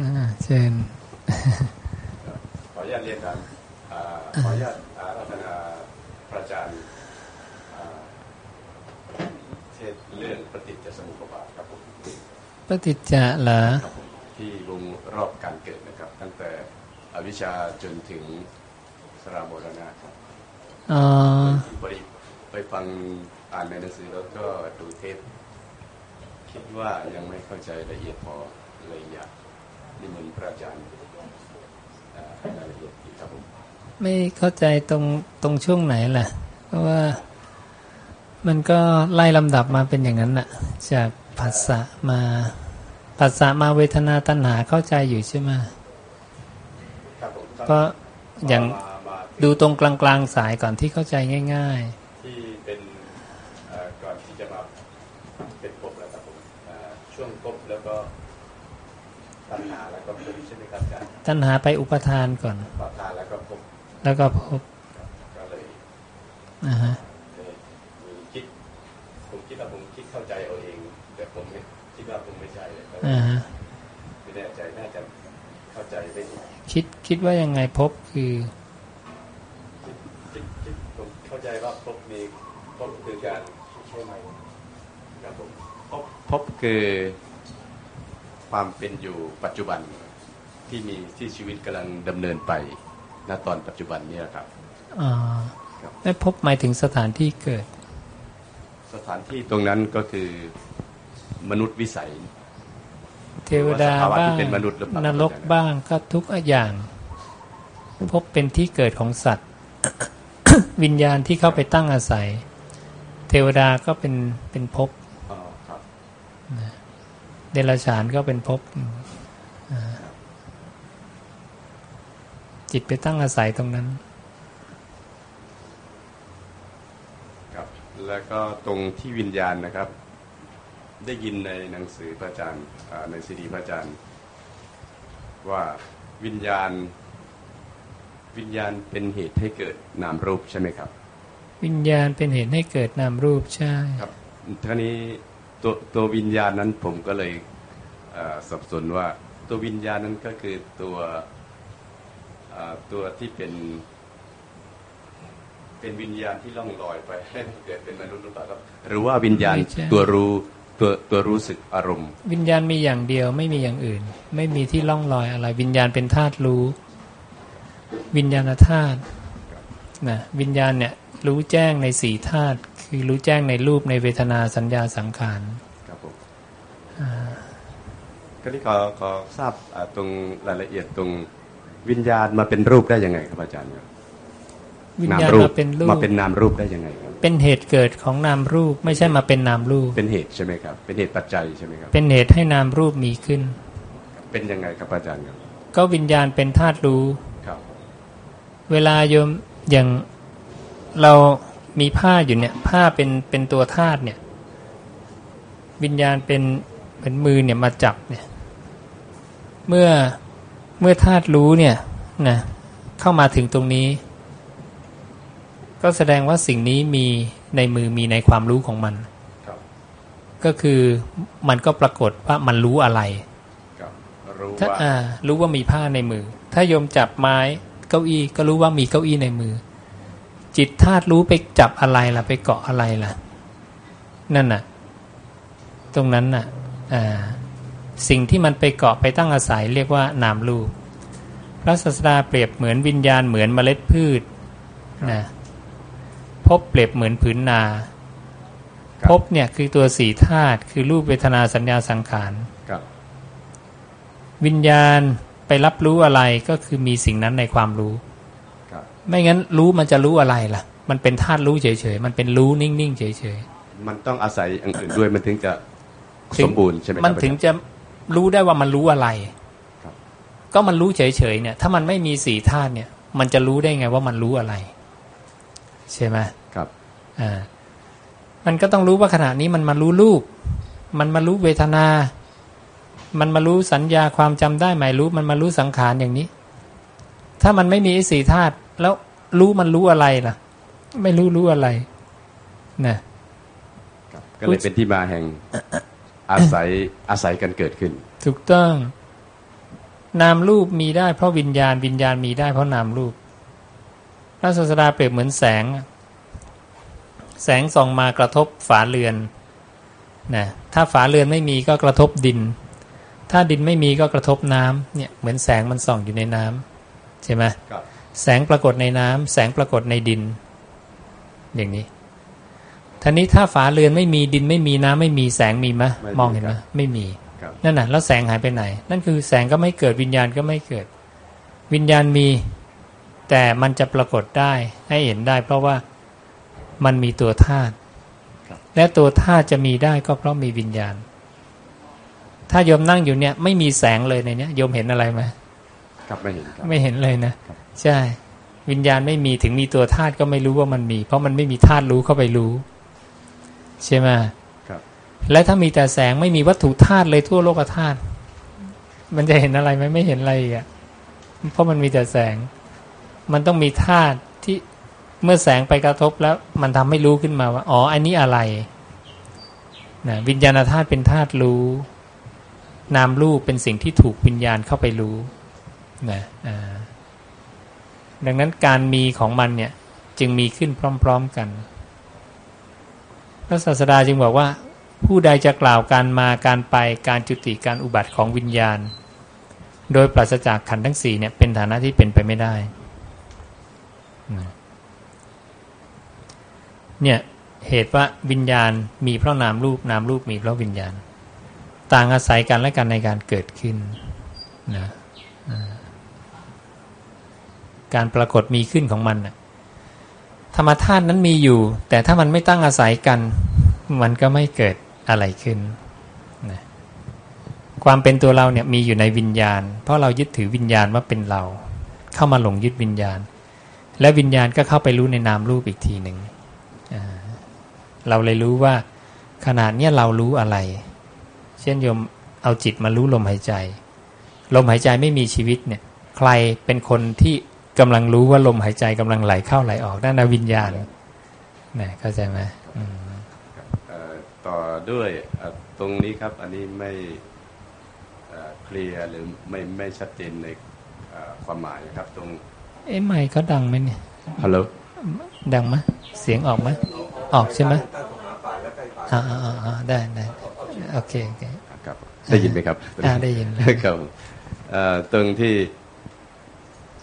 อ่าเชิญขออนุญาตเรียนถามอ่าขออนุญาตอาราธนาพระอาจารย์อ่าเทศน์เรื่องปฏิจจสมุปบาทครับผมปฏิจจะเหรอครับผมที่วงรอบการเกิดนะครับ ตั้งแต่อวิชชาจนถึงสรามรณะครับอ๋อพอดีไปฟังอ่านในหนังสือแล้วก็ดูเทปคิดว่ายังไม่เข้าใจละเอียดพอเลยอยาก นิมนต์พระอาจารย์อ่าให้รายละเอียดอีกครับผมไม่เข้าใจตรงตรงช่วงไหนแหละเพราะว่ามันก็ไล่ลำดับมาเป็นอย่างนั้นน่ะ จากผัสสะมาผัสสะมาเวทนาตัณหาเข้าใจอยู่ใช่ไหมครับผมเพราะอย่างมามาดูตรงกลางๆสายก่อนที่เข้าใจง่ายที่เป็นเอ่อก่อนที่จะมาเป็นภพแล้วครับผมเอ่อช่วงภพแล้วก็ตัณหาแล้วก็ภพใช่ไหมครับอาจารย์ ๆ ตัณหาไปอุปทานก่อนต่อทานแล้วก็ภพแล้วก็พบครับก็เลยนะฮะเลยมีคิดผมคิดว่าผมคิดเข้าใจเอาเอง แต่ผมไม่คิดว่าผมไม่ใช่เลยก็อ่าฮะไม่แน่ใจน่าจะเข้าใจไม่ถูกคิดคิดว่ายังไงพบคือคิดคิดคิดผมเข้าใจว่าภพมีภพคือการใช่ไหมครับผมภพภพคือความเป็นอยู่ปัจจุบัน ที่มีที่ชีวิตกำลังดำเนินไปณตอนปัจจุบันนี้ครับอ่าครับไม่พบหมายถึงสถานที่เกิด สถานที่ตรงนั้นก็คือมนุษย์วิสัย เทวดาหรือว่าสภาวะบ้าที่งเป็นมนุษย์หรือเปล่านรกบ้างก็ทุกอย่าง พบเป็นที่เกิดของสัตว์ วิญญาณที่เข้าไปตั้งอาศัย เทวดาก็เป็นเป็นภพอ๋อครับเดรัจฉานก็เป็นภพอ่า จิตไปตั้งอาศัยตรงนั้น ครับ แล้วก็ตรงที่วิญญาณนะครับ ได้ยินในหนังสือพระอาจารย์อ่าในซีดีพระอาจารย์ ว่าวิญญาณ วิญญาณเป็นเหตุให้เกิดนามรูปใช่ไหมครับ วิญญาณเป็นเหตุให้เกิดนามรูปใช่ครับทีนี้ตัวตัววิญญาณนั้นผมก็เลยเอ่อสับสนว่าตัววิญญาณนั้นก็คือตัวเอ่อ ตัวที่เป็นเป็นวิญญาณที่ล่องลอยไปให้เกิดเป็นมนุษย์หรือเปล่าครับหรือว่าวิญญาณไม่ใช่ตัวรู้ตัวตัวรู้สึกอารมณ์ วิญญาณมีอย่างเดียวไม่มีอย่างอื่น ไม่มีที่ล่องลอยอะไร วิญญาณเป็นธาตุรู้ วิญญาณธาตุนะวิญญาณเนี่ยรู้แจ้งในสี่ธาตุคือรู้แจ้งในรูปในเวทนาสัญญาสังขารครับผมก็ที่ขอขอทราบอ่าตรงรายละเอียดตรง วิญญาณมาเป็นรูปได้ยังไงครับอาจารย์ครับวิญนามญาณรูปมาเป็นรูปมาเป็นนามรูปได้ยังไงครับ เป็นเหตุเกิดของนามรูปไม่ใช่มาเป็นนามรูป เป็นเหตุใช่ไหมครับ เป็นเหตุปัจจัยใช่ไหมครับ เป็นเหตุให้นามรูปมีขึ้น เป็นยังไงครับอาจารย์ครับ ก็วิญญาณเป็นธาตุรู้ครับ เวลาโยมอย่างเรามีผ้าอยู่เนี่ยผ้าเป็นเป็นตัวธาตุเนี่ย วิญญาณเป็นเป็นมือเนี่ยมาจับเนี่ย เมื่อ เมื่อธาตุรู้เนี่ยนะเข้ามาถึงตรงนี้ ก็แสดงว่าสิ่งนี้มีในมือมีในความรู้ของมันครับก็คือมันก็ปรากฏว่ามันรู้อะไรครับรู้ถ้าว่าอ่ารู้ว่ามีผ้าในมือ ถ้าโยมจับไม้เก้าอี้ก็รู้ว่ามีเก้าอี้ในมือ จิตธาตุรู้ไปจับอะไรล่ะ ไปเกาะอะไรล่ะ นั่นน่ะ ตรงนั้นน่ะ อ่า สิ่งที่มันไปเกาะไปตั้งอาศัยเรียกว่านามรูป พระศาสดาเปรียบเหมือนวิญญาณเหมือนเมล็ดพืชนะพบเปรียบเหมือนผืนนาครับพบเนี่ยคือตัวสี่ธาตุคือรูปเวทนาสัญญาสังขารครับวิญญาณไปรับรู้อะไรก็คือมีสิ่งนั้นในความรู้ครับไม่งั้นรู้มันจะรู้อะไรล่ะ มันเป็นธาตุรู้เฉยๆ มันเป็นรู้นิ่งๆเฉยมันต้องอาศัยอย่างอื่นด้วยมันถึงจะถึงสมบูรณ์ใช่ไหมคๆรับมันถึงจะ รู้ได้ว่ามันรู้อะไรครับก็มันรู้เฉยๆเนี่ย ถ้ามันไม่มีสี่ธาตุเนี่ย มันจะรู้ได้ไงว่ามันรู้อะไร ใช่ไหมครับอ่ามันก็ต้องรู้ว่าขณะนี้มันมารู้รูป มันมารู้เวทนา มันมารู้สัญญาความจำได้หมายรู้ มันมารู้สังขารอย่างนี้ ถ้ามันไม่มีไอ้สี่ธาตุแล้วรู้มันรู้อะไรล่ะ ไม่รู้รู้อะไรนะครับก็เลยเป็นที่มาแห่ง อาศัยอาศัยกันเกิดขึ้น ถูกต้อง นามรูปมีได้เพราะวิญญาณวิญญาณมีได้เพราะนามรูปพระศาสดาเปรียบเหมือนแสง แสงส่องมากระทบฝาเรือนนะถ้าฝาเรือนไม่มีก็กระทบดิน ถ้าดินไม่มีก็กระทบน้ำเนี่ยเหมือนแสงมันส่องอยู่ในน้ำใช่ไหมครับแสงปรากฏในน้ำแสงปรากฏในดิน อย่างนี้ ท่านี้ถ้าฝาเรือนไม่มีดินไม่มีน้ำไม่มีแสงมีไหมมองเห็นไหมไม่มีครับนั่นน่ะแล้วแสงหายไปไหน นั่นคือแสงก็ไม่เกิดวิญญาณก็ไม่เกิด วิญญาณมี แต่มันจะปรากฏได้ให้เห็นได้ เพราะว่ามันมีตัวธาตุครับและตัวธาตุจะมีได้ก็เพราะมีวิญญาณ ถ้าโยมนั่งอยู่เนี่ย ไม่มีแสงเลยในเนี้ยโยมเห็นอะไรไหมครับไม่เห็นครับไม่เห็นเลยนะครับใช่ วิญญาณไม่มีถึงมีตัวธาตุก็ไม่รู้ว่ามันมี เพราะมันไม่มีธาตุรู้เข้าไปรู้ ใช่ไหมครับ และถ้ามีแต่แสงไม่มีวัตถุธาตุเลยทั่วโลกธาตุมันจะเห็นอะไรไหมไม่เห็นอะไรอีกอะเพราะมันมีแต่แสง มันต้องมีธาตุที่เมื่อแสงไปกระทบแล้วมันทำให้รู้ขึ้นมาว่า อ๋อ อันนี้อะไรนะวิญญาณธาตุเป็นธาตุรู้ นามรูปเป็นสิ่งที่ถูกวิญญาณเข้าไปรู้นะอ่าดังนั้นการมีของมันเนี่ย จึงมีขึ้นพร้อม ๆกันพ ระศาสดาจึงบอกว่า ผู้ใดจะกล่าวการมาการไปการจุติการอุบัติของวิญญาณ โดยปราศจากขันธ์ทั้งสี่เนี่ยเป็นฐานะที่เป็นไปไม่ได้เนี่ยเหตุว่าวิญญาณมีเพราะนามรูปนามรูปมีเพราะวิญญาณ ต่างอาศัยกันและกันในการเกิดขึ้นนะการปรากฏมีขึ้นของมันน่ะ ธรรมธาตุนั้นมีอยู่ แต่ถ้ามันไม่ตั้งอาศัยกัน มันก็ไม่เกิดอะไรขึ้นนะความเป็นตัวเราเนี่ยมีอยู่ในวิญญาณ เพราะเรายึดถือวิญญาณว่าเป็นเรา เข้ามาหลงยึดวิญญาณ และวิญญาณก็เข้าไปรู้ในนามรูปอีกทีหนึ่งเราเลยรู้ว่าขนาดเนี้ยเรารู้อะไร เช่นโยมเอาจิตมารู้ลมหายใจ ลมหายใจไม่มีชีวิตเนี่ย ใครเป็นคนที่ กำลังรู้ว่าลมหายใจกำลังไหลเข้าไหลออกนั่นนะวิญญาณนะเข้าใจไหมอืมเอ่อต่อด้วยเอ่อตรงนี้ครับ อันนี้ไม่เอ่อเคลียร์หรือไม่ไม่ชัดเจนในเอ่อความหมายนะครับ ตรง เอ๊ะไม่เขาดังไหมเนี่ยฮัลโหลดังไหมเสียงออกไหมออกใช่ไหมอ่าอ่าอ่าอ่าได้ได้โอเคโอเคครับได้ยินไหมครับอ่าได้ยินครับเอ่อตรงที่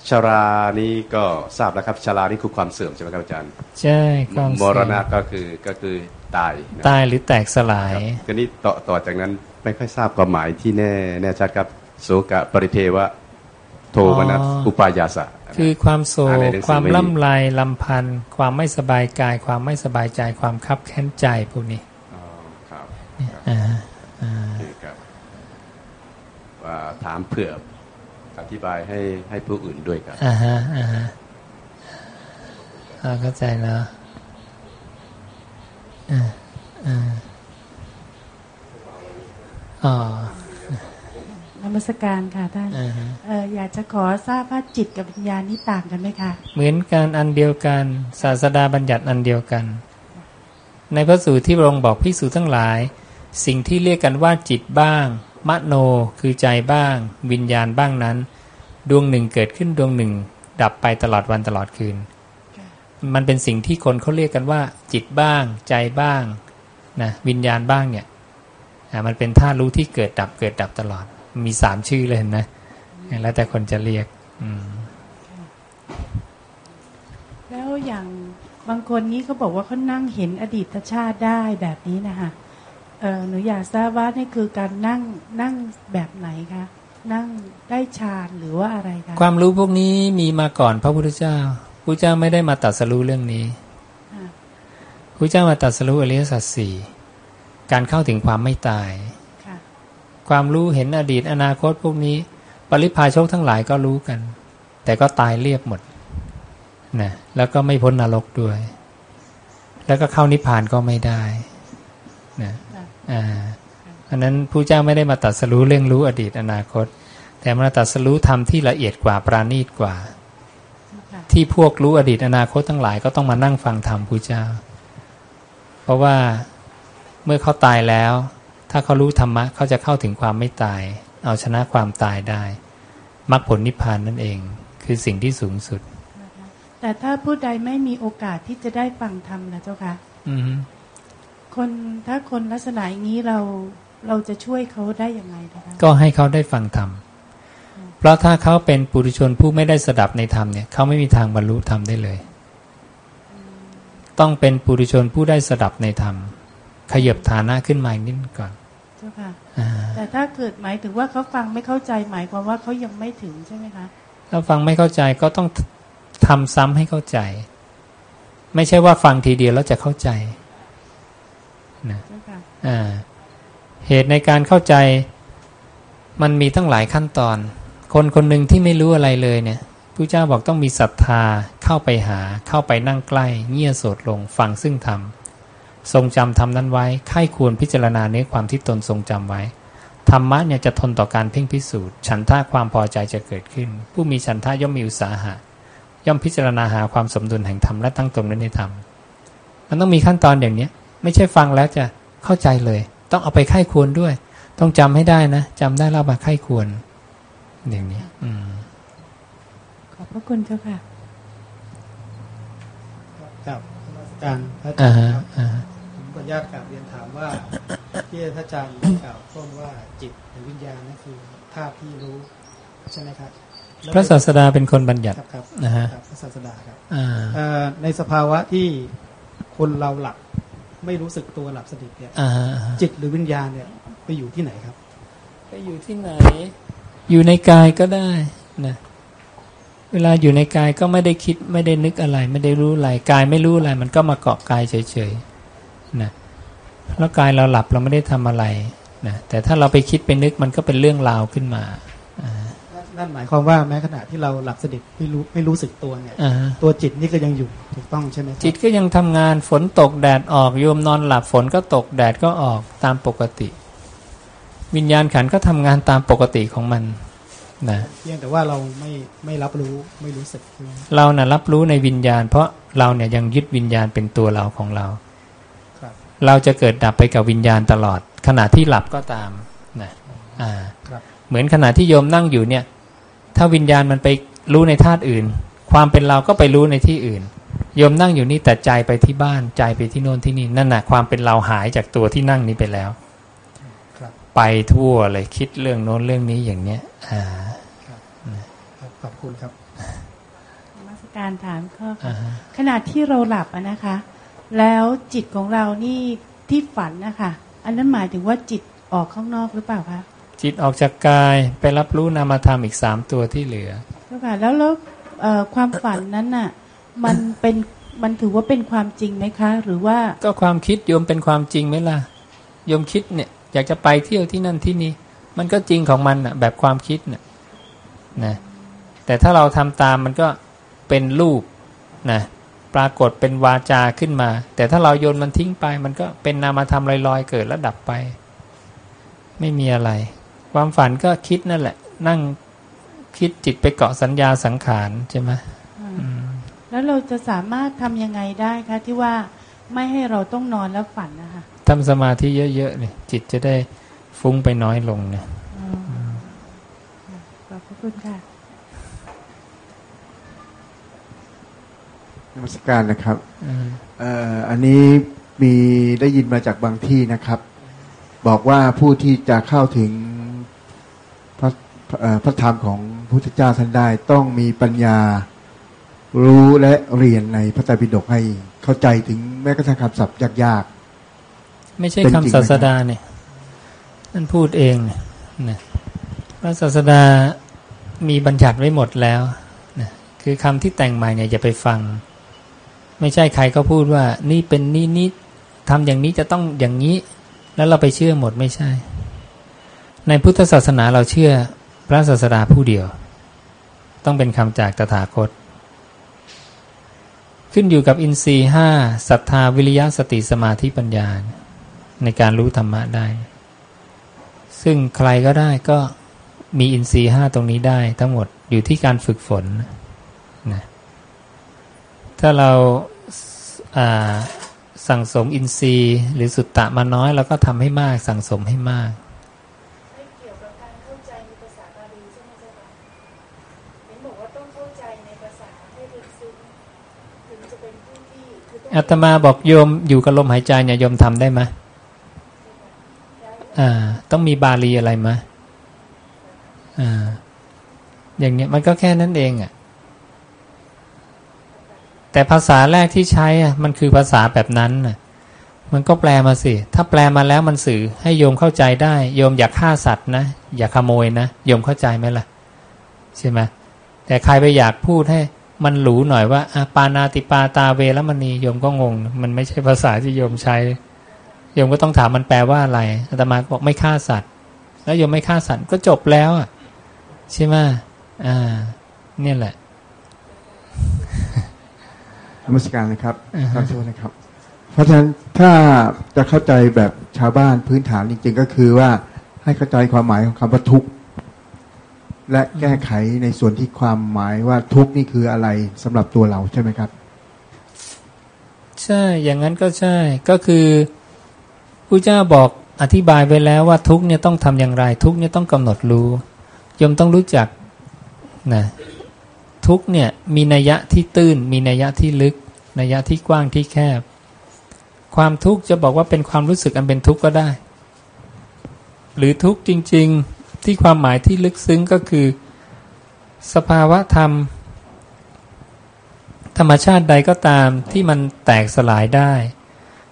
ชารานี้ก็ทราบแล้วครับชารานี่คือความเสื่อมใช่ไหมครับอาจารย์ใช่ความมเสื่อรณะก็คือก็คือตายนะตายหรือแตกสลายครับทีนี้ต่อต่อจากนั้นไม่ค่อยทราบความหมายที่แน่แน่ชัดครับโสกะปริเทวะโทมนัสอ๋ออุอุปายาสะคือความโศอ่านในกหนังสือความไม่มีล่ำไรลำพันธ์ความไม่สบายกาย ความไม่สบายใจความคับแค้นใจพวกนี้อ๋อครับอ่าอ่าคือครับว่าถามเผื่ออ ธิบายให้ให้ผู้อื่นด้วยครับอ่าฮะอ่าฮะอ่าเข้าใจแล้วอ่าอ่าอ๋อนมัสการค่ะท่านอ่าฮะเอออยากจะขอทราบว่าจิตกับวิญญาณนี่ต่างกันไหมคะ เหมือนกันอันเดียวกัน ศาสดาบัญญัติอันเดียวกัน ในพระสูตรที่พระองค์บอกภิกษุทั้งหลาย สิ่งที่เรียกกันว่าจิตบ้าง มโนคือใจบ้าง วิญญาณบ้างนั้น ดวงหนึ่งเกิดขึ้นดวงหนึ่ง ดับไปตลอดวันตลอดคืน มันเป็นสิ่งที่คนเขาเรียกกันว่า จิตบ้าง ใจบ้างนะวิญญาณบ้างเนี่ยอ่ามันเป็นธาตุรู้ที่เกิดดับเกิดดับตลอด มีสามชื่อเลยเห็นไหมแล้วแต่คนจะเรียกอืมแล้วอย่างบางคนนี้เขาบอกว่าเขานั่งเห็นอดีตชาติได้แบบนี้นะคะเออหนูอยากทราบว่านี่คือการนั่งนั่งแบบไหนคะ นั่งได้ฌานหรือว่าอะไรคะความรู้พวกนี้มีมาก่อนพระพุทธเจ้าพระเจ้าไม่ได้มาตรัดสรู้เรื่องนี้อ่าพระเจ้ามาตรัดสรู้อริยสัจสี่การเข้าถึงความไม่ตายค่ะความรู้เห็นอดีตอนาคตพวกนี้ ปริพาชกทั้งหลายก็รู้กัน แต่ก็ตายเรียบหมดนะแล้วก็ไม่พ้นนรกด้วย แล้วก็เข้านิพพานก็ไม่ได้นะค่ะอ่า อันนั้นผู้เจ้าไม่ได้มาตรัดสรู้เรื่องรู้อดีตอนาคต แต่มาตรัดสรู้ธรรมที่ละเอียดกว่าปราณีตกว่าค่ะที่พวกรู้อดีตอนาคตทั้งหลายก็ต้องมานั่งฟังธรรมพุทธเจ้า เพราะว่าเมื่อเขาตายแล้ว ถ้าเขารู้ธรรมะเขาจะเข้าถึงความไม่ตาย เอาชนะความตายได้มรรคผลนิพพานนั่นเอง คือสิ่งที่สูงสุดนะคะแต่ถ้าผู้ใดไม่มีโอกาสที่จะได้ฟังธรรมนะเจ้าค่ะอือฮึคนถ้าคนลักษณะอย่างนี้เรา เราจะช่วยเขาได้ยังไงนะคะก็ให้เขาได้ฟังธรรมเพราะถ้าเขาเป็นปุถุชนผู้ไม่ได้สดับในธรรมเนี่ยเขาไม่มีทางบรรลุธรรมได้เลย ต้องเป็นปุถุชนผู้ได้สดับในธรรมขยับฐานะขึ้นมาอีกนิดก่อนเจ้าค่ะอ่าแต่ถ้าเกิดหมายถึงว่าเขาฟังไม่เข้าใจหมายความว่าเขายังไม่ถึงใช่ไหมคะถ้าฟังไม่เข้าใจก็ต้องทำซ้ำให้เข้าใจ ไม่ใช่ว่าฟังทีเดียวแล้วจะเข้าใจนะเจ้าค่ะอ่า เหตุในการเข้าใจ มันมีตั้งหลายขั้นตอน คนคนหนึ่งที่ไม่รู้อะไรเลยเนี่ยพระเจ้าบอกต้องมีศรัทธาเข้าไปหา เข้าไปนั่งใกล้ เงี่ยโสดลงฟังซึ่งธรรมทรงจำธรรมนั้นไว้ไข้ควรพิจารณาเนื้อความที่ตนทรงจำไว้ธรรมะเนี่ยจะทนต่อการเพ่งพิสูจน์ ฉันท่าความพอใจจะเกิดขึ้น ผู้มีฉันท่าย่อมมีอุตสาหะ ย่อมพิจารณาหาความสมดุลแห่งธรรมและตั้งตนไว้ในธรรม มันต้องมีขั้นตอนอย่างนี้ไม่ใช่ฟังแล้วจะเข้าใจเลย ต้องเอาไปไข้ควรด้วย ต้องจำให้ได้นะจำได้แล้วมาไข้ควรอย่างนี้ อืมขอบพระคุณเจ้าค่ะกับอาจารย์พระอาอ่าจารย์ฮะครับอ่าฮะผมขออนุญาตกราบเรียนถามว่าที่พระอาจารย์กล่าวต้นว่าจิตหรือวิญญาณนั่นคือธาตุที่รู้ใช่ไหมครับแล้วพระศาสดาเป็นคนบัญญัติครับครับนะฮะครับพระศาสดาครับอ่าเอ่อในสภาวะที่คนเราหลับ ไม่รู้สึกตัวหลับสนิทเนี่ยอ่าฮะอ่าฮะจิตหรือวิญญาณเนี่ยไปอยู่ที่ไหนครับ ไปอยู่ที่ไหน อยู่ในกายก็ได้นะเวลาอยู่ในกายก็ไม่ได้คิดไม่ได้นึกอะไร ไม่ได้รู้อะไรกายไม่รู้อะไรมันก็มาเกาะกายเฉยๆนะแล้วกายเราหลับเราไม่ได้ทำอะไรนะแต่ถ้าเราไปคิดไปนึกมันก็เป็นเรื่องราวขึ้นมาอ่านั่นนั่นหมายความว่าแม้ขณะที่เราหลับสนิทไม่รู้ไม่รู้สึกตัวเนี่ยอ่าฮะตัวจิตนี่ก็ยังอยู่ถูกต้องใช่ไหมครับจิตก็ยังทำงานฝนตกแดดออกโยมนอนหลับฝนก็ตกแดดก็ออกตามปกติ วิญญาณขันธ์ก็ทำงานตามปกติของมันนะเพียงแต่ว่าเราไม่ไม่รับรู้ไม่รู้สึกใช่ไหมเรานะ่ะรับรู้ในวิญญาณ เพราะเราเนี่ยยังยึดวิญญาณเป็นตัวเราของเราครับ เราจะเกิดดับไปกับวิญญาณตลอด ขณะที่หลับก็ตามนะอ่าครับเหมือนขณะที่โยมนั่งอยู่เนี่ย ถ้าวิญญาณมันไปรู้ในธาตุอื่น ความเป็นเราก็ไปรู้ในที่อื่น โยมนั่งอยู่นี่แต่ใจไปที่บ้านใจไปที่โน่นที่นี่นั่นน่ะความเป็นเราหายจากตัวที่นั่งนี้ไปแล้วครับไปทั่วเลยคิดเรื่องโน้นเรื่องนี้อย่างเนี้ยอ่าครับขอบคุณครับนมัสการถามข้อค่ะอ่าฮะขณะที่เราหลับอะนะคะ แล้วจิตของเรานี่ที่ฝันนะคะอันนั้นหมายถึงว่าจิตออกข้างนอกหรือเปล่าคะจิตออกจากกายไปรับรู้นามธรรมอีกสามตัวที่เหลือเจ้าค่ะแล้วแล้วเอ่อความฝันนั้นน่ะ มันเป็นมันถือว่าเป็นความจริงไหมคะ หรือว่าก็ความคิดโยมเป็นความจริงไหมล่ะโยมคิดเนี่ย อยากจะไปเที่ยวที่นั่นที่นี่ มันก็จริงของมันน่ะ แบบความคิดน่ะนะแต่ถ้าเราทำตามมันก็เป็นรูปนะปรากฏเป็นวาจาขึ้นมา แต่ถ้าเราโยนมันทิ้งไป มันก็เป็นนามธรรมลอยๆ เกิดแล้วดับไป ไม่มีอะไร ความฝันก็คิดนั่นแหละ นั่งคิดจิตไปเกาะสัญญาสังขารใช่ไหม แล้วเราจะสามารถทำยังไงได้คะที่ว่าไม่ให้เราต้องนอนแล้วฝันนะคะทำสมาธิเยอะๆเนี่ยจิตจะได้ฟุ้งไปน้อยลงเนี่ยอ๋อขอบพระคุณค่ะนมัสการนะครับอืมเอ่ออันนี้มีได้ยินมาจากบางที่นะครับ บอกว่าผู้ที่จะเข้าถึงพระเอ่อพระธรรมของพระพุทธเจ้าท่านได้ ต้องมีปัญญา รู้และเรียนในพระไตรปิฎกให้เข้าใจถึงแม้กระทั่งคำศัพท์ยากไม่ใช่เป็นจริงคำศาสดาเนี่ยนั่นพูดเองเนี่ยนะพระศาสดามีบัญญัติไว้หมดแล้วนะคือคำที่แต่งใหม่เนี่ยอย่าไปฟัง ไม่ใช่ใครก็พูดว่า นี่เป็นนี่นี่ทำอย่างนี้จะต้องอย่างนี้ แล้วเราไปเชื่อหมดไม่ใช่ ในพุทธศาสนาเราเชื่อพระศาสดาผู้เดียว ต้องเป็นคำจากตถาคต ขึ้นอยู่กับอินทรีย์ห้าศรัทธาวิริยะสติสมาธิปัญญา ในการรู้ธรรมะได้ ซึ่งใครก็ได้ก็มีอินทรีย์ห้าตรงนี้ได้ทั้งหมดอยู่ที่การฝึกฝนนะถ้าเราาสั่งสมอินทรีย์ หรือสุตตะมาน้อยเราก็ทำให้มากสั่งสมให้มาก ไม่เกี่ยวกับการเข้าใจภาษาบาลีใช่ไหมเจ้าค่ะ ต้องเข้าใจในภาษาให้ลึกซึ้งถึงจะเป็นผู้ที่คื อาตมาบอกโยมอยู่กับลมหายใจเนี่ยโยมทำได้ไหมอ่า ต้องมีบาลีอะไรไหมอ่า อย่างเนี้ยมันก็แค่นั้นเองอะ่ะ แต่ภาษาแรกที่ใช้อะมันคือภาษาแบบนั้นน่ะ มันก็แปลมาสิ ถ้าแปลมาแล้วมันสื่อให้โยมเข้าใจได้ โยมอย่าฆ่าสัตว์นะ อย่าขโมยนะ โยมเข้าใจไหมล่ะ ใช่ไหมแต่ใครไปอยากพูดให้ มันหรูหน่อยว่าอะปานาติปาตาเวรมณีโยมก็งง มันไม่ใช่ภาษาที่โยมใช้โยมก็ต้องถามมันแปลว่าอะไรอาตมาก็บอกไม่ฆ่าสัตว์ แล้วโยมไม่ฆ่าสัตว์ก็จบแล้วอะใช่ไหมอ่า เนี่ยแหละนมัสการนะครับอ่าฮะขอโทษนะครับ เพราะฉะนั้นถ้าจะเข้าใจแบบชาวบ้านพื้นฐานจริง ๆ ก็คือว่าให้เข้าใจความหมายของคำว่าทุกข์ และแก้ไขในส่วนที่ความหมายว่าทุกข์นี่คืออะไรสำหรับตัวเราใช่ไหมครับ ใช่อย่างนั้นก็ใช่ก็คือพระเจ้าบอกอธิบายไว้แล้วว่าทุกเนี่ยต้องทำอย่างไร ทุกเนี่ยต้องกำหนดรู้ยมต้องรู้จักนะทุกเนี่ยมีนัยยะที่ตื้น มีนัยยะที่ลึก นัยยะที่กว้างที่แคบ ความทุกข์จะบอกว่าเป็นความรู้สึกอันเป็นทุกข์ก็ได้ หรือทุกข์จริง ๆ ที่ความหมายที่ลึกซึ้งก็คือ สภาวะธรรม ธรรมชาติใดก็ตามที่มันแตกสลายได้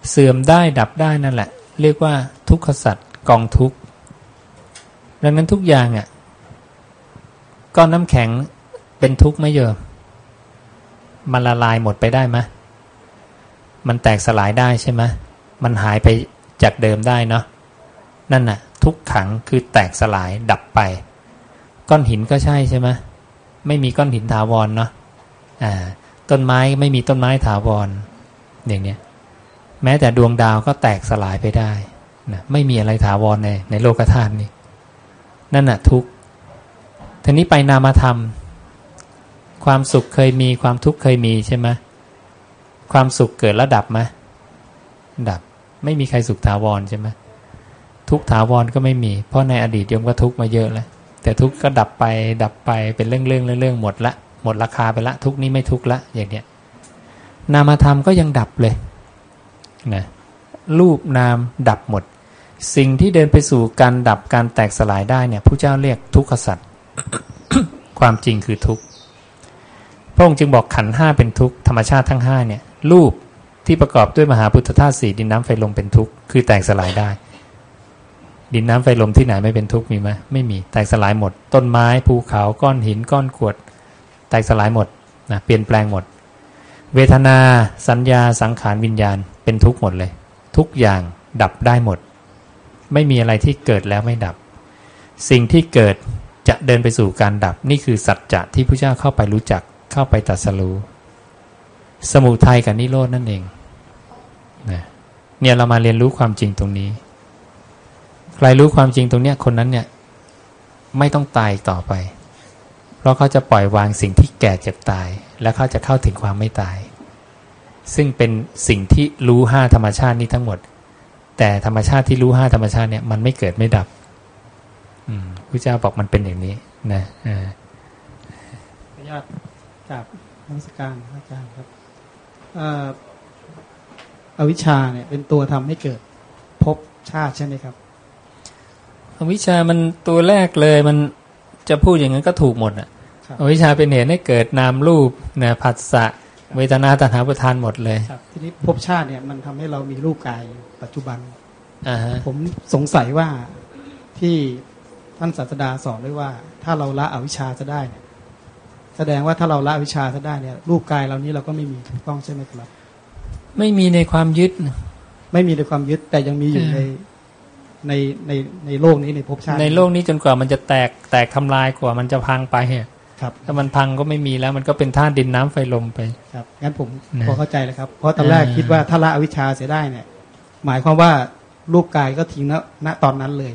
เสื่อมได้ดับได้นั่นแหละ เรียกว่าทุกขสัตว์กองทุกข์ดังนั้นทุกอย่างอะก้อนน้ำแข็งเป็นทุกข์ไหมเยอะมันละลายหมดไปได้ไหมมันแตกสลายได้ใช่ไหมมันหายไปจากเดิมได้เนาะ นั่นน่ะ ทุกขังคือแตกสลายดับไป ก้อนหินก็ใช่ใช่ไหมไม่มีก้อนหินถาวรเนาะอ่า ต้นไม้ไม่มีต้นไม้ถาวรอย่างเนี้ยแม้แต่ดวงดาวก็แตกสลายไปได้นะไม่มีอะไรถาวรในในโลกธาตุนี้นั่นน่ะทุกทีนี้ไปนามธรรม ความสุขเคยมีความทุกข์เคยมีใช่ไหมความสุขเกิดแล้วดับไหมดับไม่มีใครสุขถาวรใช่ไหม ทุกถาวรก็ไม่มี เพราะในอดีตโยมก็ทุกมาเยอะแล้วแต่ทุกก็ดับไปดับไปเป็นเรื่องเรื่องเรื่องหมดละ หมดราคาไปละ ทุกนี้ไม่ทุกละอย่างเนี้ยนามธรรมก็ยังดับเลยนะรูปนามดับหมด สิ่งที่เดินไปสู่การดับการแตกสลายได้เนี่ยผู้เจ้าเรียกทุกขสัตว์ความจริงคือทุกข์พระองค์จึงบอกขันห้าเป็นทุกข์ธรรมชาติทั้งห้าเนี่ยรูปที่ประกอบด้วยมหาพุทธธาตุสี่ดินน้ำไฟลมเป็นทุกข์คือแตกสลายได้ ดินน้ำไฟลมที่ไหนไม่เป็นทุกข์มีไหมไม่มีแตกสลายหมด ต้นไม้ภูเขาก้อนหินก้อนกรวด แตกสลายหมดนะเปลี่ยนแปลงหมด เวทนา สัญญาสังขารวิญญาณเป็นทุกข์หมดเลย ทุกอย่างดับได้หมด ไม่มีอะไรที่เกิดแล้วไม่ดับ สิ่งที่เกิดจะเดินไปสู่การดับนี่คือสัจจะที่พระเจ้าเข้าไปรู้จักเข้าไปตรัสรู้สมุทัยกับนิโรดนั่นเองนะเนี่ยเรามาเรียนรู้ความจริงตรงนี้ ใครรู้ความจริงตรงเนี้ยคนนั้นเนี่ย ไม่ต้องตายต่อไป เพราะเขาจะปล่อยวางสิ่งที่แก่เจ็บตาย และเขาจะเข้าถึงความไม่ตาย ซึ่งเป็นสิ่งที่รู้ห้าธรรมชาตินี้ทั้งหมด แต่ธรรมชาติที่รู้ห้าธรรมชาติเนี่ยมันไม่เกิดไม่ดับอืมพระเจ้าบอกมันเป็นอย่างนี้นะอ่าขออนุญาตกราบนมัสการอาจารย์ครับเอ่ออวิชชาเนี่ยเป็นตัวทำให้เกิดภพชาติใช่ไหมครับ อวิชชามันตัวแรกเลยมันจะพูดอย่างนั้นก็ถูกหมดอะครับอวิชชาเป็นเหตุให้เกิดนามรูปนะผัสสะเวทนาตัณหาประทานหมดเลยครับทีนี้ภพชาติเนี่ยมันทำให้เรามีรูปกายอยู่ปัจจุบันอ่าฮะผมสงสัยว่าที่ท่านศาสดาสอนไว้ว่า ถ้าเราละอวิชชาจะได้เนี่ยแสดงว่าถ้าเราละอวิชชาจะได้เนี่ย รูปกายเรานี้เราก็ไม่มีถูกต้องใช่ไหมครับ ไม่มีในความยึด ไม่มีในความยึดแต่ยังมีอยู่อืมใน ในในในโลกนี้ในภพชาติในโลกนี้จนกว่ามันจะแตกแตกทำลายกว่ามันจะพังไปอะครับถ้ามันพังก็ไม่มีแล้วมันก็เป็นธาตุดินน้ำไฟลมไปครับงั้นผมนะพอเข้าใจแล้วครับ เพราะตอนแรกอ่าคิดว่าถ้าละอวิชชาเสียได้เนี่ย หมายความว่ารูปกายก็ทิ้งณณตอนนั้นเลย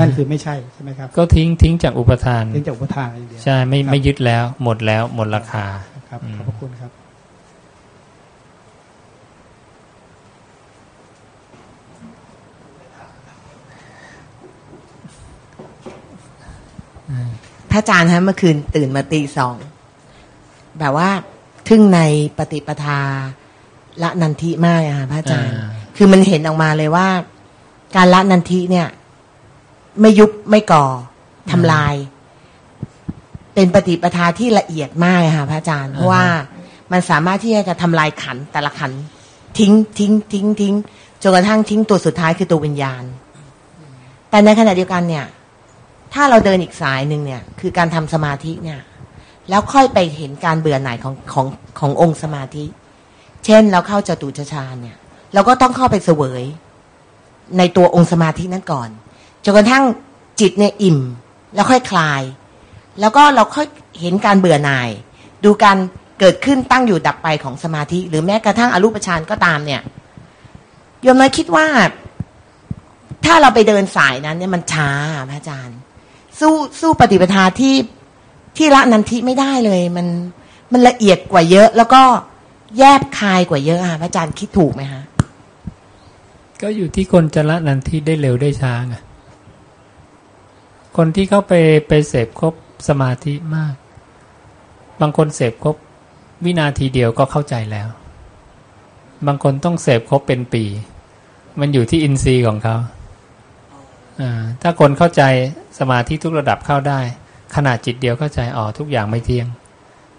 นั่นคือไม่ใช่ใช่ไหมครับ ก็ทิ้งทิ้งจากอุปทานทิ้งจากอุปทานอย่างเดียวใช่ไม่ครับไม่ยึดแล้วหมดแล้วหมดราคาครับอืมขอบพระคุณครับ พระอาจารย์ฮะเมื่อคืนตื่นมาตีสองแบบว่าทึ่งในปฏิปทาละนันทิมากอะค่ะพระอาจารย์อ่าคือมันเห็นออกมาเลยว่า การละนันทิเนี่ย ไม่ยุบไม่ก่อทำลาย เป็นปฏิปทาที่ละเอียดมากอะค่ะพระอาจารย์เพราะว่ามันสามารถที่จะทำลายขันธ์แต่ละขันธ์ทิ้งทิ้ง ทิ้งทิ้งจนกระทั่งทิ้งตัวสุดท้ายคือตัววิญญาณ แต่ในขณะเดียวกันเนี่ย ถ้าเราเดินอีกสายหนึ่งเนี่ย คือการทำสมาธิเนี่ย แล้วค่อยไปเห็นการเบื่อหน่ายของของขององค์สมาธิ เช่นเราเข้าจตุจฌานเนี่ย เราก็ต้องเข้าไปเสวย ในตัวองค์สมาธินั้นก่อนจนกระทั่งจิตเนี่ยอิ่ม แล้วค่อยคลาย แล้วก็เราค่อยเห็นการเบื่อหน่าย ดูการเกิดขึ้นตั้งอยู่ดับไปของสมาธิ หรือแม้กระทั่งอรูปฌานก็ตามเนี่ยโยมน้อยคิดว่า ถ้าเราไปเดินสายนั้นเนี่ยมันช้าพระอาจารย์ สู้สู้ปฏิปทาที่ที่ละนันทิไม่ได้เลย มันมันละเอียดกว่าเยอะ แล้วก็แยบคายกว่าเยอะอะพระอาจารย์คิดถูกไหมฮะก็อยู่ที่คนจะละนันทิได้เร็วได้ช้าไงคนที่เข้าไปไปเสพครบสมาธิมาก บางคนเสพครบวินาทีเดียวก็เข้าใจแล้ว บางคนต้องเสพครบเป็นปี มันอยู่ที่อินทรีย์ของเขา ถ้าคนเข้าใจสมาธิทุกระดับเข้าได้ ขนาดจิตเดียวเข้าใจอ๋อทุกอย่างไม่เที่ยง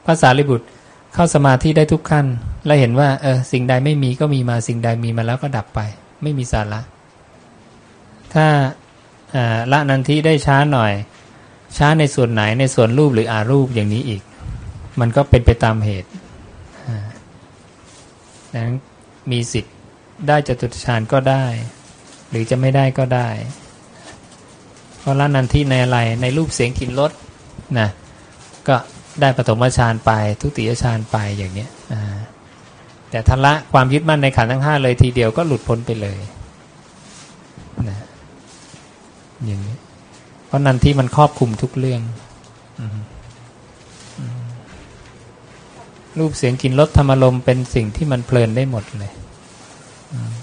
ภาษาลิบุตรเข้าสมาธิได้ทุกขั้น และเห็นว่าเออสิ่งใดไม่มีก็มีมาสิ่งใดมีมาแล้วก็ดับไป ไม่มีสาระ ถ้าละนันทิได้ช้าหน่อย ช้าในส่วนไหนในส่วนรูปหรืออารูปอย่างนี้อีก มันก็เป็นไปตามเหตุดังนั้นมีสิทธิ์ได้จตุตฌานก็ได้ หรือจะไม่ได้ก็ได้ เพราะละนันทิในอะไรในรูปเสียงกลิ่นรสนะก็ได้ปฐมฌานไปทุติยฌานไปอย่างเนี้ยแต่ทัละความยึดมั่นในขันธ์ทั้งห้าเลยทีเดียวก็หลุดพ้นไปเลยนะอย่างนี้เพราะนันที่มันครอบคลุมทุกเรื่องรูปเสียงกลินรสธรรมลมเป็นสิ่งที่มันเพลินได้หมดเลยอืม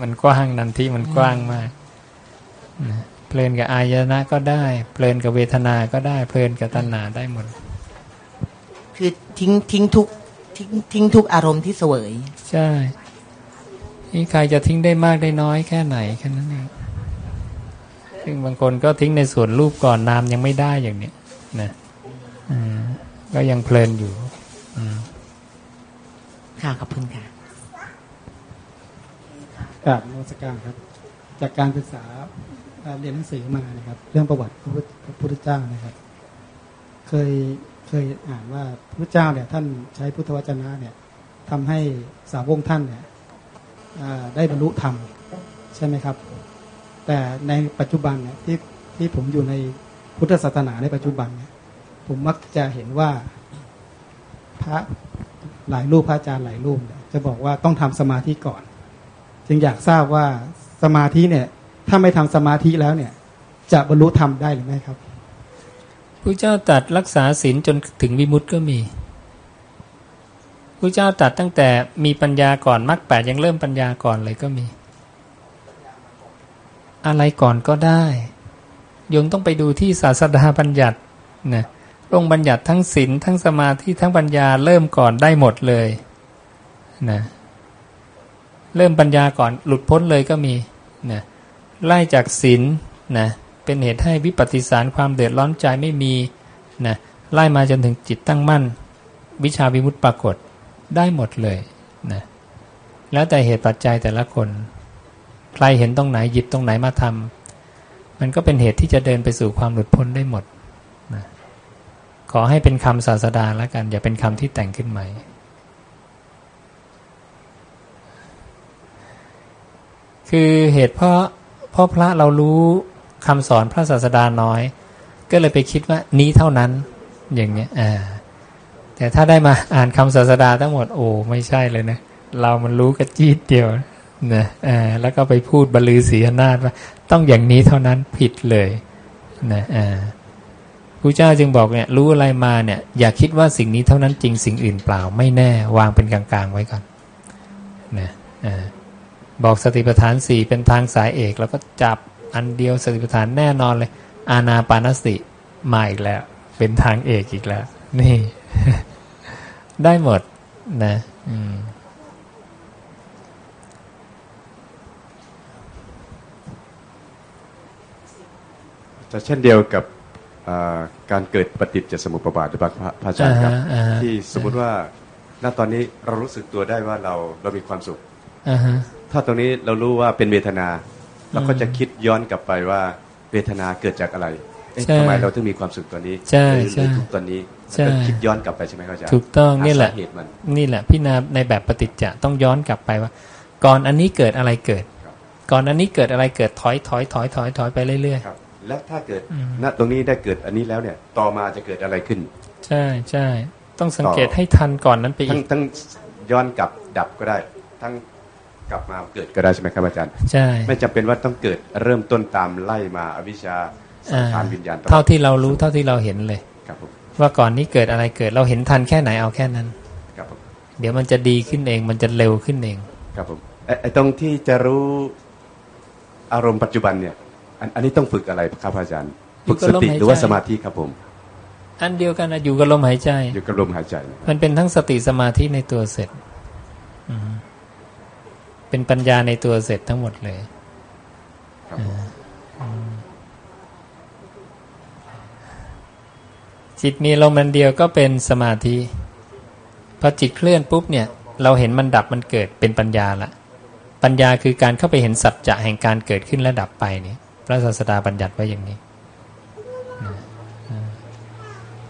มันกว้างนันที่มันกว้างมากนะเพลินกับอายนะก็ได้ เพลินกับเวทนาก็ได้ เพลินกับตัณหาได้หมด คือทิ้งทิ้งทุกทิ้งทิ้งทุกอารมณ์ที่เสวย ใช่นี่ใครจะทิ้งได้มากได้น้อยแค่ไหนแค่นั้นเองซึ่งบางคนก็ทิ้งในส่วนรูปก่อนนามยังไม่ได้อย่างเนี้ยนะอืมก็ยังเพลินอยู่อืมค่ะขอบคุณค่ะ กราบนมัสการครับ จากการศึกษาเรียนหนังสือมานะครับ เรื่องประวัติพระพุทธพระพุทธเจ้านะครับ เคยเคยอ่านว่าพระพุทธเจ้าเนี่ยท่านใช้พุทธวจนะเนี่ยทำให้สาวกท่านเนี่ยได้บรรลุธรรมใช่ไหมครับ แต่ในปัจจุบันเนี่ยที่ที่ผมอยู่ในพุทธศาสนาในปัจจุบันเนี่ยผมมักจะเห็นว่าพระหลายรูปพระอาจารย์หลายรูปจะบอกว่าต้องทำสมาธิก่อน จึงอยากทราบว่าสมาธิเนี่ย ถ้าไม่ทำสมาธิแล้วเนี่ย จะบรรลุธรรมได้หรือไม่ครับพระเจ้าตัดรักษาศีลจนถึงวิมุตติก็มีพระเจ้าตัดตั้งแต่มีปัญญาก่อนมรรคแปดยังเริ่มปัญญาก่อนเลยก็มี อะไรก่อนก็ได้โยมต้องไปดูที่ศาสดาบัญญัตินะพระองค์บัญญัติทั้งศีลทั้งสมาธิทั้งปัญญาเริ่มก่อนได้หมดเลยนะ เริ่มปัญญาก่อนหลุดพ้นเลยก็มีนะไล่จากศีลนะเป็นเหตุให้วิปฏิสารความเดือดร้อนใจไม่มีนะไล่มาจนถึงจิตตั้งมั่น วิชาวิมุตติปรากฏได้หมดเลยนะแล้วแต่เหตุปัจจัยแต่ละคน ใครเห็นตรงไหนหยิบตรงไหนมาทำมันก็เป็นเหตุที่จะเดินไปสู่ความหลุดพ้นได้หมดนะขอให้เป็นคำศาสดาแล้วกัน อย่าเป็นคำที่แต่งขึ้นใหม่ คือเหตุเพราะเพราะพระเรารู้คำสอนพระศาสดาน้อย ก็เลยไปคิดว่านี้เท่านั้นอย่างเนี้ยอ่าแต่ถ้าได้มาอ่านคำศาสดาทั้งหมดโอ้ไม่ใช่เลยนะ เรามันรู้กระจีดเดียวนะอ่าแล้วก็ไปพูดบรรลือศีอนาฏว่า ต้องอย่างนี้เท่านั้นผิดเลยนะอ่าพระเจ้าจึงบอกเนี่ยรู้อะไรมาเนี่ย อย่าคิดว่าสิ่งนี้เท่านั้นจริงสิ่งอื่นเปล่าไม่แน่วางเป็นกลางๆไว้ก่อนนะอ่า บอกสติปัฏฐานสี่เป็นทางสายเอกแล้วก็จับอันเดียวสติปัฏฐานแน่นอนเลย อาณาปานสติมาอีกแล้ว เป็นทางเอกอีกแล้ว นี่ ได้หมดนะอืมจะเช่นเดียวกับอ่าการเกิดปฏิจจสมุปบาทหรือเปล่าพระอาจารย์ครับอ่าฮะอ่าฮะที่สมมุติว่าณตอนนี้เรารู้สึกตัวได้ว่าเราเรามีความสุขอ่าฮะ ถ้าตรงนี้เรารู้ว่าเป็นเวทนาเราก็จะคิดย้อนกลับไปว่าเวทนาเกิดจากอะไรเอ๊ะใช่ทำไมเราถึงมีความสุขตัวนี้ใช่หรือใช่หรือทุกข์ตัวนี้ใช่ก็คิดย้อนกลับไปใช่ไหมครับอาจารย์ถูกต้องหานี่แหละสาเหตุมันนี่แหละพี่นาในแบบปฏิจจะต้องย้อนกลับไปว่า ก่อนอันนี้เกิดอะไรเกิดครับก่อนอันนี้เกิดอะไรเกิดถอยถอยถอยถอยถอยไปเรื่อยครับแล้วถ้าเกิดอืมณตรงนี้ได้เกิดอันนี้แล้วเนี่ย ต่อมาจะเกิดอะไรขึ้นๆใช่ใช่ต้องสังเกตต่อให้ทันก่อนนั้นไปทั้อีงกทั้งย้อนกลับดับก็ได้ ทั้ง กลับมาเกิดก็ได้ใช่ไหมครับอาจารย์ ใช่ ไม่จำเป็นว่าต้องเกิดเริ่มต้นตามไล่มาอวิชชาสังขารอ่าวิญญาณเท่าที่เรารู้เท่าที่เราเห็นเลยครับผมว่าก่อนนี้เกิดอะไรเกิดเราเห็นทันแค่ไหนเอาแค่นั้นครับผมเดี๋ยวมันจะดีขึ้นเองมันจะเร็วขึ้นเอง ครับผมไอ้ไอ้ตรงที่จะรู้อารมณ์ปัจจุบันเนี่ย อันอันนี้ต้องฝึกอะไรครับอาจารย์อยู่ฝึกกับสลมติหายใจหรือว่าสมาธิครับผม อันเดียวกันนะอยู่กับลมหายใจ อยู่กับลมหายใจนะครับมันเป็นทั้งสติสมาธิในตัวเสร็จอืม เป็นปัญญาในตัวเสร็จทั้งหมดเลยครับผมจิตมีลมอันเดียวก็เป็นสมาธิพอจิตเคลื่อนปุ๊บเนี่ย เราเห็นมันดับมันเกิดเป็นปัญญาละปัญญาคือการเข้าไปเห็นสัจจะแห่งการเกิดขึ้นและดับไปนี่พระศาสดาบัญญัติไว้อย่างนี้นะอ่า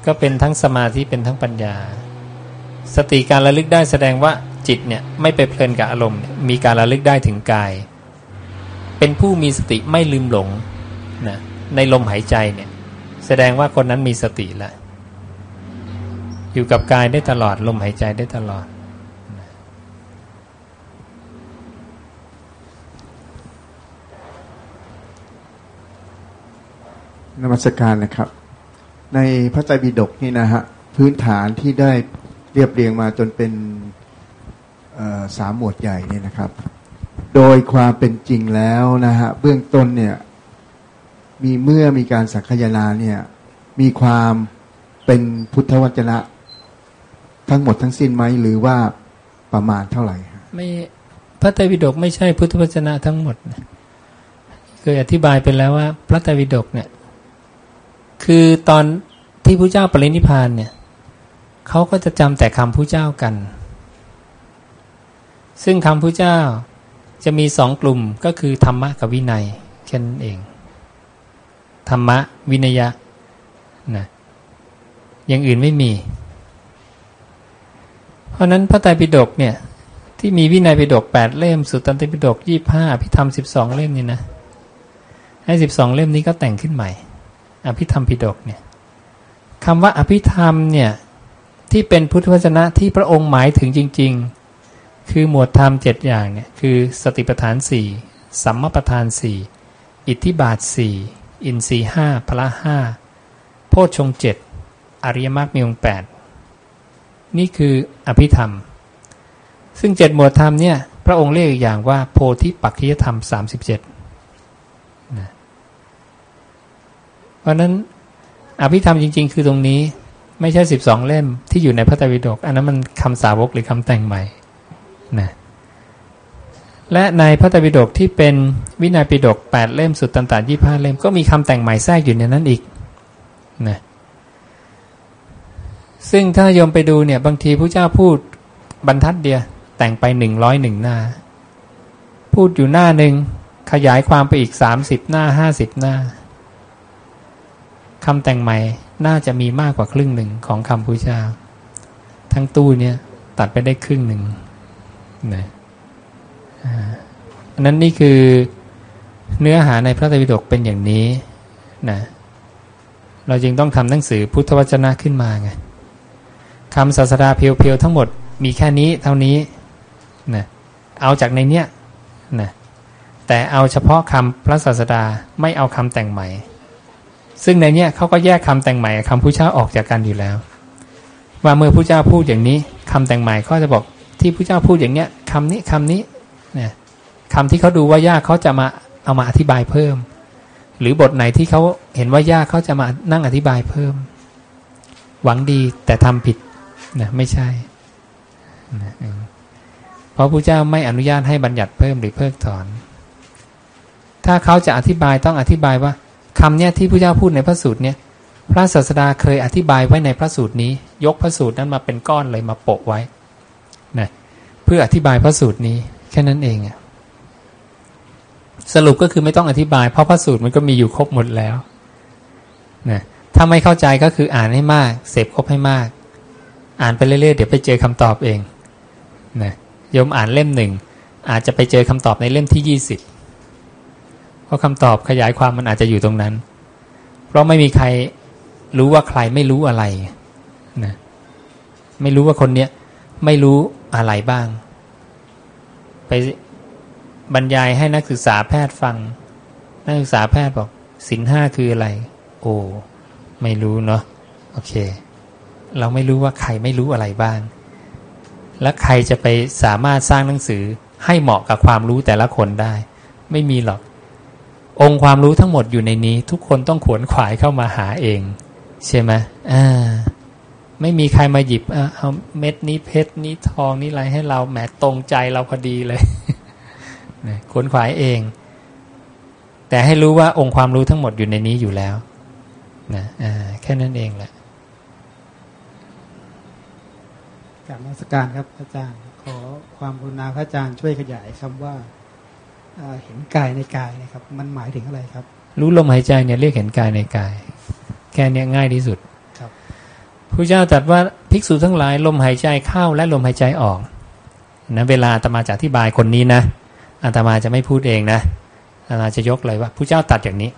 ก็เป็นทั้งสมาธิเป็นทั้งปัญญา สติการระลึกได้แสดงว่า จิตเนี่ยไม่ไปเพลินกับอารมณ์มีการระลึกได้ถึงกาย เป็นผู้มีสติไม่ลืมหลงนะในลมหายใจเนี่ยแสดงว่าคนนั้นมีสติแล้วอยู่กับกายได้ตลอดลมหายใจได้ตลอด นมัสการนะครับ ในพระไตรปิฎกนี่นะฮะพื้นฐานที่ได้เรียบเรียงมาจนเป็น สามหมวดใหญ่เนี่ยนะครับ โดยความเป็นจริงแล้วนะฮะเบื้องต้นเนี่ยมีเมื่อมีการสังคายนาเนี่ยมีความเป็นพุทธวจนะ ทั้งหมดทั้งสิ้นไหมหรือว่าประมาณเท่าไหร่ไม่พระไตรปิฎกไม่ใช่พุทธวจนะทั้งหมดนะเคยอธิบายไปแล้วว่า พระไตรปิฎกเนี่ยคือตอนที่พระเจ้าปรินิพพานเนี่ยเขาก็จะจำแต่คำพระเจ้ากัน ซึ่งคำพระเจ้าจะมีสองกลุ่มก็คือธรรมะกับวินัยแค่นั้นเอง ธรรมะวินัยะนะอย่างอื่นไม่มี เพราะนั้นพระไตรปิฎกเนี่ยที่มีวินัยปิฎกแปดเล่ม สุตตันตปิฎกยี่ห้าอภิธรรมสิบสองเล่มนี่นะให้สิบสองเล่มนี้ก็แต่งขึ้นใหม่ อภิธรรมปิฎกเนี่ยคำว่าอภิธรรมเนี่ยที่เป็นพุทธวจนะที่พระองค์หมายถึงจริง ๆ คือหมวดธรรมเจ็ดอย่างเนี่ยคือสติปัฏฐานสี่สัมมาปัฏฐานสี่อิทธิบาทสี่อินทรีห้าพละห้าโพชฌงเจ็ดอริยมรรคมีองค์แปดนี่คืออภิธรรม ซึ่งเจ็ดหมวดธรรมเนี่ยพระองค์เรียกอีกอย่างว่าโพธิปักขิยธรรมสามสิบเจ็ดนะเพราะนั้นอภิธรรมจริง ๆ คือตรงนี้ไม่ใช่สิบสองเล่มที่อยู่ในพระไตรปิฎกอันนั้นมันคำสาวกหรือคำแต่งใหม่ นะและในพระไตรปิฎกที่เป็นวินัยปิฎกแปดเล่มสุดตันตายี่ห้าเล่มก็มีคำแต่งใหม่แทรกอยู่ในนั้นอีกนะซึ่งถ้าโยมไปดูเนี่ยบางทีพระเจ้าพูดบรรทัดเดียวแต่งไปหนึ่งร้อยหนึ่งหน้า พูดอยู่หน้าหนึ่งขยายความไปอีกสามสิบหน้าห้าสิบหน้าคำแต่งใหม่น่าจะมีมากกว่าครึ่งหนึ่งของคำพุทธเจ้า ทั้งตู้เนี่ยตัดไปได้ครึ่งหนึ่ง นะอันนั้นนี่คือเนื้อหาในพระไตรปิฎกเป็นอย่างนี้นะเราจึงต้องทำหนังสือพุทธวจนะขึ้นมาไงคำศาสดาเพียวๆทั้งหมดมีแค่นี้เท่านี้นะเอาจากในเนี้ยนะแต่เอาเฉพาะคำพระศาสดาไม่เอาคำแต่งใหม่ ซึ่งในเนี้ยเขาก็แยกคำแต่งใหม่คำพุทธเจ้าออกจากกันอยู่แล้ว ว่าเมื่อพุทธเจ้าพูดอย่างนี้คำแต่งใหม่เขาจะบอก ที่พุทธเจ้าพูดอย่างเนี้ยคำนี้คำนี้เนี่ยคำที่เขาดูว่ายากเขาจะมาเอามาอธิบายเพิ่ม หรือบทไหนที่เขาเห็นว่ายากเขาจะมานั่งอธิบายเพิ่ม หวังดีแต่ทำผิดนะไม่ใช่นะเพราะพระเจ้าไม่อนุญาตให้บัญญัติเพิ่มหรือเพิกถอน ถ้าเขาจะอธิบายต้องอธิบายว่าคำเนี้ยที่พระเจ้าพูดในพระสูตรเนี้ยพระศาสดาเคยอธิบายไว้ในพระสูตรนี้ ยกพระสูตรนั้นมาเป็นก้อนเลยมาโปะไว้ นะเพื่ออธิบายพระสูตรนี้แค่นั้นเองอะสรุปก็คือไม่ต้องอธิบาย เพราะพระสูตรมันก็มีอยู่ครบหมดแล้วนะถ้าไม่เข้าใจก็คืออ่านให้มากเสพครบให้มาก อ่านไปเรื่อยๆเดี๋ยวไปเจอคำตอบเองนะโยมอ่านเล่มหนึ่งอาจจะไปเจอคำตอบในเล่มที่ยี่สิบเพราะคำตอบขยายความมันอาจจะอยู่ตรงนั้น เพราะไม่มีใครรู้ว่าใครไม่รู้อะไรนะไม่รู้ว่าคนเนี้ย ไม่รู้อะไรบ้าง ไปบรรยายให้นักศึกษาแพทย์ฟัง นักศึกษาแพทย์บอกสินห้าคืออะไร โอ้ไม่รู้เนาะโอเค เราไม่รู้ว่าใครไม่รู้อะไรบ้าง และใครจะไปสามารถสร้างหนังสือให้เหมาะกับความรู้แต่ละคนได้ ไม่มีหรอก องค์ความรู้ทั้งหมดอยู่ในนี้ ทุกคนต้องขวนขวายเข้ามาหาเอง ใช่ไหมอ่า ไม่มีใครมาหยิบเอาเม็ดนี้เพชรนี้ทองนี้อะไรให้เราแหมตรงใจเราพอดีเลยนะขนขวายเอง แต่ให้รู้ว่าองค์ความรู้ทั้งหมดอยู่ในนี้อยู่แล้วนะแค่นั้นเองแหละกราบนมัสการครับอาจารย์ขอความกรุณาพระอาจารย์ช่วยขยายคำว่าเห็นกายในกายนะครับ มันหมายถึงอะไรครับ รู้ลมหายใจเนี่ยเรียกเห็นกายในกาย แค่นี้ง่ายที่สุดครับ พระเจ้าตรัสว่าภิกษุทั้งหลายลมหายใจเข้าและลมหายใจออกนะเวลาอาตมาจะอธิบายคนนี้นะอาตมาจะไม่พูดเองนะอาตมาจะยกเลยว่าผู้เจ้าตัดอย่างนี้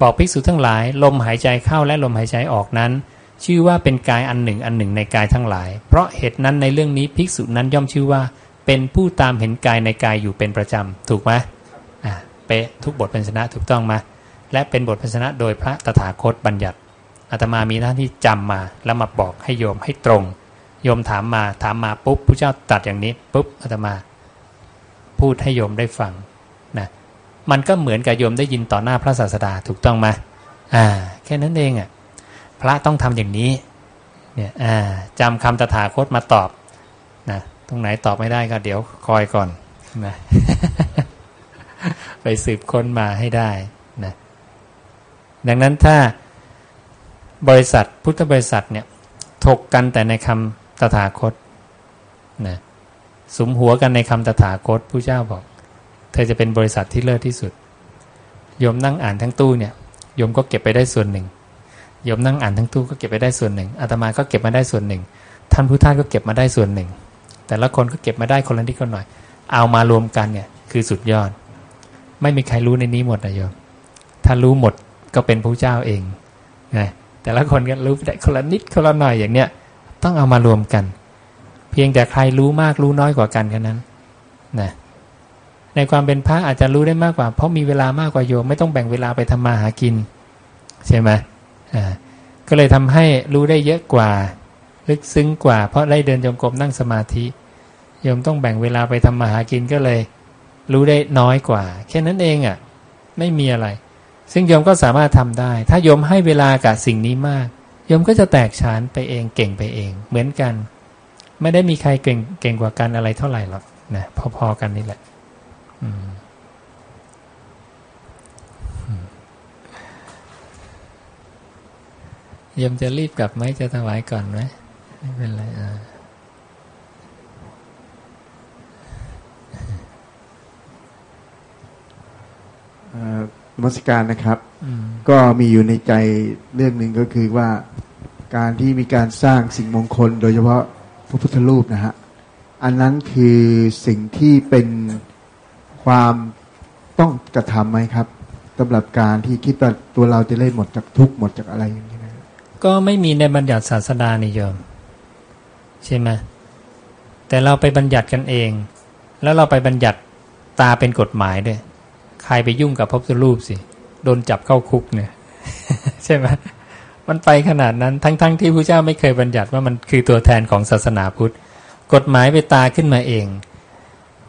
บอกภิกษุทั้งหลาย ลมหายใจเข้าและลมหายใจออกนั้น ชื่อว่าเป็นกายอันหนึ่งอันหนึ่งในกายทั้งหลาย เพราะเหตุนั้นในเรื่องนี้ภิกษุนั้นย่อมชื่อว่าเป็นผู้ตามเห็นกายในกายอยู่เป็นประจำถูกไหมอ่าเป๊ะทุกบทพันชนะถูกต้องมาและเป็นบทพันชนะโดยพระตถาคตบัญญัติ อาตมามีหน้าที่จำมา แล้วมาบอกให้โยมให้ตรง โยมถามมาถามมาปุ๊บผู้เจ้าตัดอย่างนี้ปุ๊บอาตมา พูดให้โยมได้ฟังนะมันก็เหมือนกับโยมได้ยินต่อหน้าพระศาสดาถูกต้องไหมอ่า แค่นั้นเองอะพระต้องทำอย่างนี้เนี่ยอ่าจำคำตถาคตมาตอบนะตรงไหนตอบไม่ได้ก็เดี๋ยวคอยก่อนนะไปสืบค้นมาให้ได้นะดังนั้นถ้า บริษัทพุทธบริษัทเนี่ยถกกันแต่ในคำตถาคตนะสมหัวกันในคำตถาคตผู้เจ้าบอก เธอจะเป็นบริษัทที่เลิศที่สุดโยมนั่งอ่านทั้งตู้เนี่ยโยมก็เก็บไปได้ส่วนหนึ่งโยมนั่งอ่านทั้งตู้ก็เก็บไปได้ส่วนหนึ่งอาตมาก็เก็บมาได้ส่วนหนึ่ง ท่านผู้ท่านก็เก็บมาได้ส่วนหนึ่ง แต่ละคนก็เก็บมาได้คนละนิดคนหน่อย เอามารวมกันเนี่ยคือสุดยอด ไม่มีใครรู้ในนี้หมดนะโยมถ้ารู้หมดก็เป็นพระเจ้าเองไง แต่ละคนก็รู้ได้คนละนิดคนละหน่อยอย่างเนี้ยต้องเอามารวมกัน เพียงแต่ใครรู้มากรู้น้อยกว่ากันแค่นั้นนะในความเป็นพระอาจจะรู้ได้มากกว่า เพราะมีเวลามากกว่าโยมไม่ต้องแบ่งเวลาไปทำมาหากิน ใช่ไหมอ่าก็เลยทำให้รู้ได้เยอะกว่า ลึกซึ้งกว่า เพราะได้เดินจงกรมนั่งสมาธิโยมต้องแบ่งเวลาไปทำมาหากินก็เลย รู้ได้น้อยกว่า แค่นั้นเองอะ่ะ ไม่มีอะไร ซึ่งโยมก็สามารถทำได้ ถ้าโยมให้เวลากับสิ่งนี้มากโยมก็จะแตกฉานไปเองเก่งไปเอง เหมือนกัน ไม่ได้มีใครเก่งเก่งกว่ากันอะไรเท่าไหร่หรอกนะพอๆกันนี่แหละยมจะรีบกลับไหมจะถวายก่อนไหมไม่เป็นไรอ่า มัสการนะครับ ก็มีอยู่ในใจเรื่องหนึ่งก็คือว่าการที่มีการสร้างสิ่งมงคล โดยเฉพาะพระพุทธรูปนะฮะอันนั้นคือสิ่งที่เป็นความต้องกระทำไหมครับสำหรับการที่คิดว่าตัวเราจะเล่นหมดจากทุกหมดจากอะไรอย่างนี้นะก็ไม่มีในบัญญัติศาสดานิยมใช่ไหมแต่เราไปบัญญัติกันเอง แล้วเราไปบัญญัติตาเป็นกฎหมายด้วย ใครไปยุ่งกับพระพุทธรูปสิ โดนจับเข้าคุกเนี่ย ใช่ไหมมันไปขนาดนั้นทั้งๆทที่พระเจ้าไม่เคยบัญญัติว่ามันคือตัวแทนของศาสนาพุทธ กฎหมายไปตาขึ้นมาเอง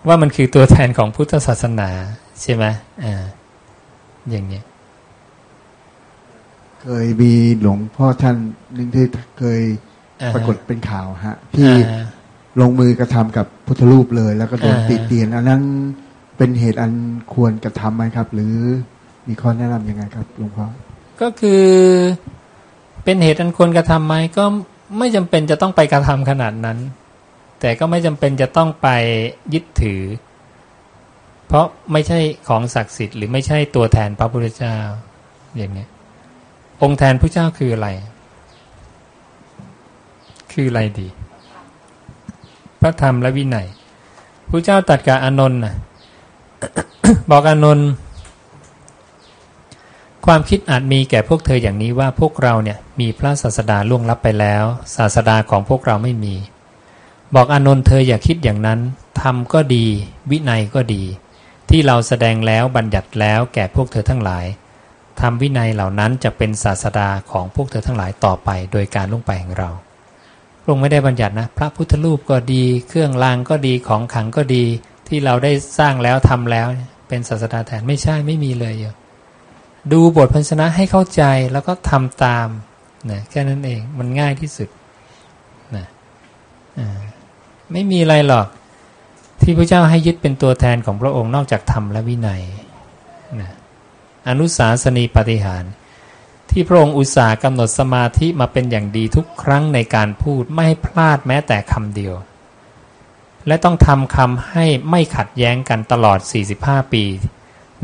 ว่ามันคือตัวแทนของพุทธศาสนา ใช่ไหมอ่าอย่างนี้เคยมีหลวงพ่อท่านหนึงที่เคยอ่าฮะปรากฏเป็นข่าวฮะที่อ่าลงมือกระทำกับพุทธรูปเลย แล้วก็โดนอ่าติเตียน อันนั้น เป็นเหตุอันควรกระทำไหมครับ หรือมีข้อแนะนำยังไงครับหลวงพ่อก็คือเป็นเหตุอันควรกระทำไหมก็ไม่จำเป็นจะต้องไปกระทำขนาดนั้น แต่ก็ไม่จำเป็นจะต้องไปยึดถือ เพราะไม่ใช่ของศักดิ์สิทธิ์หรือไม่ใช่ตัวแทนพระพุทธเจ้าอย่างเนี้ยองค์แทนพระเจ้าคืออะไร คืออะไรดี พระธรรมและวินัยพระเจ้าตัดกับอานนท์นะ บอกอานนท์ความคิดอาจมีแก่พวกเธออย่างนี้ว่าพวกเราเนี่ยมีพระศาสดาล่วงลับไปแล้ว ศาสดาของพวกเราไม่มี บอกอานนท์เธออย่าคิดอย่างนั้นธรรมก็ดี วินัยก็ดี ที่เราแสดงแล้วบัญญัติแล้วแก่พวกเธอทั้งหลายธรรมวินัยเหล่านั้นจะเป็นศาสดาของพวกเธอทั้งหลายต่อไป โดยการล่วงไปของเราพระองค์ไม่ได้บัญญัตินะ พระพุทธรูปก็ดี เครื่องรางก็ดีของขังก็ดี ที่เราได้สร้างแล้วทำแล้ว เป็นศาสดาแทนไม่ใช่ไม่มีเลยโยมดูบทพันชนะให้เข้าใจแล้วก็ทำตามนะแค่นั้นเองมันง่ายที่สุดนะไม่มีอะไรหรอกที่พระเจ้าให้ยึดเป็นตัวแทนของพระองค์นอกจากธรรมและวินัยนะอนุสาสนีปฏิหารที่พระองค์อุตส่าห์กำหนดสมาธิมาเป็นอย่างดีทุกครั้งในการพูดไม่ให้พลาดแม้แต่คำเดียว และต้องทำคำให้ไม่ขัดแย้งกันตลอด 45 ปี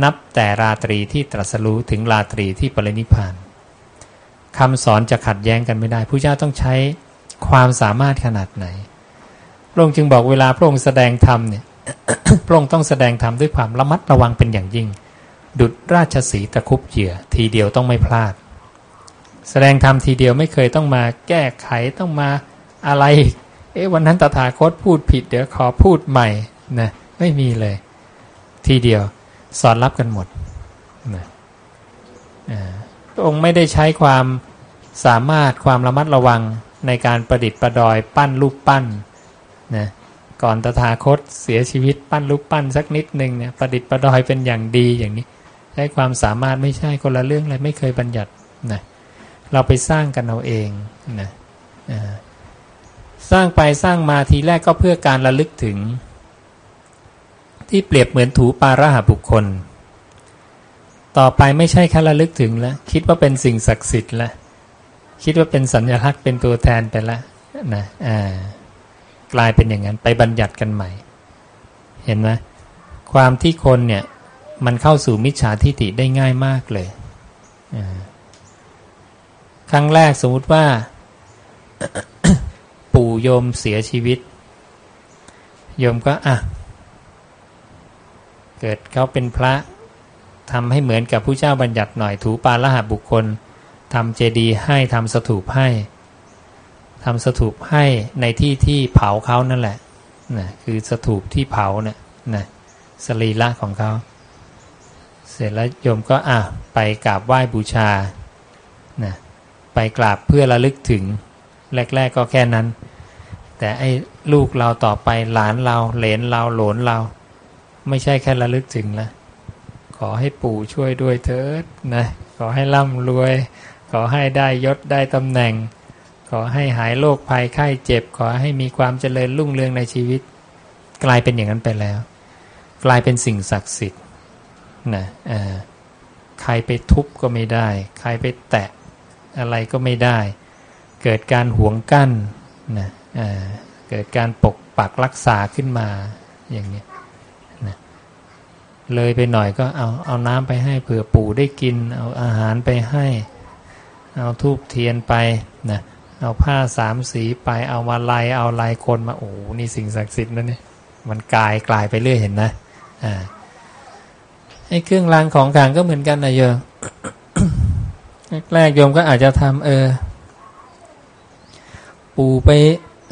นับแต่ราตรีที่ตรัสรู้ถึงราตรีที่ปรินิพานคำสอนจะขัดแย้งกันไม่ได้พระเจ้าต้องใช้ความสามารถขนาดไหน พระองค์จึงบอกเวลาพระองค์แสดงธรรมเนี่ยพระองค์ต้องแสดงธรรมด้วยความระมัดระวังเป็นอย่างยิ่ง ดุจราชสีตะคุบเหยื่อ ทีเดียวต้องไม่พลาด แสดงธรรมทีเดียวไม่เคยต้องมาแก้ไขต้องมาอะไร เอ๊ะวันนั้นตถาคตพูดผิด เดี๋ยวขอพูดใหม่นะไม่มีเลย ทีเดียวสอนรับกันหมดนะอ่าพระองค์ไม่ได้ใช้ความสามารถความระมัดระวังในการประดิษฐ์ประดอยปั้นรูปปั้นนะก่อนตถาคตเสียชีวิตปั้นรูปปั้นสักนิดหนึ่งเนี่ยประดิษฐ์ประดอยเป็นอย่างดีอย่างนี้ใช้ความสามารถไม่ใช่คนละเรื่องเลยไม่เคยบัญญัตินะเราไปสร้างกันเอาเองนะอ่า สร้างไปสร้างมาทีแรกก็เพื่อการระลึกถึง ที่เปรียบเหมือนถูปาระหบุคคล ต่อไปไม่ใช่แค่ระลึกถึงแล้วคิดว่าเป็นสิ่งศักดิ์สิทธิ์แล้วคิดว่าเป็นสัญลักษณ์เป็นตัวแทนไปแล้วนะอ่ากลายเป็นอย่างนั้นไปบัญญัติกันใหม่ เห็นไหมความที่คนเนี่ยมันเข้าสู่มิจฉาทิฏฐิได้ง่ายมากเลย ครั้งแรกสมมติว่า ปู่โยมเสียชีวิต โยมก็อะ เกิดเขาเป็นพระทำให้เหมือนกับผู้เจ้าบัญญัติหน่อยถูปาละหะบุคคลทำเจดีย์ให้ทำสถูปให้ทำสถูปให้ในที่ที่เผาเขานั่นแหละนะคือสถูปที่เผาเนี่ยนะสรีระของเขา เสร็จแล้วโยมก็อะไปกราบไหว้บูชานะไปกราบเพื่อระลึกถึง แรก ๆ ก็แค่นั้น แต่ไอ้ลูกเราต่อไปหลานเราเหลนเราหลนเรา ไม่ใช่แค่ระลึกถึงแล้วขอให้ปู่ช่วยด้วยเถิดนะขอให้ร่ำรวย ขอให้ได้ยศได้ตำแหน่ง ขอให้หายโรคภัยไข้เจ็บ ขอให้มีความเจริญรุ่งเรืองในชีวิต กลายเป็นอย่างนั้นไปแล้ว กลายเป็นสิ่งศักดิ์สิทธิ์นะใครไปทุบก็ไม่ได้ ใครไปแตะอะไรก็ไม่ได้ เกิดการหวงกั้นนะเกิดการปกปักรักษาขึ้นมาอย่างนี้เลยไปหน่อยก็เอาเอาน้ำไปให้เผื่อปู่ได้กิน เอาอาหารไปให้ เอาทูบเทียนไปนะเอาผ้าสามสีไปเอามาลายเอาลายคนมาโอ้นี่สิ่งศักดิ์สิทธิ์นั่นนี่มันกลายกลายไปเรื่อยเห็นนะอ่าไอ้เครื่องรางของขลังก็เหมือนกันนะโยมแรกๆโยมก็อาจจะทำเออ ปู่ไป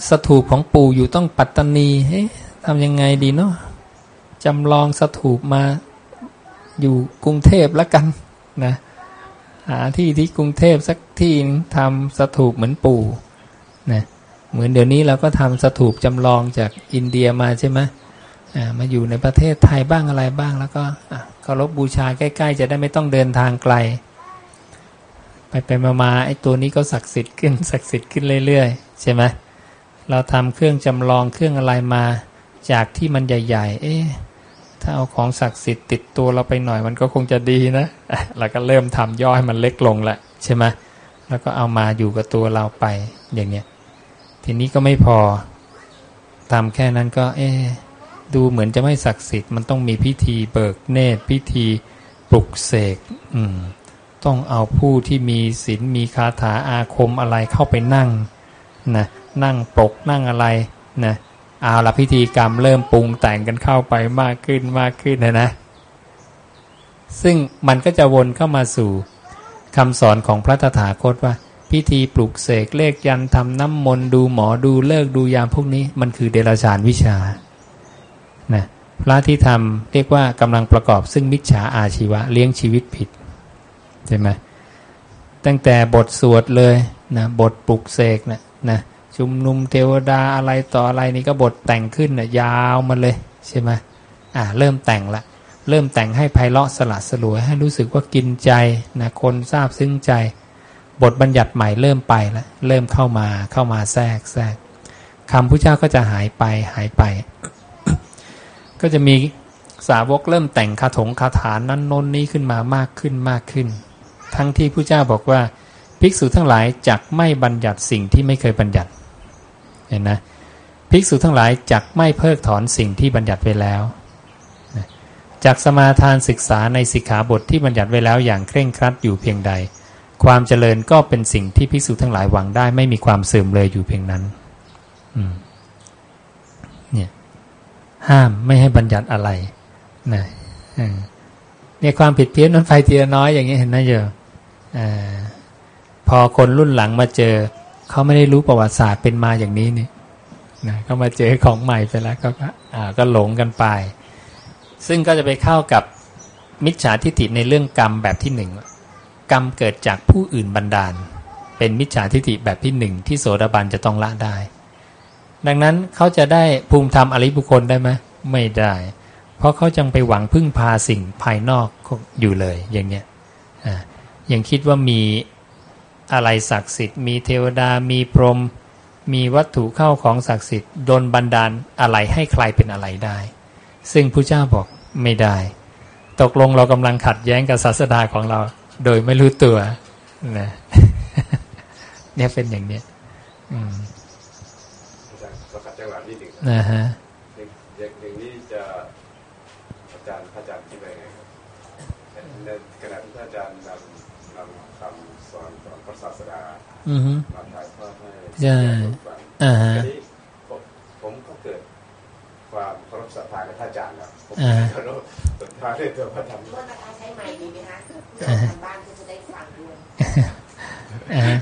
สถูปของปู่อยู่ต้องปัตตานีเฮ้ทำยังไงดีเนาะจำลองสถูปมาอยู่กรุงเทพแล้วกันนะหาที่ที่กรุงเทพสักที่นึงทำสถูปเหมือนปู่นะเหมือนเดี๋ยวนี้เราก็ทำสถูปจำลองจากอินเดียมาใช่ไหมอ่ามาอยู่ในประเทศไทยบ้างอะไรบ้างแล้วก็เคารพบูชาใกล้ ๆ จะได้ไม่ต้องเดินทางไกล ไปไปมามาไอ้ตัวนี้ก็ศักดิ์สิทธิ์ขึ้นศักดิ์สิทธิ์ขึ้นเรื่อยๆ ใช่ไหมเราทำเครื่องจำลองเครื่องอะไรมาจากที่มันใหญ่ ๆ เอ๊ะถ้าเอาของศักดิ์สิทธิ์ติดตัวเราไปหน่อยมันก็คงจะดีนะเราก็เริ่มทำย่อให้มันเล็กลงแหละใช่ไหมแล้วก็เอามาอยู่กับตัวเราไปอย่างเนี้ยทีนี้ก็ไม่พอทำแค่นั้นก็ เอ๊ดูเหมือนจะไม่ศักดิ์สิทธิ์มันต้องมีพิธีเบิกเนตรพิธีปลุกเสกอืม ต้องเอาผู้ที่มีศีลมีคาถาอาคมอะไรเข้าไปนั่งนะนั่งปกนั่งอะไรนะเอาละพิธีกรรมเริ่มปรุงแต่งกันเข้าไปมากขึ้นมากขึ้นนะนะ ซึ่งมันก็จะวนเข้ามาสู่คำสอนของพระตถาคตว่า พิธีปลุกเสกเลขยันทำน้ำมนต์ดูหมอดูเลิกดูยามพวกนี้มันคือเดรัจฉานวิชานะพระที่ทำเรียกว่ากำลังประกอบซึ่งมิจฉาอาชีวะเลี้ยงชีวิตผิด ใช่ไหมตั้งแต่บทสวดเลยนะบทปลุกเสกนะนะชุมนุมเทวดาอะไรต่ออะไรนี่ก็บทแต่งขึ้นนะยาวมาเลยใช่ไหมอ่าเริ่มแต่งละ เริ่มแต่งให้ไพเราะสละสลวยให้รู้สึกว่ากินใจนะคนทราบซึ้งใจ บทบัญญัติใหม่เริ่มไปล้วเริ่มเข้ามาเข้ามาแทรกแทรกคำพระเจ้าก็จะหายไปหายไป ก็จะมีสาวกเริ่มแต่งคาถงคาถานั้นน้นนี้ขึ้นมามากขึ้นมากขึ้น ทั้งที่พระเจ้าบอกว่า ภิกษุทั้งหลายจักไม่บัญญัติสิ่งที่ไม่เคยบัญญัติเห็นนะภิกษุทั้งหลายจักไม่เพิกถอนสิ่งที่บัญญัติไว้แล้วจากสมาทานศึกษาในสิกขาบทที่บัญญัติไว้แล้วอย่างเคร่งครัดอยู่เพียงใด ความเจริญก็เป็นสิ่งที่ภิกษุทั้งหลายหวังได้ไม่มีความเสื่อมเลยอยู่เพียงนั้นเนี่ยห้ามไม่ให้บัญญัติอะไรนะเนี่ยความผิดเพี้ยนนั้นไฟเทียน้อยอย่างนี้เห็นนะเยอะ พอคนรุ่นหลังมาเจอ เขาไม่ได้รู้ประวัติศาสตร์เป็นมาอย่างนี้นี่นะเขามาเจอของใหม่ไปแล้วก็ก็หลงกันไป ซึ่งก็จะไปเข้ากับมิจฉาทิฏฐิในเรื่องกรรมแบบที่หนึ่งกรรมเกิดจากผู้อื่นบันดาล เป็นมิจฉาทิฏฐิแบบที่หนึ่งที่โสดาบันจะต้องละได้ ดังนั้นเขาจะได้ภูมิธรรมอริบุคคลได้ไหมไม่ได้ เพราะเขาจังไปหวังพึ่งพาสิ่งภายนอกอยู่เลยอย่างเนี้ย ยังคิดว่ามีอะไรศักดิ์สิทธิ์ มีเทวดามีพรหมมีวัตถุเข้าของศักดิ์สิทธิ์โดนบันดาลอะไรให้ใครเป็นอะไรได้ ซึ่งพระเจ้าบอกไม่ได้ ตกลงเรากำลังขัดแย้งกับศาสดาของเรา โดยไม่รู้ตัวนะเนี่ยเป็นอย่างเนี้ยอืมนะฮะอย่างนี้จะอาจารย์พระอาจารย์คิดว่าไงครับในขณะที่พระอาจารย์นำนำคำสอนของพระศาส ดามาถ่ายทอดให้ใช่อ่าฮะผมก็เกิดความเคารพศรัทธาในพระอาจารย์ครับผมเคารพศรัทธาในตัวพระธรรมว่าใช้ไมค์ดีไหมคะทางบ้านจะได้ฟังด้วย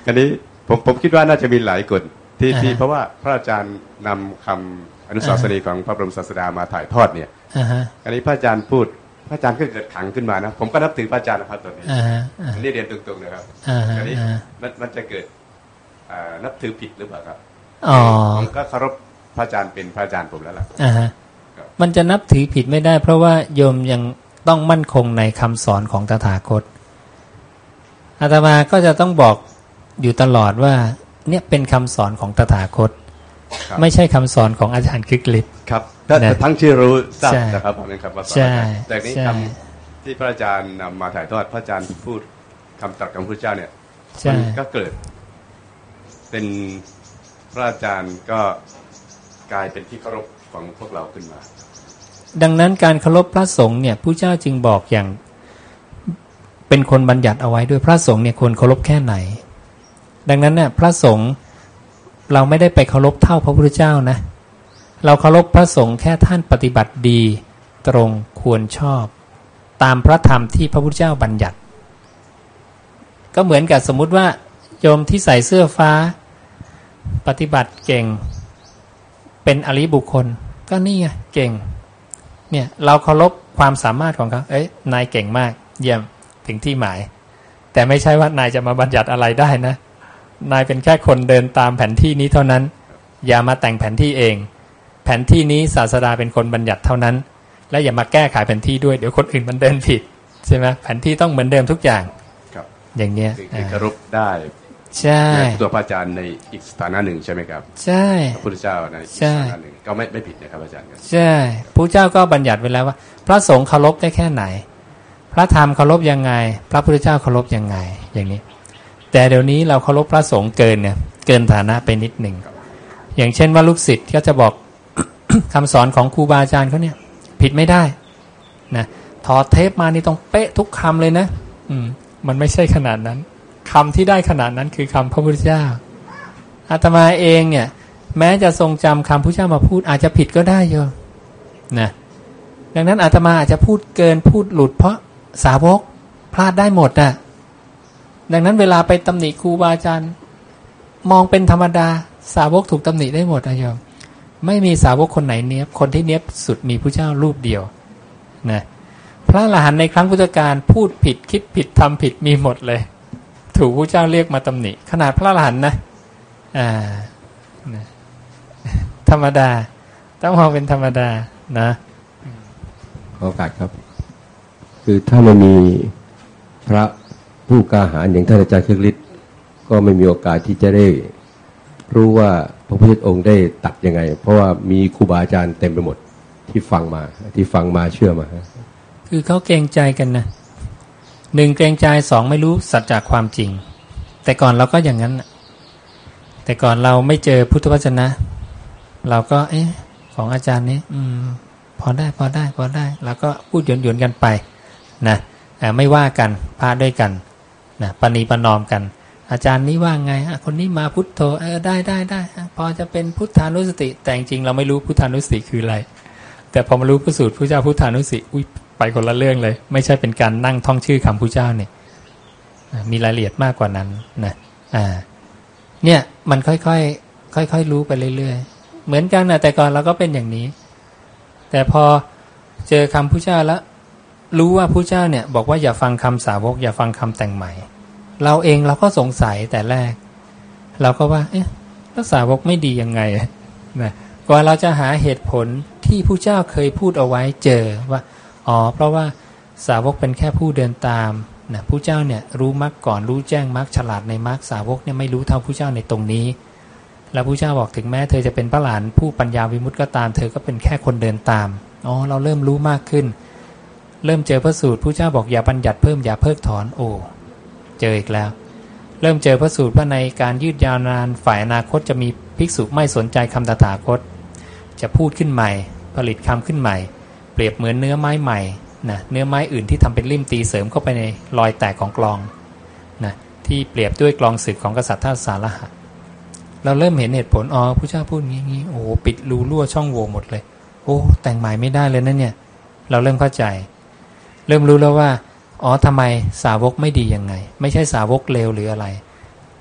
อันนี้ผมผมคิดว่าน่าจะมีหลายคนที่ที่เพราะว่าพระอาจารย์นำคำอนุสาวรีย์ของพระบรมศาสดามาถ่ายทอดเนี่ยอันนี้พระอาจารย์พูด พระอาจารย์ก็เกิดขังขึ้นมานะผมก็นับถือพระอาจารย์นะครับตอนนี้นี่เรียนตรงๆนะครับอันนี้มันจะเกิดนับถือผิดหรือเปล่าครับผมก็เคารพพระอาจารย์เป็นพระอาจารย์ผมแล้วล่ะมันจะนับถือผิดไม่ได้ เพราะว่าโยมยังต้องมั่นคงในคำสอนของตถาคตอาตมาก็จะต้องบอกอยู่ตลอดว่า เนี่ยเป็นคำสอนของตถาคต ไม่ใช่คำสอนของอาจารย์คึกฤทธิ์ครับทั้งที่รู้ทราบนะครับผมนะครับว่าแต่นี้คำที่พระอาจารย์นำมาถ่ายทอดพระอาจารย์พูดคำตรัสของพระเจ้าเนี่ยมันก็เกิด เป็นพระอาจารย์ก็กลายเป็นที่เคารพของพวกเราขึ้นมา ดังนั้นการเคารพพระสงฆ์เนี่ยผู้เจ้าจึงบอกอย่าง เป็นคนบัญญัติเอาไว้ด้วยพระสงฆ์เนี่ยควรเคารพแค่ไหน ดังนั้นเนี่ยพระสงฆ์ เราไม่ได้ไปเคารพเท่าพระพุทธเจ้านะ เราเคารพพระสงฆ์แค่ท่านปฏิบัติดี ตรงควรชอบ ตามพระธรรมที่พระพุทธเจ้าบัญญัติ ก็เหมือนกับสมมุติว่า โยมที่ใส่เสื้อฟ้า ปฏิบัติเก่ง เป็นอริบุคคล ก็นี่ไงเก่งเนี่ยเราเคารพความสามารถของเขา เอ้ย นายเก่งมาก เยี่ยม ถึงที่หมาย แต่ไม่ใช่ว่านายจะมาบัญญัติอะไรได้นะ นายเป็นแค่คนเดินตามแผนที่นี้เท่านั้น อย่ามาแต่งแผนที่เอง แผนที่นี้ศาสดาเป็นคนบัญญัติเท่านั้น และอย่ามาแก้ไขแผนที่ด้วยเดี๋ยวคนอื่นมันเดินผิดใช่ไหมแผนที่ต้องเหมือนเดิมทุกอย่างครับอย่างเนี้ยคือคืออ่าเคารพได้ใช่ในตัวพระอาจารย์ในอีกสถานะหนึ่งใช่ไหมครับ ใช่พระพุทธเจ้าในอีกใช่สถานะหนึ่งก็ไม่ไม่ผิดนะครับอาจารย์ครับใช่พระเจ้าก็บัญญัติไว้แล้วว่า พระสงฆ์เคารพได้แค่ไหน พระธรรมเคารพยังไง พระพุทธเจ้าเคารพยังไง อย่างนี้ แต่เดี๋ยวนี้เราเคารพพระสงฆ์เกินเนี่ยเกินฐานะไปนิดหนึ่งอย่างเช่นว่าลูกศิษย์ก็จะบอกคำสอนของครูบาอาจารย์เขาเนี่ย ผิดไม่ได้นะถอดเทปมานี่ต้องเป๊ะทุกคำเลยนะ อืม มันไม่ใช่ขนาดนั้นคำที่ได้ขนาดนั้นคือคำพระพุทธเจ้าอาตมาเองเนี่ย แม้จะทรงจำคำพระเจ้ามาพูด อาจจะผิดก็ได้โยมนะดังนั้นอาตมาอาจจะพูดเกินพูดหลุดเพราะสาวกพลาดได้หมดน่ะ ดังนั้นเวลาไปตำหนิครูบาอาจารย์ มองเป็นธรรมดาสาวกถูกตำหนิได้หมดนะโยมไม่มีสาวกคนไหนเนี้ยบคนที่เนี้ยบสุดมีพระเจ้ารูปเดียวนะพระอรหันต์ในครั้งพุทธกาลพูดผิดคิดผิดทำผิดมีหมดเลย ถูกพระเจ้าเรียกมาตำหนิ ขนาดพระอรหันต์นะอ่านะธรรมดา ต้องมองเป็นธรรมดานะขอโอกาสครับ คือถ้าไม่มีพระ ผู้กล้าหาญอย่างท่านอาจารย์เครืองฤทธิ์ก็ไม่มีโอกาสที่จะได้รู้ว่าพระพุทธองค์ได้ตัดยังไง เพราะว่ามีครูบาอาจารย์เต็มไปหมดที่ฟังมาที่ฟังมาเชื่อมา คือเขาเกรงใจกันนะหนึ่งเกรงใจสองไม่รู้สัจจากความจริง แต่ก่อนเราก็อย่างนั้นแต่ก่อนเราไม่เจอพุทธวจนะ เราก็ เอ๊ะ ของอาจารย์นี้ อืม พอได้พอได้พอได้ แล้วก็พูดหยวนหยวนๆกันไป นะไม่ว่ากันพาด้วยกัน นะปณีประนอมกัน อาจารย์นี้ว่าไงคนนี้มาพุทโธเออได้ได้ได้พอจะเป็นพุทธานุสติ แต่จริงเราไม่รู้พุทธานุสติคืออะไร แต่พอมารู้พระสูตรพระเจ้าพุทธานุสติอุ้ยไปคนละเรื่องเลย ไม่ใช่เป็นการนั่งท่องชื่อคำพระเจ้าเนี่ยมีรายละเอียดมากกว่านั้นนะอ่าเนี่ยมันค่อยๆค่อยๆรู้ไปเรื่อยๆ เหมือนกันนะแต่ก่อนเราก็เป็นอย่างนี้ แต่พอเจอคำพระเจ้าแล้ว รู้ว่าพระเจ้าเนี่ยบอกว่าอย่าฟังคำสาวก อย่าฟังคำแต่งใหม่ เราเองเราก็สงสัยแต่แรก เราก็ว่า เอ๊ะแล้วสาวกไม่ดียังไงนะกว่าเราจะหาเหตุผลที่ผู้เจ้าเคยพูดเอาไว้เจอว่าอ๋อเพราะว่าสาวกเป็นแค่ผู้เดินตามนะผู้เจ้าเนี่ยรู้มรรคก่อนรู้แจ้งมรรคฉลาดในมรรคสาวกเนี่ยไม่รู้เท่าผู้เจ้าในตรงนี้ แล้วผู้เจ้าบอกถึงแม้เธอจะเป็นพระหลานผู้ปัญญาวิมุตติก็ตาม เธอก็เป็นแค่คนเดินตามอ๋อเราเริ่มรู้มากขึ้น เริ่มเจอพระสูตรผู้เจ้าบอกอย่าบัญญัติเพิ่มอย่าเพิกถอนโอ้เจออีกแล้ว เริ่มเจอพระสูตรว่าในการยืดยาวนานฝ่ายอนาคตจะมีภิกษุไม่สนใจคำตถาคต จะพูดขึ้นใหม่ ผลิตคำขึ้นใหม่ เปรียบเหมือนเนื้อไม้ใหม่นะเนื้อไม้อื่นที่ทำเป็นริ่มตีเสริมเข้าไปในรอยแตกของกลองนะที่เปรียบด้วยกลองศึกของกษัตริย์ท่าสารหะเราเริ่มเห็นเหตุผลอ๋อผู้เจ้าพูดงี้งี้โอ้ปิดรูรั่วช่องโหว่หมดเลย โอ้แต่งใหม่ไม่ได้เลยนะเนี่ย เราเริ่มเข้าใจ เริ่มรู้แล้วว่า อ๋อทำไมสาวกไม่ดียังไง ไม่ใช่สาวกเลวหรืออะไร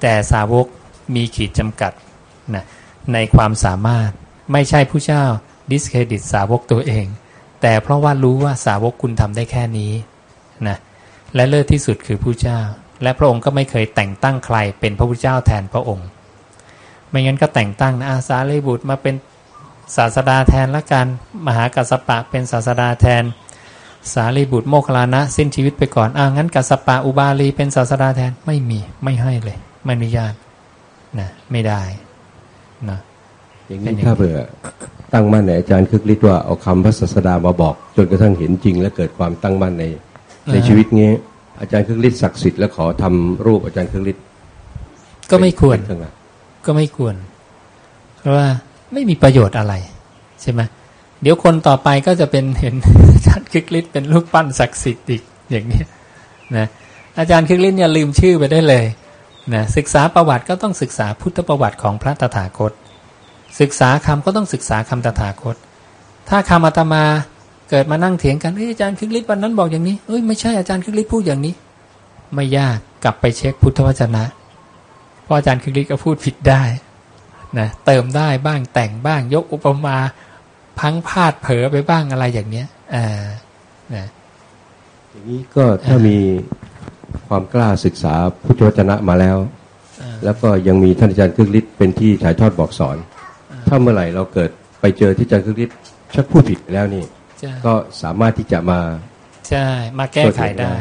แต่สาวกมีขีดจำกัดนะในความสามารถไม่ใช่ผู้เจ้าดิสเครดิตสาวกตัวเอง แต่เพราะว่ารู้ว่าสาวกคุณทำได้แค่นี้นะและเลิศที่สุดคือผู้เจ้า และพระองค์ก็ไม่เคยแต่งตั้งใครเป็นพระพุทธเจ้าแทนพระองค์ ไม่งั้นก็แต่งตั้งนะอาสาเลบุตรมาเป็นศาสดาแทนละกันมหากัสสปะเป็นศาสดาแทน สารีบุตรโมคคลลานะ สิ้นชีวิตไปก่อนอ่างั้นกัสสปะอุบาลีเป็นศาสดาแทนไม่มีไม่ให้เลย ไม่อนุญาตนะไม่ได้นะอย่างเป็นนี้อย่างนี้ถ้าเผื่อตั้งมั่นในอาจารย์คึกฤทธิ์ว่าเอาคำพระศาสดามาบอก จนกระทั่งเห็นจริง และเกิดความตั้งมั่นใน ในชีวิตนี้ อาจารย์คึกฤทธิ์ศักดิ์สิทธิ์และขอทำรูปอาจารย์คึกฤทธิ์ก็ไม่ควรเป็นข้างหลังก็ไม่ควร เพราะว่าไม่มีประโยชน์อะไร ใช่ไหม เดี๋ยวคนต่อไปก็จะเป็นเห็นอาจารย์คริกฤทธิ์เป็นรูปปั้นศักดิ์สิทธิ์อีกอย่างนี้นะอาจารย์คริกฤทธิ์เนี่ยลืมชื่อไปได้เลยนะศึกษาประวัติก็ต้องศึกษาพุทธประวัติของพระตถาคต ศึกษาคำก็ต้องศึกษาคำตถาคต ถ้าคำอาตมาเกิดมานั่งเถียงกันเอ้ยอาจารย์คริกฤทธิ์วันนั้นบอกอย่างนี้เอ้ยไม่ใช่อาจารย์คริกฤทธิ์พูดอย่างนี้ ไม่ยากกลับไปเช็คพุทธวจนะเพราะอาจารย์คริกฤทธิ์ก็พูดผิดได้นะเติมได้บ้างแต่งบ้างยกอุปมา พังพาดเผลอไปบ้างอะไรอย่างเนี้ยอ่านะอย่างนี้ก็ถ้ามีความกล้าศึกษาพุทธวจนะมาแล้วอ่าแล้วก็ยังมีท่านอาจารย์คึกฤทธิ์เป็นที่ถ่ายทอดบอกสอน ถ้าเมื่อไหร่เราเกิดไปเจอที่อาจารย์คึกฤทธิ์ชักพูดผิดไปแล้วนี่ใช่ก็สามารถที่จะมาใช่มาแก้ไขได้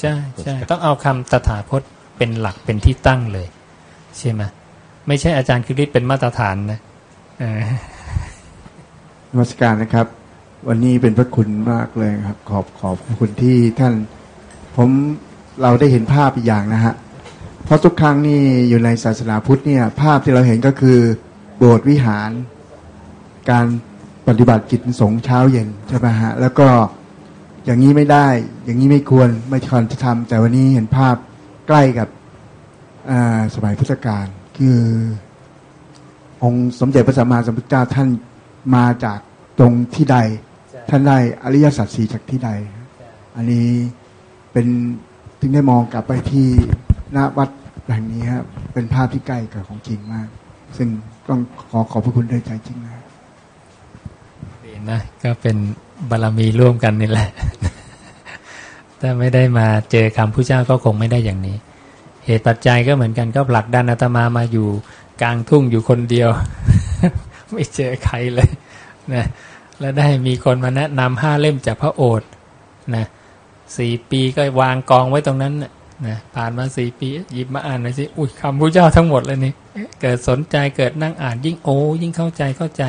ใช่ใช่ต้องเอาคำตถาคตเป็นหลักเป็นที่ตั้งเลย ใช่ไหมไม่ใช่อาจารย์คือฤทธิ์เป็นมาตรฐานนะเออ นมัสการนะครับ วันนี้เป็นพระคุณมากเลยครับ ขอบขอบคุณที่ท่าน ผมเราได้เห็นภาพอีกอย่างนะฮะเพราะทุกครั้งนี่อยู่ในศาสนาพุทธเนี่ย ภาพที่เราเห็นก็คือ โบสถ์วิหาร การปฏิบัติกิจสงฆ์เช้าเย็นใช่ไหมฮะแล้วก็อย่างนี้ไม่ได้ อย่างนี้ไม่ควรไม่ควรจะทำแต่วันนี้เห็นภาพใกล้กับอ่าสมัยพุทธกาลคือองค์สมเด็จพระสัมมาสัมพุทธเจ้าท่าน มาจากตรงที่ใด ท่านได้อริยสัจสี่จากที่ใด อันนี้เป็นถึงได้มองกลับไปที่หน้าวัดแห่งนี้ครับเป็นภาพที่ใกล้กับของจริงมาก ซึ่งต้องขอขอบพระคุณด้วยใจจริงนะดีนะ ก็เป็นบารมีร่วมกันนี่แหละ ถ้าไม่ได้มาเจอคำผู้เจ้าก็คงไม่ได้อย่างนี้ เหตุปัจจัยก็เหมือนกันก็ผลักดันอาตมามาอยู่กลางทุ่งอยู่คนเดียว ไม่เจอใครเลยนะแล้วได้มีคนมาแนะนำห้าเล่มจากพระโอษฐ์นะสี่ปีก็วางกองไว้ตรงนั้นนะผ่านมาสี่ปีหยิบมาอ่านหน่อยสิอุ้ยคำพระเจ้าทั้งหมดเลยนี่เกิดสนใจเกิดนั่งอ่านยิ่งโอ้ยิ่งเข้าใจเข้าใจ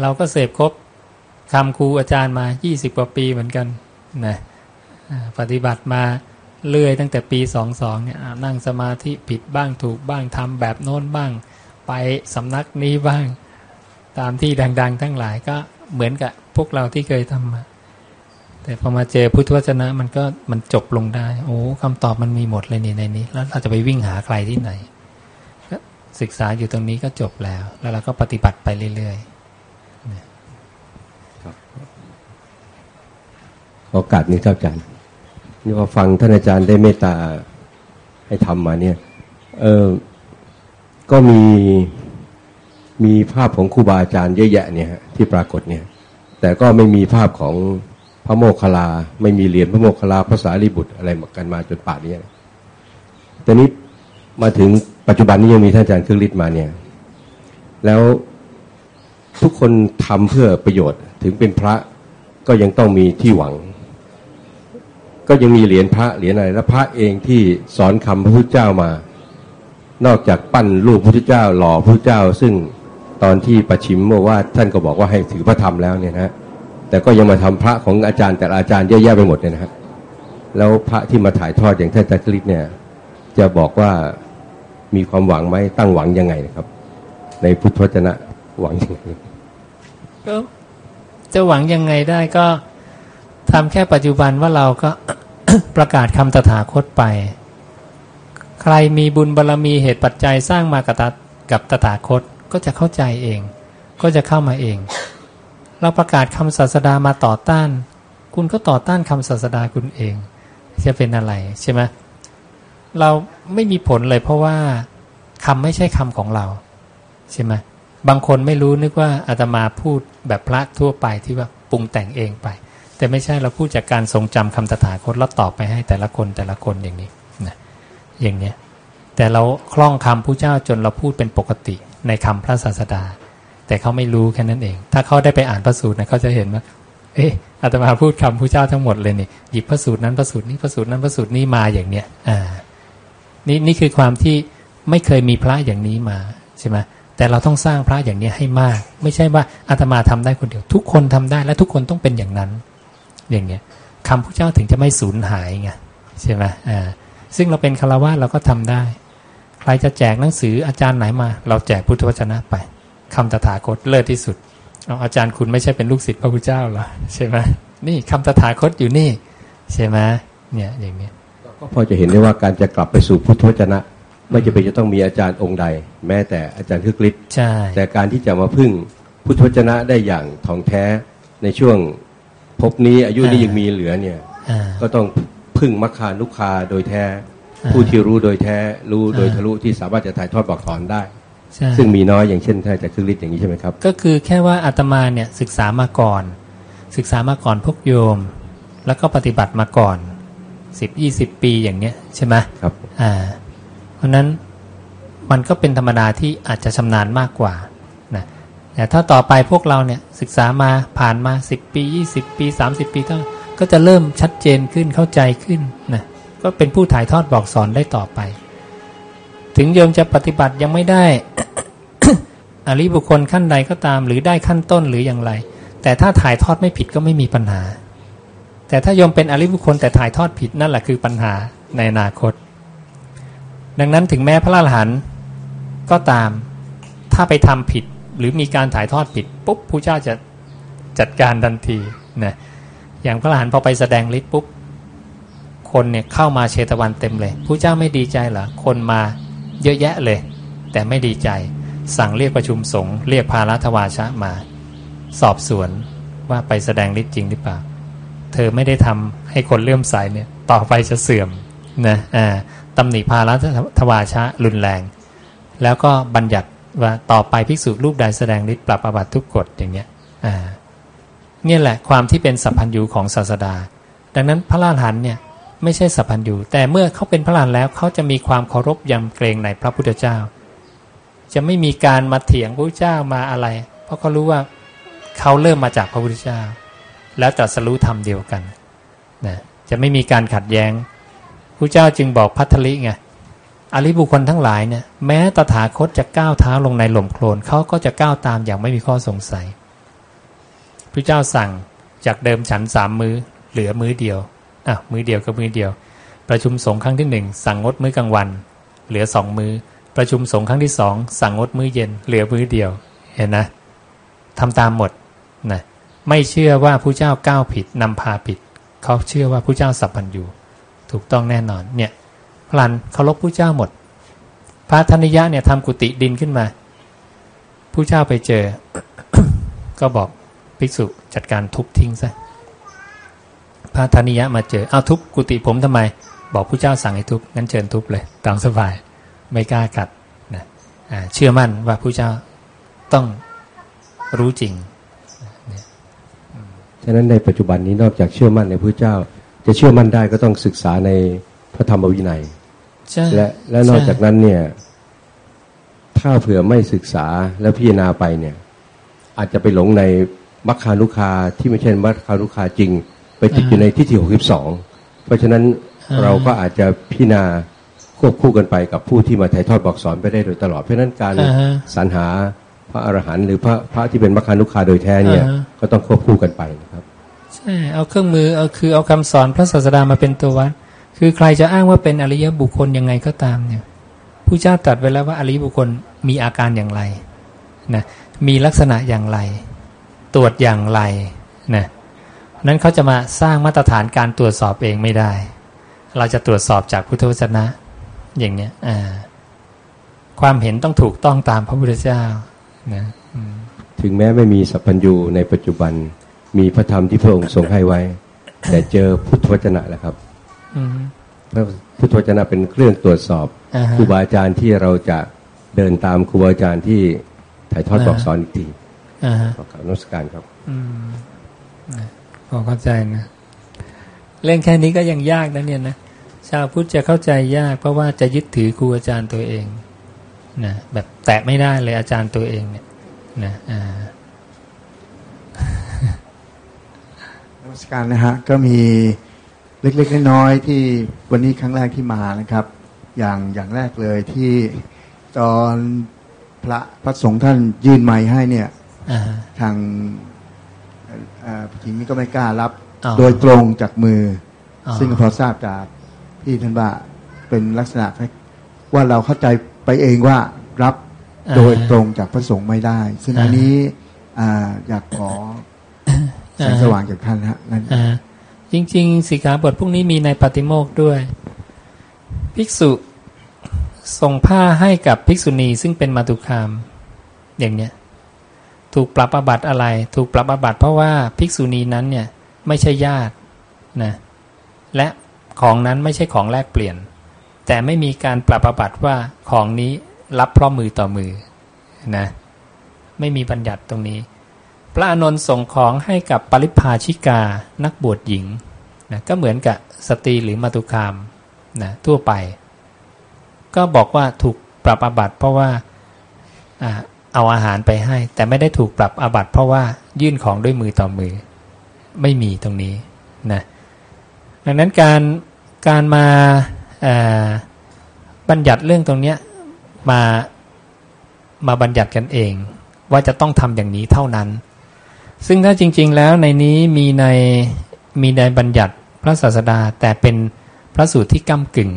เราก็เสพครบคำครูอาจารย์มายี่สิบกว่าปีเหมือนกันนะปฏิบัติมาเรื่อยตั้งแต่ปีสองสองเนี่ยนั่งสมาธิผิดบ้างถูกบ้างทำแบบโน้นบ้าง ไปสำนักนี้บ้าง ตามที่ดัง ๆ ทั้งหลายก็เหมือนกับพวกเราที่เคยทำมาแต่พอมาเจอพุทธวจนะมันก็มันจบลงได้ โอ้คำตอบมันมีหมดเลยนี่ในนี้ แล้วเราจะไปวิ่งหาใครที่ไหนก็ศึกษาอยู่ตรงนี้ก็จบแล้ว แล้วเราก็ปฏิบัติไปเรื่อยๆโอกาสนี้ครับอาจารย์นี่ว่าฟังท่านอาจารย์ได้เมตตาให้ทำมาเนี่ย เออ ก็มีมีภาพของครูบาอาจารย์เยอะแยะเนี่ยที่ปรากฏเนี่ย แต่ก็ไม่มีภาพของพระโมคคัลลา ไม่มีเหรียญพระโมคคัลลาภาษาลีบุตรอะไรมากันมาจนป่านนี้แต่นี้มาถึงปัจจุบันนี้ยังมีท่านอาจารย์เครื่องฤทธิ์มาเนี่ย แล้วทุกคนทำเพื่อประโยชน์ถึงเป็นพระก็ยังต้องมีที่หวัง ก็ยังมีเหรียญพระเหรียญอะไรและพระเองที่สอนคำพระพุทธเจ้ามา นอกจากปั้นรูปพระพุทธเจ้าหล่อพระพุทธเจ้า ซึ่งตอนที่ประชิมเมื่อว่าท่านก็บอกว่าให้ถือพระธรรมแล้วเนี่ยนะฮะแต่ก็ยังมาทำพระของอาจารย์แต่ละอาจารย์เยอะแยะไปหมดเนี่ยนะฮะแล้วพระที่มาถ่ายทอดอย่างท่านจักริตเนี่ย จะบอกว่ามีความหวังไหมตั้งหวังยังไงนะครับ ในพุทธวจนะหวังยังไงก็จะหวังยังไงได้ก็ทำแค่ปัจจุบันว่าเราก็ประกาศคำตถาคตไป ใครมีบุญบารรมีเหตุปัจจัยสร้างมากับตกับตถาคตก็จะเข้าใจเอง ก็จะเข้ามาเอง เราประกาศคำศาสดามาต่อต้าน คุณก็ต่อต้านคำศาสดาคุณเอง จะเป็นอะไรใช่ไหมเราไม่มีผลเลยเพราะว่าคำไม่ใช่คำของเราใช่ไหมบางคนไม่รู้นึกว่าอาตมาพูดแบบพระทั่วไปที่ว่าปรุงแต่งเองไป แต่ไม่ใช่เราพูดจากการทรงจำคำตถาคตแล้วตอบไปให้แต่ละคนแต่ละคนอย่างนี้ อย่างเนี้ยแต่เราคล่องคำผู้เจ้าจนเราพูดเป็นปกติในคำพระศาสดา แต่เขาไม่รู้แค่นั้นเอง ถ้าเขาได้ไปอ่านพระสูตรนะเขาจะเห็นว่าเอ๊ะอาตมาพูดคำผู้เจ้าทั้งหมดเลยนี่หยิบพระสูตรนั้นพระสูตรนี้พระสูตรนั้นพระสูตรนี้มาอย่างเนี้ยอ่านี่นี่คือความที่ไม่เคยมีพระอย่างนี้มาใช่ไหมแต่เราต้องสร้างพระอย่างนี้ให้มาก ไม่ใช่ว่าอาตมาทำได้คนเดียว ทุกคนทำได้และทุกคนต้องเป็นอย่างนั้น อย่างเงี้ยคำพระเจ้าถึงจะไม่สูญหายไงใช่ไหมอ่า ซึ่งเราเป็นคารวะเราก็ทำได้ ใครจะแจกหนังสืออาจารย์ไหนมา เราแจกพุทธวจนะไปคำตถาคตเลิศที่สุดเอาอาจารย์คุณไม่ใช่เป็นลูกศิษย์พระพุทธเจ้าเหรอใช่ไหมนี่คำตถาคตอยู่นี่ ใช่ไหมเนี่ยอย่างเนี้ยก็พอจะเห็นได้ว่าการจะกลับไปสู่พุทธวจนะ ไม่จะเป็นจะต้องมีอาจารย์องค์ใด แม้แต่อาจารย์คึกฤทธิ์ใช่แต่การที่จะมาพึ่งพุทธวจนะได้อย่างถ่องแท้ในช่วงภพนี้อายุนี้ยังมีเหลือเนี่ยอ่าก็ต้อง พึ่งมัคคานุคาโดยแท้อ่าผู้ที่รู้โดยแท้รู้โดยอ่าทะลุที่สามารถจะถ่ายทอดบอกสอนได้ใช่ซึ่งมีน้อยอย่างเช่นท่านอาจารย์คึกฤทธิ์อย่างนี้ใช่ไหมครับ ก็คือแค่ว่าอาตมาเนี่ยศึกษามาก่อน ศึกษามาก่อนพวกโยม แล้วก็ปฏิบัติมาก่อนสิบยี่สิบปีอย่างเนี้ยใช่ไหมครับอ่าเพราะฉะนั้นมันก็เป็นธรรมดาที่อาจจะชำนาญมากกว่านะแต่ถ้าต่อไปพวกเราเนี่ยศึกษามาผ่านมาสิบปียี่สิบปีสามสิบปีก็ ก็จะเริ่มชัดเจนขึ้นเข้าใจขึ้นนะก็เป็นผู้ถ่ายทอดบอกสอนได้ต่อไป ถึงโยมจะปฏิบัติยังไม่ได้ อริบุคคลขั้นใดก็ตาม หรือได้ขั้นต้นหรืออย่างไร แต่ถ้าถ่ายทอดไม่ผิดก็ไม่มีปัญหา แต่ถ้าโยมเป็นอริบุคคลแต่ถ่ายทอดผิดนั่นแหละคือปัญหาในอนาคต ดังนั้นถึงแม้พระอรหันต์ก็ตามถ้าไปทำผิดหรือมีการถ่ายทอดผิดปุ๊บผู้เจ้าจะจัดการทันทีนะ อย่างพระอรหันต์พอไปแสดงฤทธิ์ปุ๊บคนเนี่ยเข้ามาเชตวันเต็มเลยผู้เจ้าไม่ดีใจเหรอคนมาเยอะแยะเลย แต่ไม่ดีใจ สั่งเรียกประชุมสงฆ์เรียกพารัตวาชะมา สอบสวนว่าไปแสดงฤทธิ์จริงหรือเปล่า เธอไม่ได้ทำให้คนเลื่อมใสเนี่ยต่อไปจะเสื่อมนะอ่าตำหนิพารัตวาชะรุนแรง แล้วก็บัญญัติว่าต่อไปภิกษุรูปใดแสดงฤทธิ์ปรับอาบัติทุกกฎอย่างเงี้ยอ่า เนี่ยแหละความที่เป็นสัพพัญญูของศาสดา ดังนั้นพระลาหันเนี่ยไม่ใช่สัพพัญญูแต่เมื่อเขาเป็นพระลานแล้วเขาจะมีความเคารพยำเกรงในพระพุทธเจ้า จะไม่มีการมาเถียงพระพุทธเจ้ามาอะไร เพราะเขารู้ว่าเขาเริ่มมาจากพระพุทธเจ้า แล้วตรัสรู้ธรรมเดียวกันนะจะไม่มีการขัดแย้งพระเจ้าจึงบอกพัทธลิไงอริบุคคลทั้งหลายเนี่ยแม้ตถาคตจะก้าวเท้าลงในหล่มโคลนเขาก็จะก้าวตามอย่างไม่มีข้อสงสัย พระเจ้าสั่งจากเดิมฉันสามมือ้อเหลือมื้อเดียวอะมื้อเดียวก็มื้อเดียว ประชุมสงฆ์ครั้งที่หนึ่งสั่งงดมื้อกลางวัน เหลือสองมือ้อประชุมสงฆ์ครั้งที่สองสั่งงดมื้อเย็น เหลือมื้อเดียวเห็นนะทำตามหมดนะไม่เชื่อว่าผู้เจ้าก้าวผิดนำพาผิด เขาเชื่อว่าผู้เจ้าสัพพัญญูถูกต้องแน่นอนเนี่ยพลันเคารพผู้เจ้าหมด พระธนิยะเนี่ยทำกุฏิดินขึ้นมาผู้เจ้าไปเจอ ก็บอก ภิกษุจัดการทุบทิ้งซะพระธนิยะมาเจอเอาทุบกุฏิผมทำไม บอกผู้เจ้าสั่งให้ทุบงั้นเชิญทุบเลยตามสบายไม่กล้ากัดนะเชื่อมั่นว่าผู้เจ้าต้องรู้จริงฉะนั้นในปัจจุบันนี้นอกจากเชื่อมั่นในพระเจ้า จะเชื่อมั่นได้ก็ต้องศึกษาในพระธรรมวินัยและและนอกจากนั้นเนี่ยถ้าเผื่อไม่ศึกษาแล้วพิจารณาไปเนี่ย อาจจะไปหลงใน มัคคานุคาที่ไม่ใช่มัคคานุคาจริง ไปติดอยู่ในที่ที่หกสิบสองเพราะฉะนั้นเราก็อาจจะพิจารณาควบคู่กันไปกับผู้ที่มาถ่ายทอดบอกสอนไปได้โดยตลอดเพราะฉะนั้นการสรรหาพระอรหันต์หรือพระพระที่เป็นมัคคานุคาโดยแท้เนี่ยก็ต้องควบคู่กันไปนะครับใช่เอาเครื่องมือเอาคือเอาคำสอนพระศาสดามาเป็นตัววัดคือใครจะอ้างว่าเป็นอริยบุคคลยังไงก็ตามเนี่ยผู้เจ้าตรัสไว้แล้วว่าอริยบุคคลมีอาการอย่างไรนะมีลักษณะอย่างไร ตรวจอย่างไรนะนั้นเขาจะมาสร้างมาตรฐานการตรวจสอบเองไม่ได้ เราจะตรวจสอบจากพุทธวจนะ อย่างเนี้ยอ่าความเห็นต้องถูกต้องตามพระพุทธเจ้านะถึงแม้ไม่มีสัพพัญญูในปัจจุบันมีพระธรรมที่พระองค์ทรงให้ไว้ แต่เจอพุทธวจนะแหละครับพระพุทธวจนะเป็นเครื่องตรวจสอบครูบาอาจารย์ที่เราจะเดินตามครูบาอาจารย์ที่ถ่ายทอดบอกสอนอีกที ขอการนสการครับพอเข้าใจนะเรื่องแค่นี้ก็ยังยากนะเนี่ยนะชาวพุทธจะเข้าใจยาก เพราะว่าจะยึดถือครูอาจารย์ตัวเองนะแบบแตะไม่ได้เลยอาจารย์ตัวเองเนี่ยนะอ่านมัสการนะฮะก็มีเล็กๆน้อยๆที่วันนี้ครั้งแรกที่มานะครับ อย่างอย่างแรกเลยที่ตอนพระพระสงฆ์ท่านยื่นไม้ให้เนี่ย ทางทีนี้ก็ไม่กล้ารับ โดยตรงจากมือ ซึ่งพอทราบจากพี่ท่านว่าเป็นลักษณะว่าเราเข้าใจไปเองว่ารับโดยตรงจากพระสงฆ์ไม่ได้ ซึ่งอันนี้อยากขอแสงสว่างจากท่านฮะนั่นจริง ๆสิกขาบทพวกนี้มีในปฏิโมกด้วย ภิกษุส่งผ้าให้กับภิกษุณีซึ่งเป็นมาตุคาม อย่างเนี้ย ถูกปรับอาบัติอะไร ถูกปรับอาบัติเพราะว่าภิกษุณีนั้นเนี่ยไม่ใช่ญาตินะและของนั้นไม่ใช่ของแลกเปลี่ยน แต่ไม่มีการปรับอาบัติว่าของนี้รับพราะมือต่อมือนะไม่มีบัญญัติตรงนี้ พระอนนท์ส่งของให้กับปริพาชิกานักบวชหญิงนะก็เหมือนกับสตรีหรือมาตุคามนะทั่วไป ก็บอกว่าถูกปรับอาบัติเพราะว่า เอาอาหารไปให้ แต่ไม่ได้ถูกปรับอาบัติเพราะว่ายื่นของด้วยมือต่อมือ ไม่มีตรงนี้นะดังนั้นการการมาบัญญัติเรื่องตรงนี้มามาบัญญัติกันเอง ว่าจะต้องทำอย่างนี้เท่านั้น ซึ่งถ้าจริง ๆ แล้วในนี้มีในมีในบัญญัติพระศาสดาแต่เป็นพระสูตรที่ก้ากึ่ง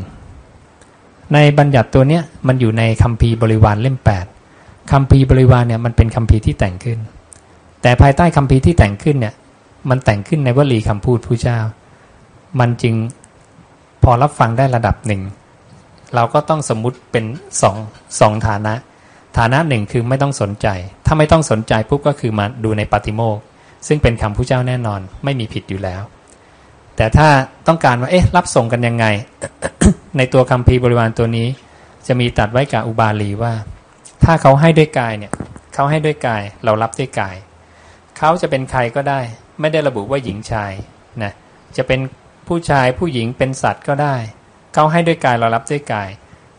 ในบัญญัติตัวเนี้ยมันอยู่ในคัมภีร์บริวารเล่ม 8 คัมภีบริวารเนี่ยมันเป็นคัมภีที่แต่งขึ้น แต่ภายใต้คัมภีที่แต่งขึ้นเนี่ยมันแต่งขึ้นในวลีคำพูดผู้เจ้า มันจึงพอรับฟังได้ระดับหนึ่ง เราก็ต้องสมมุติเป็นสองสองฐานะ ฐานะหนึ่งคือไม่ต้องสนใจ ถ้าไม่ต้องสนใจปุ๊บก็คือมาดูในปาติโมกซึ่งเป็นคำผู้เจ้าแน่นอน ไม่มีผิดอยู่แล้ว แต่ถ้าต้องการว่าเอ๊ะรับส่งกันยังไง ในตัวคำพีบริวารตัวนี้ จะมีตัดไว้กับอุบาลีว่า ถ้าเขาให้ด้วยกายเนี่ยเขาให้ด้วยกายเรารับด้วยกาย เขาจะเป็นใครก็ได้ ไม่ได้ระบุว่าหญิงชายนะจะเป็นผู้ชายผู้หญิงเป็นสัตว์ก็ได้ เขาให้ด้วยกายเรารับด้วยกาย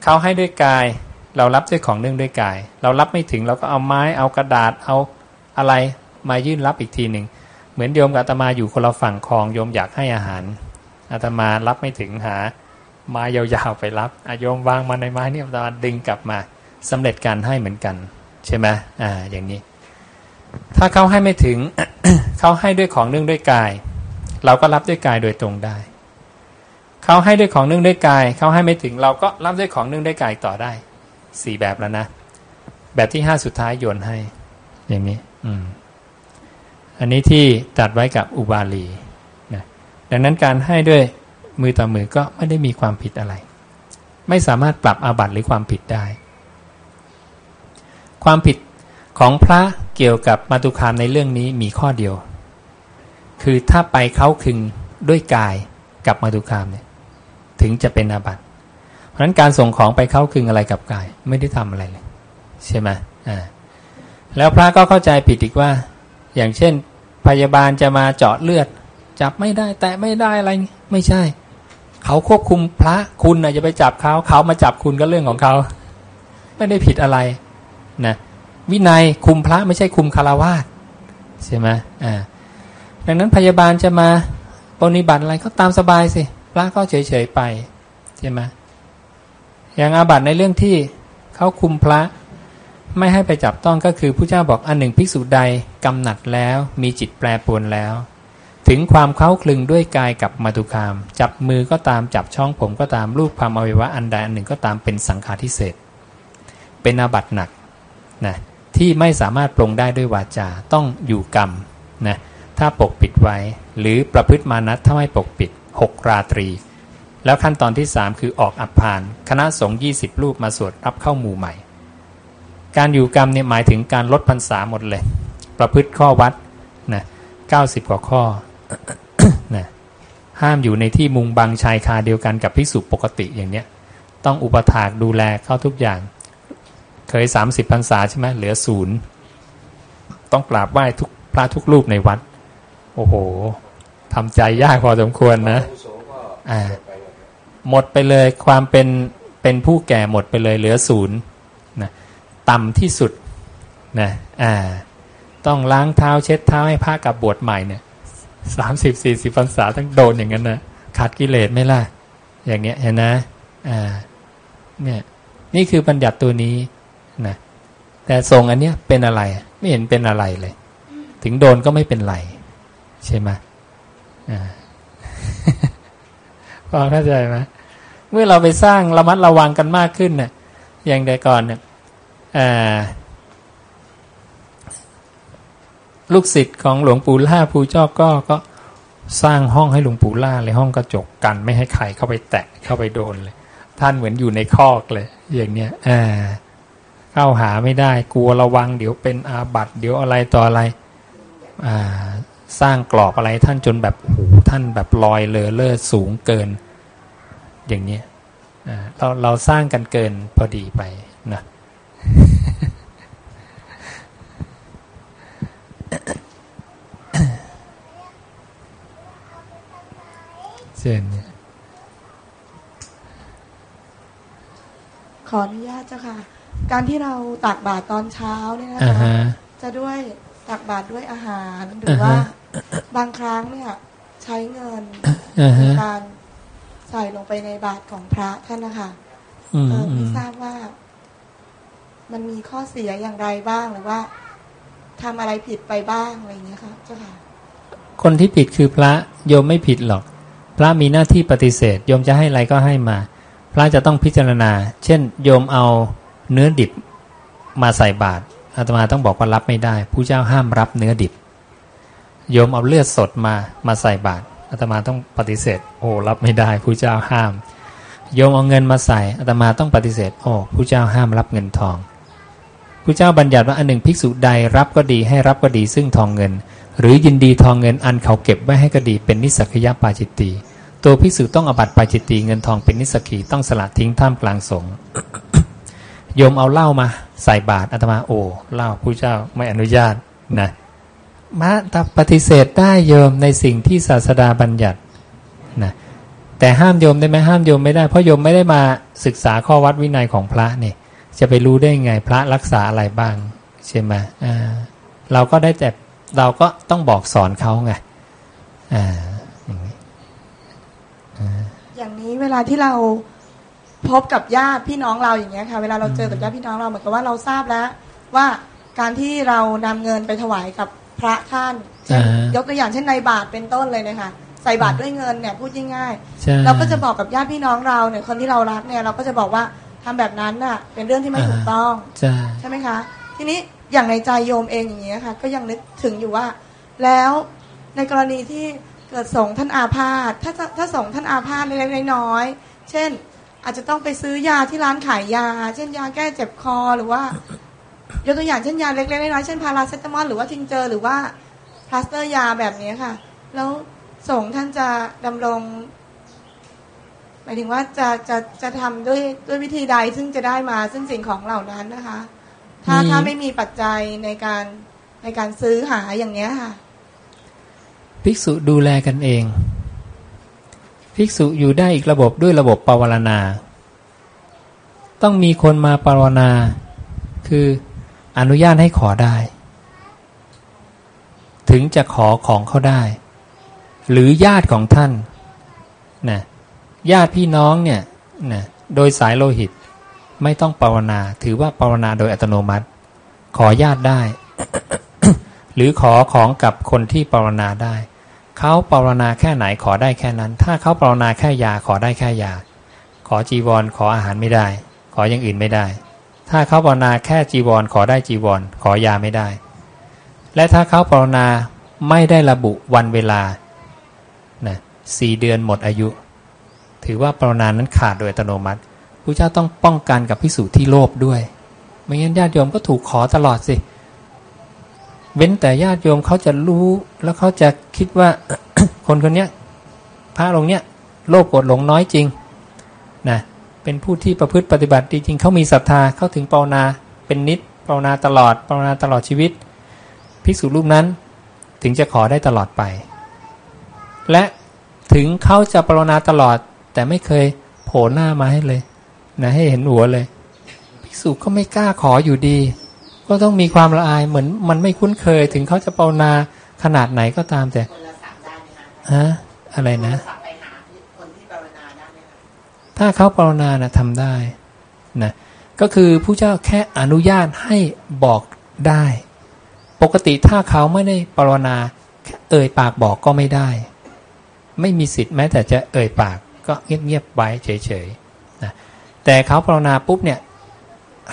เขาให้ด้วยกาย เรารับด้วยของเนื่องด้วยกาย เรารับไม่ถึงเราก็เอาไม้เอากระดาษเอาอะไรมายื่นรับอีกทีหนึ่งเหมือนโยมกับอาตมาอยู่คนละฝั่งคลองโยมอยากให้อาหารอาตมารับไม่ถึงหาไม้ยาวๆไปรับอโยมวางมาในไม้นี่อาตมาดึงกลับมา สำเร็จการให้เหมือนกัน ใช่ไหมอ่าอย่างนี้ ถ้าเขาให้ไม่ถึงเขาให้ด้วยของเนื่องด้วยกาย เราก็รับด้วยกายโดยตรงได้เขาให้ด้วยของเนื่องด้วยกายเขาให้ไม่ถึงเราก็รับด้วยของเนื่องด้วยกายต่อได้สี่แบบแล้วนะ แบบที่ห้าสุดท้ายโยนให้ อย่างนี้ อืม อันนี้ที่ตัดไว้กับอุบาลีนะดังนั้นการให้ด้วยมือต่อมือก็ไม่ได้มีความผิดอะไร ไม่สามารถปรับอาบัติหรือความผิดได้ ความผิดของพระเกี่ยวกับมาตุคามในเรื่องนี้มีข้อเดียว คือถ้าไปเข้าคึงด้วยกายกับมาตุคามเนี่ยถึงจะเป็นอาบัติ เพราะฉะนั้นการส่งของไปเข้าคึงอะไรกับกาย ไม่ได้ทำอะไรเลย ใช่ไหมอ่าแล้วพระก็เข้าใจผิดอีกว่า อย่างเช่น พยาบาลจะมาเจาะเลือด จับไม่ได้ แตะไม่ได้อะไรไม่ใช่ เขาควบคุมพระคุณนะจะไปจับเขาเขามาจับคุณก็เรื่องของเขา ไม่ได้ผิดอะไร นะวินัยคุมพระไม่ใช่คุมคารวาสใช่ไหมอ่าดังนั้นพยาบาลจะมาปฏิบัติอะไรก็ตามสบายสิพระก็เฉยๆไปใช่ไหมอย่างอาบัติในเรื่องที่เขาคุมพระไม่ให้ไปจับต้องก็คือผู้เจ้าบอกอันหนึ่งภิกษุใดกำหนัดแล้วมีจิตแปรปรวนแล้ว ถึงความเข้าคลึงด้วยกายกับมาตุคาม จับมือก็ตามจับช่องผมก็ตามรูปความอวัยวะอันใดอันหนึ่งก็ตามเป็นสังฆาทิเศษเป็นอาบัติหนัก นะที่ไม่สามารถปรงได้ด้วยวาจาต้องอยู่กรรมนะถ้าปกปิดไว้ หรือประพฤติมานัตถ้าไม่ปกปิด 6 ราตรี แล้วขั้นตอนที่ 3 คือออกอัพาน คณะสงฆ์20 รูปมาสวดรับเข้าหมู่ใหม่ การอยู่กรรมเนี่ยหมายถึงการลดพรรษาหมดเลย ประพฤติข้อวัดนะ90 กว่าข้อนะห้ามอยู่ในที่มุงบังชายคาเดียวกันกับภิกษุปกติอย่างเนี้ยต้องอุปถากดูแลเข้าทุกอย่าง เคย30พรรษาใช่ไหมเหลือศูนย์ต้องกราบไหว้ทุกพระทุกรูปในวัด โอ้โหทำใจยากพอสมควรนะอ่าหมดไปเลยความเป็นเป็นผู้แก่หมดไปเลยเหลือศูนย์นะต่ำที่สุดนะอ่าต้องล้างเท้าเช็ดเท้าให้พระกับบวชใหม่เนี่ยสามสิบสี่สิบพรรษาต้องโดนอย่างนั้นนะขาดกิเลสไหม่ล่ะ อย่างเงี้ยเห็นนะอ่าเนี่ยนี่คือบัญญัติตัวนี้ นะแต่ทรงอันเนี้ยเป็นอะไร ไม่เห็นเป็นอะไรเลย ถึงโดนก็ไม่เป็นไรใช่ไหมอ่าพอเข้าใจไหมเมื่อเราไปสร้างระมัดระวังกันมากขึ้นเนี่ยอย่างแต่ก่อนเนี่ยลูกศิษย์ของหลวงปู่ล่าภูเจ้าก็ก็สร้างห้องให้หลวงปู่ล่าเลยห้องกระจกกัน ไม่ให้ใครเข้าไปแตะเข้าไปโดนเลย ท่านเหมือนอยู่ในคอกเลย อย่างเนี้ยอ่า เข้าหาไม่ได้ กลัวระวัง เดี๋ยวเป็นอาบัติเดี๋ยวอะไรต่ออะไรสร้างกรอบอะไรท่านจนแบบโอ้ท่านแบบลอยเลอเลิศสูงเกิน อย่างเนี้ยเราเราสร้างกันเกินพอดีไปนะเช่นขออนุญาตเจ้าค่ะ การที่เราตักบาตรตอนเช้าเนี่ยนะอ่าคะฮะ จะด้วยตักบาตรด้วยอาหารหรือว่า อ่าฮะ บางครั้งเนี่ยใช้เงินอ่าในฮะการสส่ลงไปในบาตรของพระท่านนะคะอืมเอออืไม่ม ทราบว่า มันมีข้อเสียอย่างไรบ้างหรือว่าทำอะไรผิดไปบ้างอะไรอย่างเงี้ยค่ะเจ้าค่ะ คนที่ผิดคือพระโยมไม่ผิดหรอก พระมีหน้าที่ปฏิเสธโยมจะให้อะไรก็ให้มา พระจะต้องพิจารณา เช่น โยมเอา เนื้อดิบมาใส่บาตรอาตมาต้องบอกว่ารับไม่ได้ผู้เจ้าห้ามรับเนื้อดิบ โยมเอาเลือดสดมามาใส่บาตรอาตมาต้องปฏิเสธ โอ้รับไม่ได้ผู้เจ้าห้าม โยมเอาเงินมาใส่อาตมาต้องปฏิเสธ โอ้ผู้เจ้าห้ามรับเงินทองผู้เจ้าบัญญัติว่าอันหนึ่งภิกษุใดรับก็ดีให้รับก็ดีซึ่งทองเงิน หรือยินดีทองเงินอันเขาเก็บไว้ให้ก็ดีเป็นนิสกยปาจิตตีตัวภิกษุต้องอบัตปาจิตตีเงินทองเป็นนิสกีต้องสละทิ้งท่ามกลางสงฆ์ โยมเอาเหล้ามาใส่บาตรอาตมาโอ้เหล้าผู้เจ้าไม่อนุญาตนะมาตปฏิเสธได้โยมในสิ่งที่ศาสดาบัญญัตินะแต่ห้ามโยมได้ไหมห้ามโยมไม่ได้ เพราะโยมไม่ได้มาศึกษาข้อวัดวินัยของพระนี่จะไปรู้ได้ไงพระรักษาอะไรบ้างใช่ไหมอ่าเราก็ได้แต่เราก็ต้องบอกสอนเขาไงอ่าอย่างนี้อย่างนี้เวลาที่เรา พบกับญาติพี่น้องเราอย่างเงี้ยค่ะเวลาเราเจอกับญาติพี่น้องเราเหมือนกับว่าเราทราบแล้ว ว่าการที่เรานำเงินไปถวายกับพระท่านเช่นอ่าฮะยกตัวอย่างเช่นในบาทเป็นต้นเลยนะคะใส่บาทด้วยเงินเนี่ยพูดง่ายใช่ๆเราก็จะบอกกับญาติพี่น้องเราเนี่ยคนที่เรารักเนี่ยเราก็จะบอกว่าทำแบบนั้นน่ะ เป็นเรื่องที่ไม่ถูกต้องใช่ใช่ไหมคะ ทีนี้อย่างในใจโยมเองอย่างเงี้ยค่ะ ก็ยังนึกถึงอยู่ว่า แล้วในกรณีที่เกิดสงฆ์ท่านอาพาธถ้าจะถ้าสงฆ์ท่านอาพาธเล็กๆน้อยๆเช่น อาจจะต้องไปซื้อยาที่ร้านขายยา เช่นยาแก้เจ็บคอหรือว่ายกตัวอย่างเช่นยาเล็กๆน้อยๆเช่นพาราเซตามอลหรือว่าทิงเจอร์หรือว่าพลาสเตอร์ยาแบบนี้ค่ะ แล้วสงฆ์ท่านจะดำรงหมายถึงว่าจะจะจะทำด้วยด้วยวิธีใดซึ่งจะได้มาซึ่งสิ่งของเหล่านั้นนะคะ ถ้ามีถ้าไม่มีปัจจัยในการในการซื้อหาอย่างเนี้ยค่ะ ภิกษุดูแลกันเอง ภิกษุอยู่ได้อีกระบบด้วยระบบปวารณา ต้องมีคนมาปวารณา คืออนุญาตให้ขอได้ ถึงจะขอของเขาได้ หรือญาติของท่านนะญาติพี่น้องเนี่ยนะโดยสายโลหิตไม่ต้องปรารณา ถือว่าปรารณาโดยอัตโนมัติ ขอญาติได้ หรือขอของกับคนที่ปรารณาได้ เขาปรารณาแค่ไหนขอได้แค่นั้น ถ้าเขาปรารณาแค่ยาขอได้แค่ยา ขอจีวรขออาหารไม่ได้ ขออย่างอื่นไม่ได้ ถ้าเขาปรารณาแค่จีวรขอได้จีวร ขอยาไม่ได้ และถ้าเขาปรารณาไม่ได้ระบุวันเวลานะสี่เดือนหมดอายุ ถือว่าปรารณานั้นขาดโดยอัตโนมัติพระเจ้าต้องป้องกันกับพิสูจน์ที่โลภด้วย ไม่งั้นญาติโยมก็ถูกขอตลอดสิเเว้นแต่ญาติโยมเขาจะรู้แล้วเขาจะคิดว่าคนคนเนี้ยพระองค์เนี้ยโลภโกรธหลงน้อยจริงนะเป็นผู้ที่ประพฤติปฏิบัติดีจริงเขามีศรัทธาเข้าถึงปรารณาเป็นนิดปรารณาตลอดปรารณาตลอดชีวิตภิกษุรูปนั้นถึงจะขอได้ตลอดไป และถึงเขาจะปรารณาตลอด แต่ไม่เคยโผล่หน้ามาให้เลยนะให้เห็นหัวเลย ภิกษุก็ไม่กล้าขออยู่ดี ก็ต้องมีความละอายเหมือนมันไม่คุ้นเคย ถึงเขาจะปรารณาขนาดไหนก็ตามแต่ฮะอะไรนะ ถ้าเขาปรารณานะทำได้นะก็คือผู้เจ้าแค่อนุญาตให้บอกได้ ปกติถ้าเขาไม่ได้ปรารณาเอ่ยปากบอกก็ไม่ได้ ไม่มีสิทธิ์แม้แต่จะเอ่ยปากก็เงียบๆไว้เฉยๆนะแต่เขาปรารณาปุ๊บเนี่ย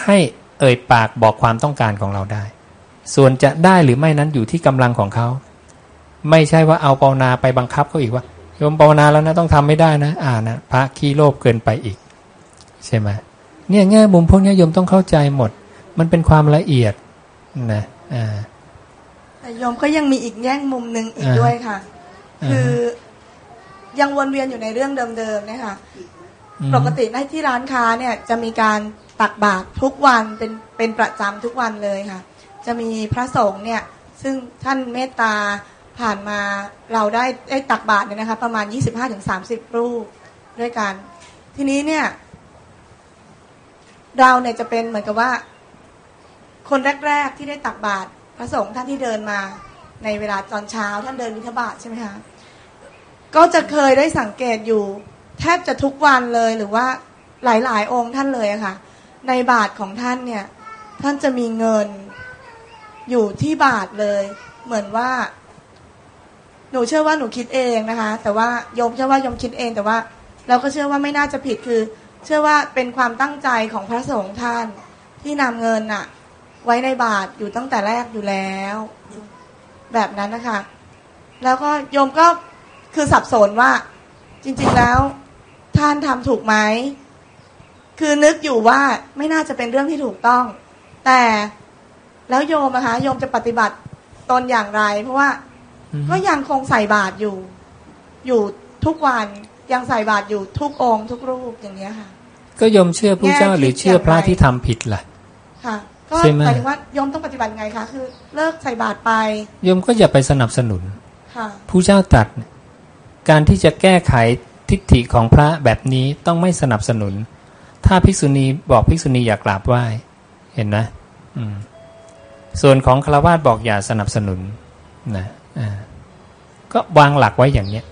ให้ เอ่ยปากบอกความต้องการของเราได้ ส่วนจะได้หรือไม่นั้นอยู่ที่กำลังของเขา ไม่ใช่ว่าเอาปรารณาไปบังคับเขาอีกว่าโยมภาวนาแล้วนะต้องทำไม่ได้นะ อ่านะพระขี้โลภเกินไปอีก ใช่ไหมเนี่ยแง่มุมพวกนี้โยมต้องเข้าใจหมด มันเป็นความละเอียดนะอ่าแต่โยมก็ยังมีอีกแง่มุมหนึ่งอีกอ่าด้วยค่ะอ่าคือยังวนเวียนอยู่ในเรื่องเดิมๆเนี่ยค่ะอืมปกติในที่ร้านค้าเนี่ยจะมีการ ตักบาตรทุกวันเป็นเป็นประจำทุกวันเลยค่ะ จะมีพระสงฆ์เนี่ยซึ่งท่านเมตตาผ่านมาเราได้ได้ตักบาตรเนี่ยนะคะ ประมาณ 25-30 รูปด้วยกัน ทีนี้เนี่ย เราเนี่ยจะเป็นเหมือนกับว่า คนแรก ๆ ที่ได้ตักบาตรพระสงฆ์ท่านที่เดินมาในเวลาตอนเช้าท่านเดินวิทบาทใช่ไหมคะก็จะเคยได้สังเกตอยู่ แทบจะทุกวันเลยหรือว่าหลาย ๆ องค์ท่านเลยอะค่ะ ในบาทของท่านเนี่ย ท่านจะมีเงินอยู่ที่บาทเลย เหมือนว่า หนูเชื่อว่าหนูคิดเองนะคะ แต่ว่าโยมเชื่อว่าโยมคิดเองแต่ว่า เราก็เชื่อว่าไม่น่าจะผิดคือ เชื่อว่าเป็นความตั้งใจของพระสงฆ์ท่านที่นำเงินอะไว้ในบาทอยู่ตั้งแต่แรกอยู่แล้ว แบบนั้นนะคะ แล้วก็โยมก็คือสับสนว่า จริง ๆแล้วท่านทำถูกไหม คือนึกอยู่ว่าไม่น่าจะเป็นเรื่องที่ถูกต้อง แต่แล้วโยมนะคะโยมจะปฏิบัติตนอย่างไร เพราะว่าอืมก็ยังคงใส่บาตรอยู่ อยู่ทุกวันยังใส่บาตรอยู่ทุกองค์ทุกรูปอย่างเนี้ยค่ะ ก็ยมเชื่อผู้เจ้าแง่คิดหรือเชื่อพระอย่างไรที่ทำผิดล่ะ ค่ะ ก็ใช่ไหมหมายถึงว่าโยมต้องปฏิบัติยังไงคะคือ เลิกใส่บาตรไปโยมก็อย่าไปสนับสนุนค่ะผู้เจ้าตรัสการที่จะแก้ไขทิฏฐิของพระแบบนี้ต้องไม่สนับสนุน ถ้าภิกษุณีบอกภิกษุณีอย่ากราบไหว้ เห็นนะอืมส่วนของฆราวาสบอกอย่าสนับสนุนนะอ่าก็วางหลักไว้อย่างเนี้ย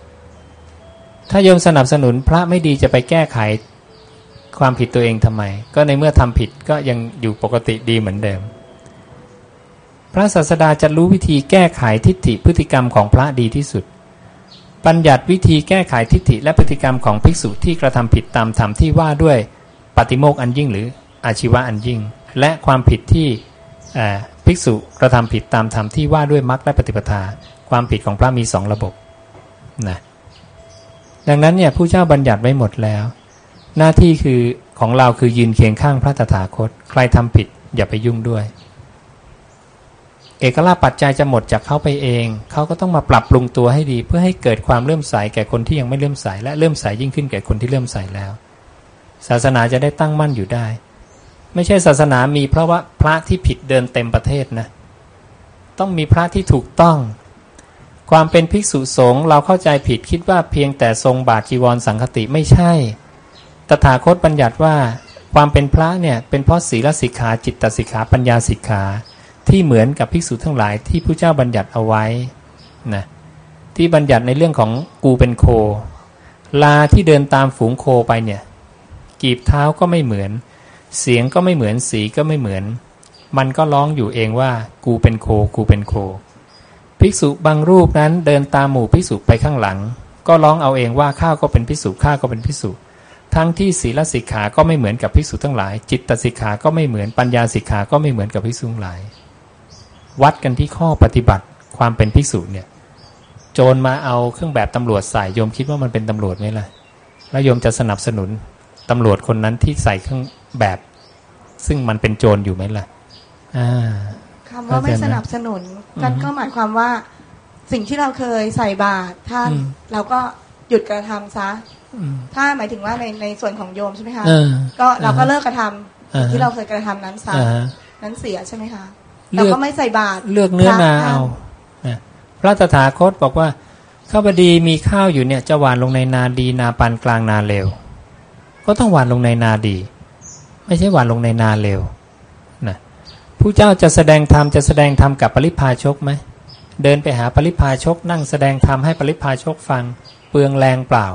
ถ้าโยมสนับสนุนพระไม่ดีจะไปแก้ไขความผิดตัวเองทำไม ก็ในเมื่อทำผิดก็ยังอยู่ปกติดีเหมือนเดิม พระศาสดาจะรู้วิธีแก้ไขทิฏฐิพฤติกรรมของพระดีที่สุดบัญญัติวิธีแก้ไขทิฏฐิและพฤติกรรมของภิกษุที่กระทำผิดตามธรรมที่ว่าด้วย ฏิโมกข์อันยิ่งหรืออาชีวะอันยิ่ง และความผิดที่ภิกษุกระทำผิดตามธรรมที่ว่าด้วยมรรคและปฏิปทา ความผิดของพระมีสองระบบนะดังนั้นเนี่ยผู้เจ้าบัญญัติไว้หมดแล้ว หน้าที่คือของเราคือยืนเคียงข้างพระตถาคต ใครทำผิดอย่าไปยุ่งด้วย เอกลาปัจจัยจะหมดจากเขาไปเอง เขาก็ต้องมาปรับปรุงตัวให้ดี เพื่อให้เกิดความเลื่อมใสแก่คนที่ยังไม่เลื่อมใสและเลื่อมใสยิ่งขึ้นแก่คนที่เลื่อมใสแล้ว ศาสนาจะได้ตั้งมั่นอยู่ได้ ไม่ใช่ศาสนามีเพราะว่าพระที่ผิดเดินเต็มประเทศนะ ต้องมีพระที่ถูกต้อง ความเป็นภิกษุสงฆ์เราเข้าใจผิดคิดว่าเพียงแต่ทรงบาทจีวรสังคติไม่ใช่ ตถาคตบัญญัติว่าความเป็นพระเนี่ยเป็นเพราะศีลสิกขาจิตตสิกขาปัญญาสิกขาที่เหมือนกับภิกษุทั้งหลายที่ผู้เจ้าบัญญัติเอาไว้นะที่บัญญัติในเรื่องของกูเป็นโค ลาที่เดินตามฝูงโคไปเนี่ย กีบเท้าก็ไม่เหมือน เสียงก็ไม่เหมือนสีก็ไม่เหมือน มันก็ร้องอยู่เองว่า กูเป็นโค กูเป็นโค ภิกษุบางรูปนั้นเดินตามหมู่ภิกษุไปข้างหลัง ก็ร้องเอาเองว่าข้าก็เป็นภิกษุข้าก็เป็นภิกษุ ทั้งที่ศีลสิกขา ก็ไม่เหมือนกับภิกษุทั้งหลาย จิตตสิกขา ก็ไม่เหมือนปัญญาสิกขา ก็ไม่เหมือนกับภิกษุทั้งหลาย วัดกันที่ข้อปฏิบัติความเป็นภิกษุเนี่ยโจรมาเอาเครื่องแบบตำรวจใส่โยมคิดว่ามันเป็นตำรวจไหมล่ะ แล้วโยมจะสนับสนุน ตำรวจคนนั้นที่ใส่เครื่องแบบ ซึ่งมันเป็นโจรอยู่ไหมล่ะอ่าคำว่าไม่สนับสนุนกันก็หมายความว่า สิ่งที่เราเคยใส่บาตรท่านอืมเราก็หยุดกระทำซะอืมถ้าหมายถึงว่าในในส่วนของโยมใช่ไหมคะเออก็เราก็เลิกกระทำอ่าฮะสิ่งที่เราเคยกระทำนั้นซะอ่าฮะนั้นเสียใช่ไหมคะเลืเราอกก็ไม่ใส่บาตรเลือกเนื้อนาพระท่เอานะพระตถาคตบอกว่าข้าวดีมีข้าวอยู่เนี่ยจะหวานลงในนาดีนาปานกลางนาเลว ก็ต้องหวานลงในนาดี ไม่ใช่หวานลงในนาเลวนะผู้เจ้าจะแสดงธรรมจะแสดงธรรมกับปริพาชกไหมเดินไปหาปริพาชก นั่งแสดงธรรมให้ปริพาชกฟังเปลืองแรงเปล่า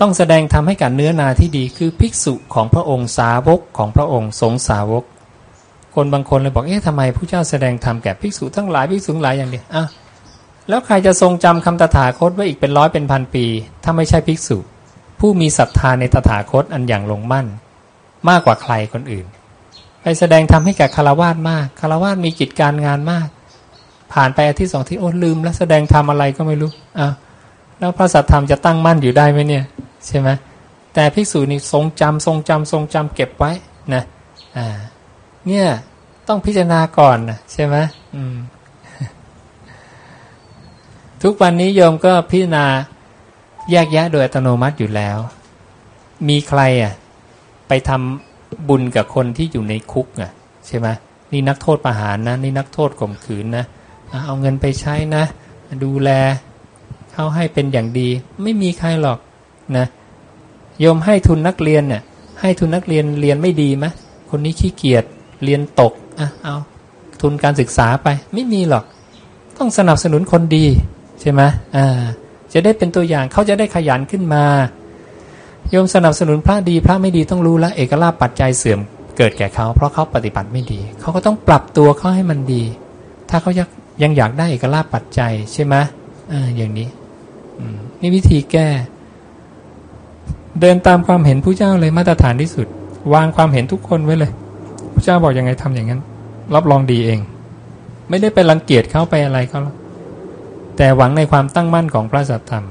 ต้องแสดงธรรมให้กับเนื้อนาที่ดีคือภิกษุของพระองค์สาวกของพระองค์สงสาวก คนบางคนเลยบอกเอ๊ะทำไมผู้เจ้าแสดงธรรมแก่ภิกษุทั้งหลายภิกษุทั้งหลายอย่างเดียวอะแล้วใครจะทรงจำคำตถาคตไว้อีกเป็นร้อยเป็นพันปี ถ้าไม่ใช่ภิกษุ ผู้มีศรัทธาในตถาคตอันอย่างลงมั่น มากกว่าใครคนอื่น ไปแสดงธรรมให้แก่คารวาสมากคารวาสมีกิจการงานมาก ผ่านไปอาทิตย์สองอาที่โอ้ลืม แล้วแสดงธรรมอะไรก็ไม่รู้อ้าวแล้วพระสัทธรรมจะตั้งมั่นอยู่ได้ไหมเนี่ยใช่ไหมแต่ภิกษุนี่ทรงจำทรงจำทรงจำเก็บไว้นะอ่าเนี่ยต้องพิจารณาก่อนนะใช่ไหมอืมทุกวันนี้โยมก็พิจารณา แยกแยะโดยอัตโนมัติอยู่แล้ว มีใครอะไปทำบุญกับคนที่อยู่ในคุกอะใช่ไหมนี่นักโทษประหารนะ นี่นักโทษข่มขืนนะอะเอาเงินไปใช้นะ ดูแลเขาให้เป็นอย่างดี ไม่มีใครหรอกนะโยมให้ทุนนักเรียนเนี่ยให้ทุนนักเรียนเรียนไม่ดีไหมคนนี้ขี้เกียจเรียนตกอะเอาทุนการศึกษาไป ไม่มีหรอก ต้องสนับสนุนคนดี ใช่ไหมอ่า จะได้เป็นตัวอย่างเขาจะได้ขยันขึ้นมาโยมสนับสนุนพระดีพระไม่ดีต้องรู้ล้วเอกลาภปัจจัยเสื่อมเกิดแก่เขา เพราะเขาปฏิบัติไม่ดี เขาก็ต้องปรับตัวเขาให้มันดี ถ้าเขายังยังอยากได้เอกลาภปัจจัยใช่ไหมออย่างนี้มนี่วิธีแก้ เดินตามความเห็นผู้เจ้าเลยมาตรฐานที่สุด วางความเห็นทุกคนไว้เลยผู้เจ้าบอกยังไงทำอย่างนั้น รับรองดีเอง ไม่ได้ไปรังเกียจเขาไปอะไรเขาหรอก แต่หวังในความตั้งมั่นของพระสัทธรรม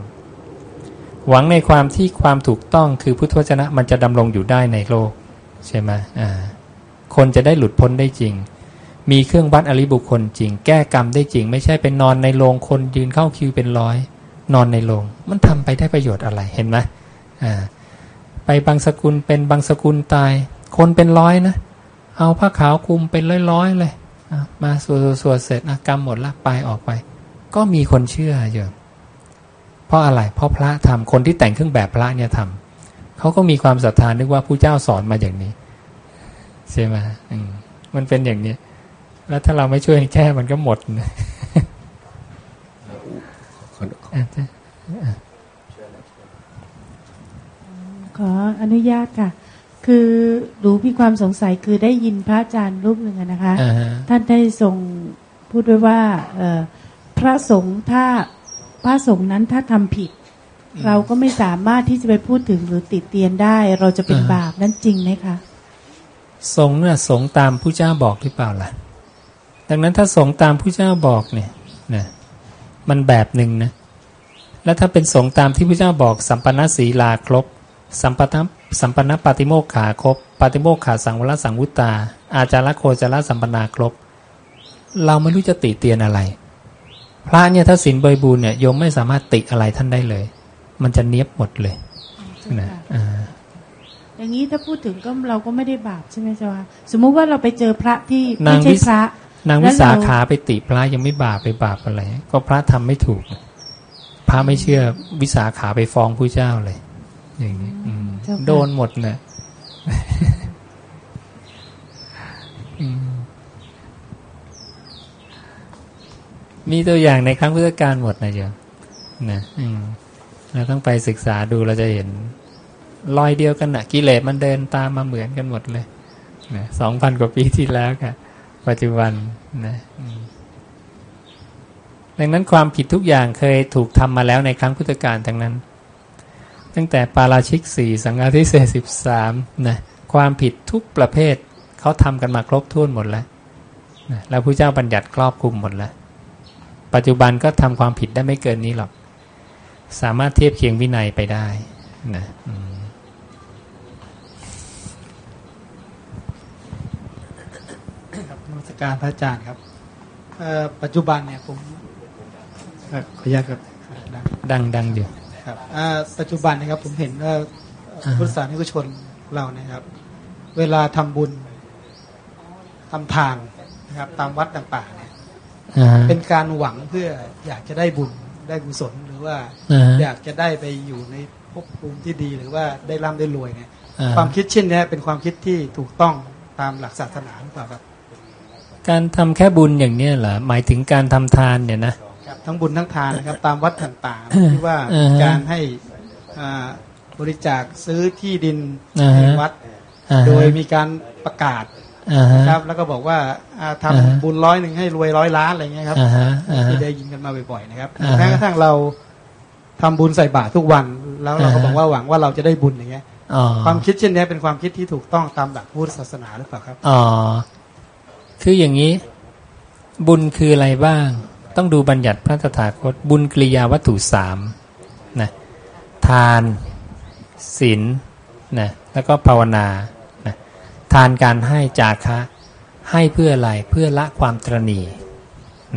หวังในความที่ความถูกต้องคือพุทธวจนะมันจะดำรงอยู่ได้ในโลก ใช่ไหมคนจะได้หลุดพ้นได้จริง มีเครื่องวัดอริบุคคลจริง แก้กรรมได้จริง ไม่ใช่เป็นนอนในโรงคนยืนเข้าคิวเป็นร้อย นอนในโรงมันทำไปได้ประโยชน์อะไรเห็นไหมไปบางสกุลเป็นบางสกุลตาย คนเป็นร้อยนะเอาผ้าขาวคลุมเป็นร้อยๆเลยมาสวดสวดเสร็จอะกรรมหมดละไปออกไป ก็มีคนเชื่อเยอะเพราะอะไร เพราะพระทำคนที่แต่งเครื่องแบบพระเนี่ยทำเขาก็มีความศรัทธานึกว่าผู้เจ้าสอนมาอย่างนี้ใช่ไหมอืมมันเป็นอย่างนี้ แล้วถ้าเราไม่ช่วยแก้มันก็หมดนะอะจ้ะขออนุญาตค่ะ คือรู้มีความสงสัยคือได้ยินพระอาจารย์รูปหนึ่งอะนะคะอ่าฮะท่านได้ทรงพูดไว้ว่าเอ่อ พระสงฆ์ถ้าพระสงฆ์นั้นถ้าทำผิด เราก็ไม่สามารถที่จะไปพูดถึงหรือติดเตียนได้ เราจะเป็นอ่าบาปนั้นจริงไหมคะสงฆ์น่ะสงฆ์ตามผู้เจ้าบอกหรือเปล่าล่ะ ดังนั้นถ้าสงฆ์ตามผู้เจ้าบอกเนี่ยนะมันแบบหนึ่งนะแล้วถ้าเป็นสงฆ์ตามที่ผู้เจ้าบอกสัมปันนศีลาครบ สัมปนสัมปันนปาติโมกขาครบปาติโมกขาสังวรสังวุตตา อาจารโคจารสัมปนาครบ เราไม่รู้จะติเตียนอะไร พระเนี่ยถ้าศีลบริบูรณ์เนี่ยโยมไม่สามารถติอะไรท่านได้เลย มันจะเนียบหมดเลยนะอ่าอย่างนี้ถ้าพูดถึงก็เราก็ไม่ได้บาปใช่ไหมเจ้าคะสมมุติว่าเราไปเจอพระที่นาไม่งใช่วิสพระ นางแล้วิวสาเราขาไปติพระยังไม่บาปไปบาปอะไร ก็พระทำไม่ถูก พระไม่เชื่อวิสาขาไปฟ้องผู้เจ้าเลย อย่างนี้อืมเจ้าค่ะโดนหมดเนะ อืม มีตัวอย่างในครั้งพุทธกาลหมดนะโยมนะเราต้องไปศึกษาดูเราจะเห็นรอยเดียวกันนะกิเลสมันเดินตามมาเหมือนกันหมดเลยนะสองพันกว่าปีที่แล้วค่ะ ปัจจุบันนะดังนั้นความผิดทุกอย่างเคยถูกทำมาแล้วในครั้งพุทธกาลทั้งนั้น ตั้งแต่ปาราชิกสี่สังฆาทิเศษสิบสามนะความผิดทุกประเภทเขาทำกันมาครบถ้วนหมดแล้วนะแล้วพระเจ้าบัญญัติครอบคลุมหมดแล้ว ปัจจุบันก็ทำความผิดได้ไม่เกินนี้หรอก สามารถเทียบเคียงวินัยไปได้นะอืมครับนมัสการพระอาจารย์ครับเอ่อปัจจุบันเนี่ยผมเอ่อขออนุญาตครับนะดังดังอยู่ครับอ่าปัจจุบันนะครับผมเห็นว่าอ่าพุทธศาสนิกชนเรานะครับ เวลาทำบุญทำทานนะครับ ตามวัดต่างๆ เนี่ยอ่าฮะเป็นการหวังเพื่ออยากจะได้บุญได้กุศลหรือว่าอ่าฮะอยากจะได้ไปอยู่ในภพภูมิที่ดีหรือว่าได้ร่ำได้รวยเนี่ยอ่าความคิดเช่นเนี้ยเป็นความคิดที่ถูกต้องตามหลักศาสนาหรือเปล่าครับ การทำแค่บุญอย่างเนี้ยเหรอหมายถึงการทำทานเนี่ยนะครับทั้งบุญทั้งทานนะครับ ตามวัดต่างๆที่ว่าอ่าฮะการให้อ่าบริจาคซื้อที่ดินอ่าฮะในวัดอ่าฮะโดยมีการประกาศอ่าฮะ นะครับแล้วก็บอกว่าอ่าทำอ่าฮะบุญร้อยหนึ่งให้รวยร้อยล้านอะไรเงี้ยครับอ่าฮะอ่าฮะที่ได้ยินกันมาบ่อยๆนะครับอ่าฮะแม้กระทั่งเราทำบุญใส่บาตรทุกวัน แล้วเราก็อ่าฮะบอกว่าหวังว่าเราจะได้บุญอย่างเงี้ยอ๋อความคิดเช่นนี้เป็นความคิดที่ถูกต้องตามหลักพุทธศาสนาหรือเปล่าครับอ๋อคืออย่างนี้ บุญคืออะไรบ้าง ต้องดูบัญญัติพระตถาคตบุญกริยาวัตถุสามนะทานศีลนะแล้วก็ภาวนานะ ทานการให้จาคะให้เพื่ออะไรเพื่อละความตรณี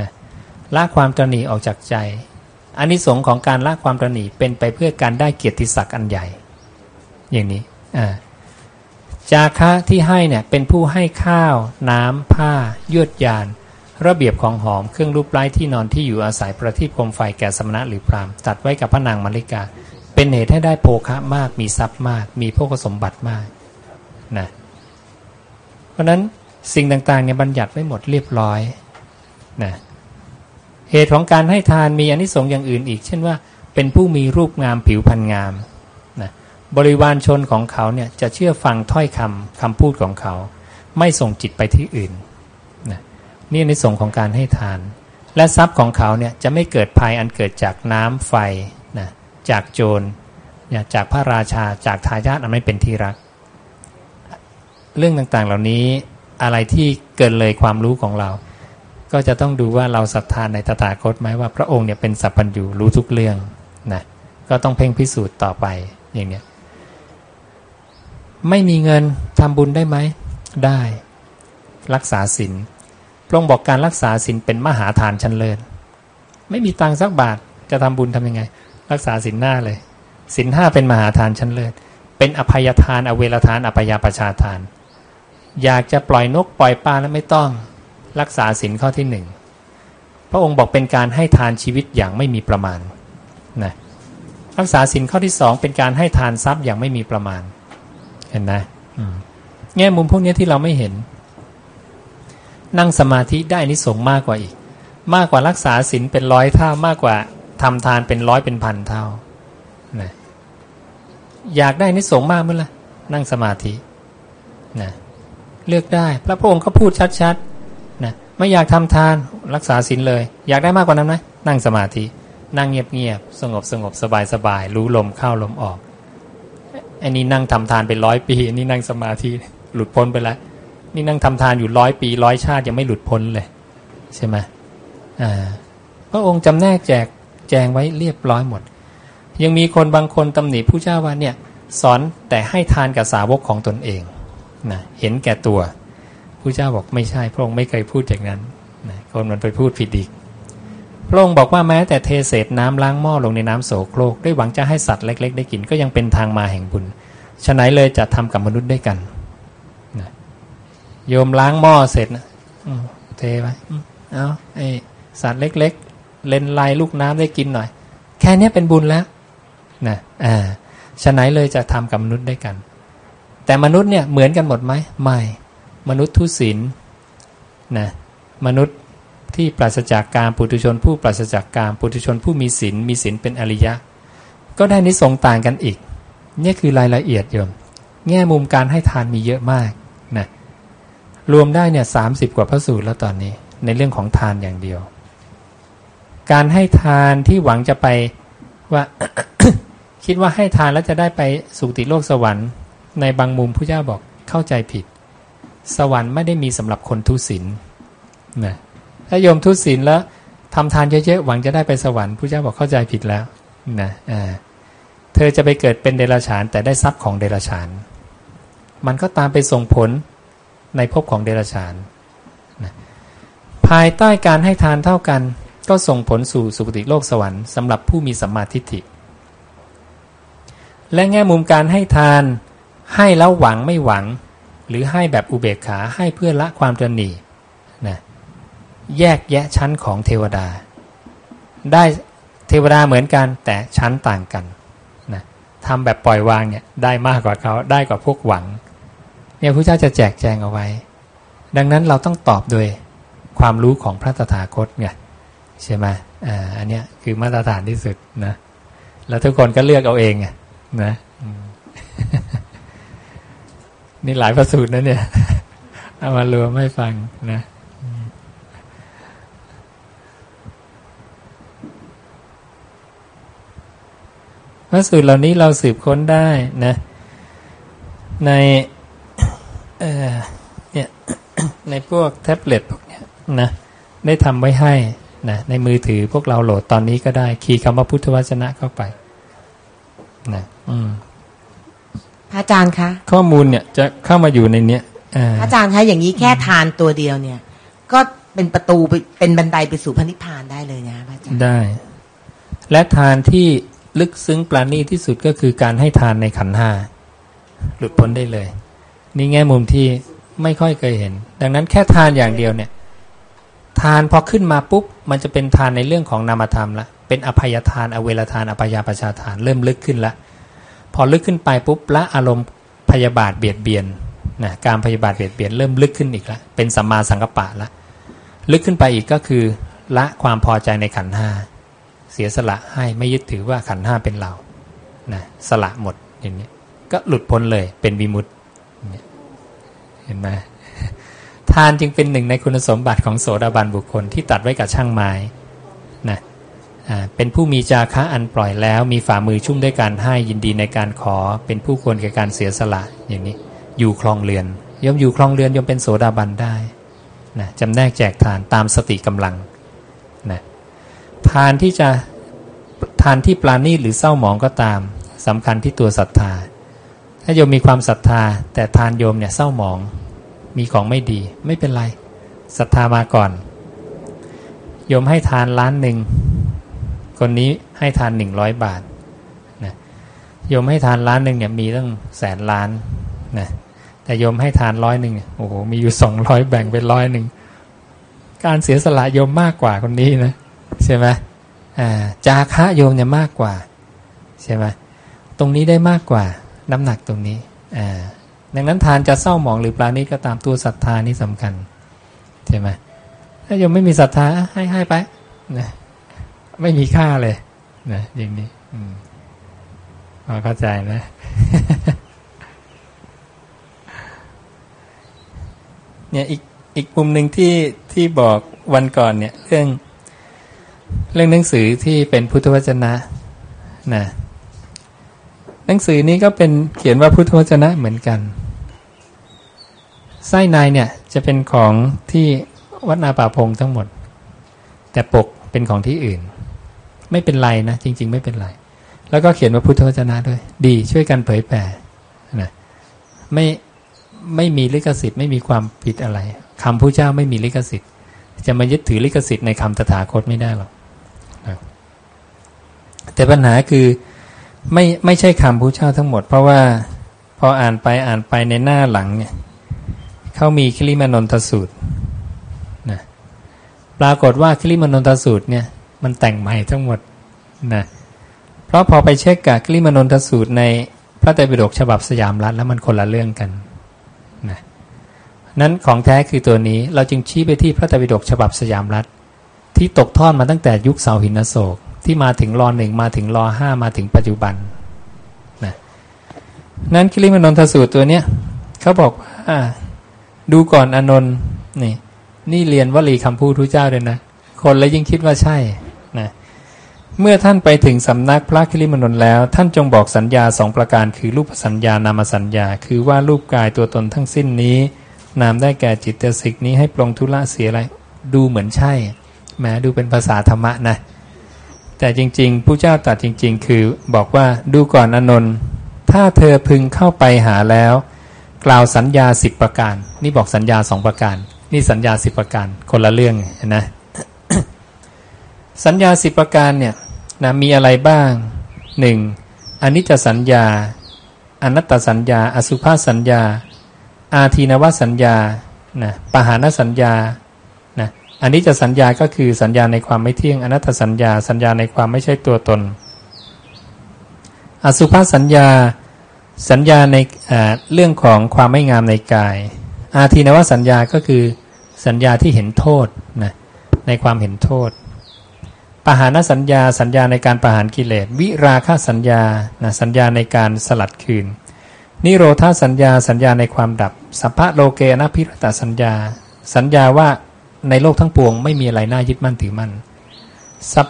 นะละความตรณีออกจากใจอันนี้สงของการละความตรณีเป็นไปเพื่อการได้เกียรติศักดิ์อันใหญ่ อย่างนี้อ่าจาคะที่ให้เนี่ยเป็นผู้ให้ข้าว น้ำผ้า ยวดยาน ระเบียบของหอมเครื่องรูปไล้ที่นอนที่อยู่อาศัยประทีปโคมไฟแก่สมณะหรือพราหมณ์ตัดไว้กับพระนางมาริกา เป็นเหตุให้ได้โภคะมากมีทรัพย์มาก มีพวกสมบัติมากนะ ราะนั้นสิ่งต่างๆเนี่ยบัญญัติไว้หมดเรียบร้อยนะเหตุของการให้ทานมีอนิสงส์อย่างอื่นอีก เช่นว่า เป็นผู้มีรูปงามผิวพรรณงามนะบริวารชนของเขาเนี่ยจะเชื่อฟังถ้อยคำคำพูดของเขา ไม่ส่งจิตไปที่อื่นนะนี่ในส่งของการให้ทาน และทรัพย์ของเขาเนี่ยจะไม่เกิดภัยอันเกิดจากน้ำไฟนะจากโจรจากพระราชาจากทายาทอันไม่เป็นที่รัก เรื่องต่างๆ เหล่านี้อะไรที่เกินเลยความรู้ของเรา ก็จะต้องดูว่าเราศรัทธานในตถาคตไหมว่าพระองค์เนี่ยเป็นสัพพัญญูรู้ทุกเรื่องนะก็ต้องเพ่งพิสูจน์ต่อไปอย่างเนี้ยไม่มีเงินทำบุญได้ไหมได้รักษาศีลพระองค์บอกการรักษาศีลเป็นมหาทานชั้นเลิศไม่มีตังสักบาทจะทำบุญทำยังไง รักษาศีลหน้าเลยศีลห้าเป็นมหาทานชั้นเลิศเป็นอภัยทาน อเวรทาน อปยาประชาทาน อยากจะปล่อยนกปล่อยปลาแล้วไม่ต้องรักษาศีลข้อที่หนึ่งพระองค์บอกเป็นการให้ทานชีวิตอย่างไม่มีประมาณนะรักษาศีลข้อที่สองเป็นการให้ทานทรัพย์อย่างไม่มีประมาณ เห็นนะแง่มุมพวกนี้ที่เราไม่เห็น นั่งสมาธิได้นิสงมากกว่าอีก มากกว่ารักษาศีลเป็นร้อยเท่ามากกว่าทำทานเป็นร้อยเป็นพันเท่านะอยากได้นิสงมากเมื่อไรนั่งสมาธินะ เลือกได้ พระพุทธองค์ก็พูดชัดๆนะไม่อยากทำทานรักษาศีลเลย อยากได้มากกว่านั้นไหมนั่งสมาธิ นั่งเงียบๆสงบสงบสบายสบายรู้ลมเข้าลมออกอันนี้นั่งทำทานเป็นร้อยปีอันนี้นั่งสมาธิหลุดพ้นไปแล้วนี่นั่งทำทานอยู่ร้อยปีร้อยชาติยังไม่หลุดพ้นเลย ใช่ไหมอ่าพระองค์จำแนกแจกแจงไว้เรียบร้อยหมด ยังมีคนบางคนตำหนิผู้เจ้าว่าเนี่ยสอนแต่ให้ทานกับสาวกของตนเอง นะเห็นแก่ตัวผู้เจ้าบอกไม่ใช่ พระองค์ไม่เคยพูดอย่างนั้นนะคนมันไปพูดผิดอีก พระองค์บอกว่าแม้แต่เทเศษน้ำล้างหม้อลงในน้ำโสโครกด้วยหวังจะให้สัตว์เล็ก ๆ ได้กินก็ยังเป็นทางมาแห่งบุญฉะไหนเลยจะทำกับมนุษย์ด้วยกันนะโยมล้างหม้อเสร็จนะเทไปเอาไอสัตว์เล็ก ๆ เล่นลายลูกน้ำได้กินหน่อย แค่นี้เป็นบุญแล้วนะอ่าฉะไหนเลยจะทำกับมนุษย์ด้วยกัน แต่มนุษย์เนี่ยเหมือนกันหมดไหมไม่ มนุษย์ทุศีลนะมนุษย์ที่ปราศจากการปุถุชน ผู้ปราศจากการปุถุชน ผู้มีศีลมีศีลเป็นอริยะ ก็ได้นิสงต่างกันอีกนี่คือรายละเอียดโยมแง่มุมการให้ทานมีเยอะมากนะรวมได้เนี่ยสามสิบกว่าพระสูตรแล้วตอนนี้ ในเรื่องของทานอย่างเดียว การให้ทานที่หวังจะไปว่า คิดว่าให้ทานแล้วจะได้ไปสุติโลกสวรรค์ ในบางมุมพระเจ้าบอกเข้าใจผิด สวรรค์ไม่ได้มีสำหรับคนทุศีลนะถ้าโยมทุศีลแล้วทำทานเยอะๆหวังจะได้ไปสวรรค์ผู้เจ้าบอกเข้าใจผิดแล้วนะเธอจะไปเกิดเป็นเดรัจฉาน แต่ได้ทรัพย์ของเดรัจฉาน มันก็ตามไปส่งผลในภพของเดรัจฉานนะภายใต้การให้ทานเท่ากัน ก็ส่งผลสู่สุคติโลกสวรรค์สำหรับผู้มีสัมมาทิฏฐิ และแง่มุมการให้ทาน ให้แล้วหวังไม่หวัง หรือให้แบบอุเบกขาให้เพื่อละความตรนีนะแยกแยะชั้นของเทวดา ได้เทวดาเหมือนกันแต่ชั้นต่างกันนะทำแบบปล่อยวางเนี่ยได้มากกว่าเขาได้กว่าพวกหวังเนี่ยพระเจ้าจะแจกแจงเอาไว้ ดังนั้นเราต้องตอบโดยความรู้ของพระตถาคตไงใช่ไหมอ่าอันเนี้ยคือมาตรฐานที่สุดนะแล้วทุกคนก็เลือกเอาเองไงนะ นี่หลายประสูตรนะเนี่ย เอามารวมไม่ฟังนะพระสูตรเหล่านี้เราสืบค้นได้นะ ในเเนี่ยในพวกแท็บเล็ตพวกเนี้ยนะได้ทำไว้ให้นะในมือถือพวกเราโหลดตอนนี้ก็ได้ คีย์คำว่าพุทธวจนะเข้าไปนะอืม พระอาจารย์คะข้อมูลเนี่ยจะเข้ามาอยู่ในเนี้ยพระอาจารย์คะอย่างนี้แค่ทานตัวเดียวเนี่ย ก็เป็นประตูเป็นบันไดไปสู่พระนิพพานได้เลยนะพระอาจารย์ได้ และทานที่ลึกซึ้งปราณีที่สุดก็คือการให้ทานในขันห้าหลุดพ้นได้เลย นี่แง่มุมที่ไม่ค่อยเคยเห็น ดังนั้นแค่ทานอย่างเดียวเนี่ย ทานพอขึ้นมาปุ๊บ มันจะเป็นทานในเรื่องของนามธรรมละเป็นอภัยทาน อเวรทานอภยาประชาทาน เริ่มลึกขึ้นละ พอลึกขึ้นไปปุ๊บละอารมณ์พยาบาทเบียดเบียนนะการพยาบาทเบียดเบียนเริ่มลึกขึ้นอีกละเป็นสัมมาสังกปะละลึกขึ้นไปอีกก็คือละความพอใจในขันห้าเสียสละให้ไม่ยึดถือว่าขันห้าเป็นเรานะสละหมดอย่างนี้ก็หลุดพ้นเลยเป็นวิมุตติเห็นไหมทานจึงเป็นหนึ่งในคุณสมบัติของโสดาบันบุคคลที่ตัดไว้กับช่างไม้ เป็นผู้มีจาคะอันปล่อยแล้ว มีฝ่ามือชุ่มด้วยการให้ยินดีในการขอ เป็นผู้ควรแก่การเสียสละอย่างนี้ อยู่คลองเรือนยมอยู่คลองเรือนยมเป็นโสดาบันได้นะจำแนกแจกทานตามสติกำลังนะทานที่จะทานที่ปราณีหรือเศร้าหมองก็ตามสำคัญที่ตัวศรัทธา ถ้าโยมมีความศรัทธา แต่ทานโยมเนี่ยเศร้าหมอง มีของไม่ดี ไม่เป็นไรศรัทธามาก่อน โยมให้ทานล้านหนึ่ง คนนี้ให้ทานหนึ่งร้อยบาทนะโยมให้ทานล้านหนึ่งเนี่ยมีตั้งแสนล้านนะแต่โยมให้ทานร้อยหนึ่งโอ้โหมีอยู่สองร้อยแบ่งเป็นร้อยหนึ่งการเสียสละโยมมากกว่าคนนี้นะใช่ไหมอ่าจาคะโยมเนี่ยมากกว่าใช่ไหมตรงนี้ได้มากกว่าน้ำหนักตรงนี้อ่าดังนั้นทานจะเศร้าหมองหรือปลานี้ก็ตามตัวศรัทธานี่สำคัญใช่ไหมถ้าโยมไม่มีศรัทธาให้ให้ไปนะ ไม่มีค่าเลยนะอย่างนี้อืมพอเข้าใจนะ เนี่ยอีกอีกมุมหนึ่งที่ที่บอกวันก่อนเนี่ย เรื่อง เรื่องหนังสือที่เป็นพุทธวจนะนะหนังสือนี้ก็เป็นเขียนว่าพุทธวจนะเหมือนกันไส้ในเนี่ยจะเป็นของที่วัดนาป่าพงทั้งหมด แต่ปกเป็นของที่อื่น ไม่เป็นไรนะจริง ๆ ไม่เป็นไร แล้วก็เขียนว่าพุทธวจนะด้วย ดีช่วยกันเผยแผ่นะไม่ไม่มีลิขสิทธิ์ไม่มีความผิดอะไรคำพระเจ้าไม่มีลิขสิทธิ์ จะมายึดถือลิขสิทธิ์ในคำตถาคตไม่ได้หรอกแต่ปัญหาคือไม่ไม่ใช่คำพระเจ้าทั้งหมด เพราะว่าพออ่านไปอ่านไปในหน้าหลังเนี่ยเขามีคิริมานนทสูตรนะปรากฏว่าคิริมานนทสูตรเนี่ย มันแต่งใหม่ทั้งหมดนะเพราะพอไปเช็คกับคิริมานนทสูตรในพระไตรปิฎกฉบับสยามรัฐแล้วมันคนละเรื่องกันนะนั้นของแท้คือตัวนี้เราจึงชี้ไปที่พระไตรปิฎกฉบับสยามรัฐ ที่ตกทอดมาตั้งแต่ยุคเสาหินโศก ที่มาถึงรอหนึ่งมาถึงรอห้ามาถึงปัจจุบันนะนั้นคิริมานนทสูตรตัวเนี้ยเขาบอกว่าดูก่อนอนนท์นี่นี่เรียนวลีคำพูดทุเจ้าเลยนะ คนแล้วยิ่งคิดว่าใช่ นะเมื่อท่านไปถึงสำนักพระคิริมนนแล้ว ท่านจงบอกสัญญาสองประการคือรูปสัญญานามสัญญา คือว่ารูปกายตัวตนทั้งสิ้นนี้ นามได้แก่จิตสิกนี้ให้ปรงทุละเสียอะไร ดูเหมือนใช่แม้ดูเป็นภาษาธรรมะนะแต่จริงๆผู้เจ้าตรัสจริง ๆ คือบอกว่าดูก่อนอนนท์ถ้าเธอพึงเข้าไปหาแล้ว กล่าวสัญญาสิบประการ นี่บอกสัญญาสองประการ นี่สัญญาสิบประการคนละเรื่องนะ สัญญาสิบประการเนี่ยนะมีอะไรบ้างหนึ่งอนิจจสัญญา อนัตตสัญญา อสุภาสัญญา อาทีนวสัญญานะปหานสัญญานะอันนี้จะสัญญาก็คือสัญญาในความไม่เที่ยงอนัตตสัญญา สัญญาในความไม่ใช่ตัวตน อสุภาสัญญา สัญญาในเรื่องของความไม่งามในกาย อาทีนวสัญญาก็คือสัญญาที่เห็นโทษนะในความเห็นโทษ ปหานสัญญาสัญญาในการประหารกิเลส วิราคสัญญานะสัญญาในการสลัดคืน นิโรธาสัญญาสัญญาในความดับ สัพพะโลเกนะพิรตสัญญา สัญญาว่าในโลกทั้งปวงไม่มีอะไรน่ายึดมั่นถือมั่น สัพ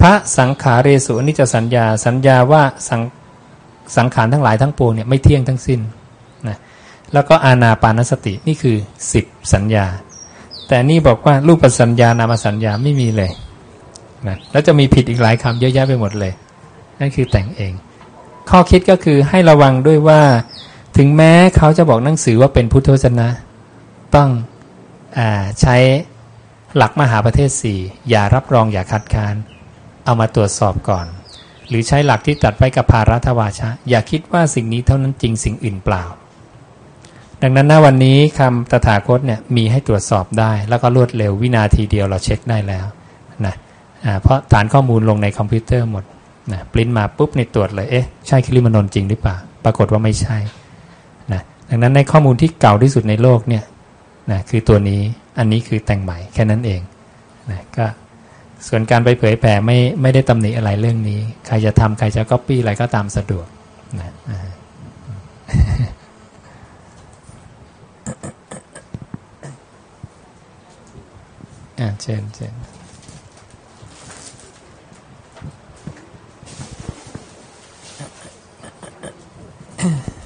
พะสังขาเรสุนิจสัญญา สัญญาว่าสังสังขารทั้งหลายทั้งปวงเนี่ยไม่เที่ยงทั้งสิ้นนะแล้วก็อาณาปานสตินี่คือสิบสัญญา แต่นี่บอกว่ารูปสัญญานามสัญญาไม่มีเลย นะแล้วจะมีผิดอีกหลายคำเยอะแยะไปหมดเลย นั่นคือแต่งเอง ข้อคิดก็คือให้ระวังด้วยว่า ถึงแม้เขาจะบอกหนังสือว่าเป็นพุทธวจนะ ต้องอใช้หลักมหาประเทศสี่อย่ารับรองอย่าคัดค้าน เอามาตรวจสอบก่อน หรือใช้หลักที่ตัดไว้กับภารัตวาชะ อย่าคิดว่าสิ่งนี้เท่านั้นจริงสิ่งอื่นเปล่า ดังนั้นณวันนี้คำตถาคตเนี่ยมีให้ตรวจสอบได้ แล้วก็รวดเร็ววินาทีเดียวเราเช็คได้แล้ว เพราะฐานข้อมูลลงในคอมพิวเตอร์หมดนะปริ้นมาปุ๊บในตรวจเลย เอ๊ะ ใช่คิริมานนจริงหรือเปล่า ปรากฏว่าไม่ใช่นะดังนั้นในข้อมูลที่เก่าที่สุดในโลกเนี่ยนะคือตัวนี้ อันนี้คือแต่งใหม่แค่นั้นเองนะก็ส่วนการไปเผยแผ่ไม่ไม่ได้ตำหนิอะไรเรื่องนี้ ใครจะทำใครจะก๊อปปี้อะไรก็ตามสะดวกนะอ่าเช่นเช่น Mm-hmm.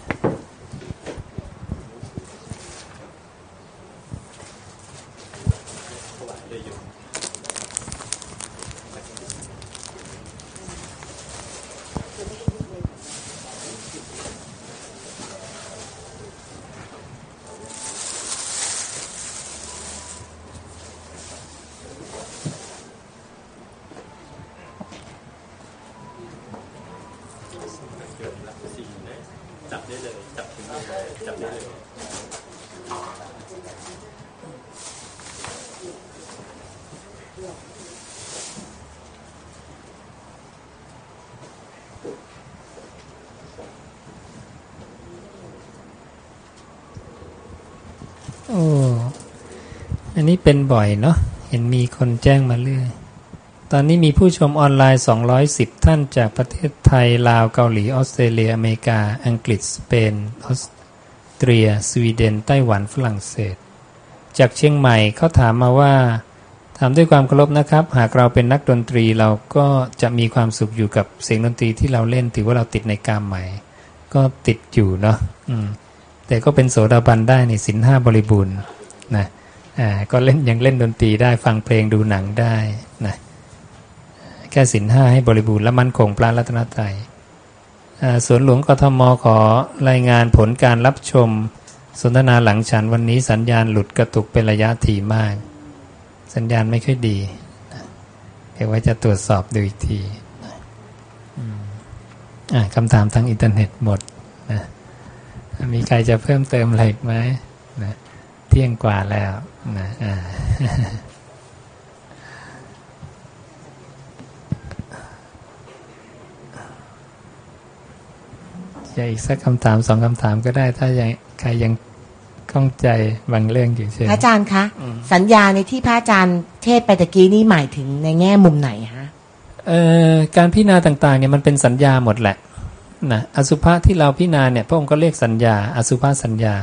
โอ้อันนี้เป็นบ่อยเนาะเห็นมีคนแจ้งมาเรื่อย ตอนนี้มีผู้ชมออนไลน์ 210 ท่านจากประเทศไทย ลาว เกาหลี ออสเตรเลีย อเมริกา อังกฤษ สเปนออส เตรีย สวีเดน ไต้หวันฝรั่งเศส จากเชียงใหม่เขาถามมาว่าถามด้วยความเคารพนะครับ หากเราเป็นนักดนตรีเราก็จะมีความสุขอยู่กับเสียงดนตรีที่เราเล่นถือว่าเราติดในกามใหม่ ก็ติดอยู่เนาะแต่ก็เป็นโสดาบันได้ในสินห้าบริบูรณ์นะอ่าก็เล่นยังเล่นดนตรีได้ฟังเพลงดูหนังได้นะแค่สินห้าให้บริบูรณ์และมั่นคงพระรัตนตรัยอ่า สวนหลวงกทมขอรายงานผลการรับชม สนทนาหลังฉันวันนี้สัญญาณหลุดกระตุกเป็นระยะถี่มาก สัญญาณไม่ค่อยดีนะเดี๋ยวไว้จะตรวจสอบดูอีกทีนะอืมอ่าคำถามทางอินเทอร์เน็ตหมดนะมีใครจะเพิ่มเติมอะไรอีกไหมนะเที่ยงกว่าแล้วนะ จะอีกสักคำถามสองคำถามก็ได้ ถ้ายังใครยังข้องใจบางเรื่องอยู่เช่นพระอาจารย์คะสัญญาในที่พระอาจารย์เทศไปตะกี้นี่หมายถึงในแง่มุมไหนฮะเอ่อการพิจารณาต่างๆเนี่ยมันเป็นสัญญาหมดแหละนะอสุภะที่เราพิจารณาเนี่ยพระองค์ก็เรียกสัญญา อสุภะสัญญา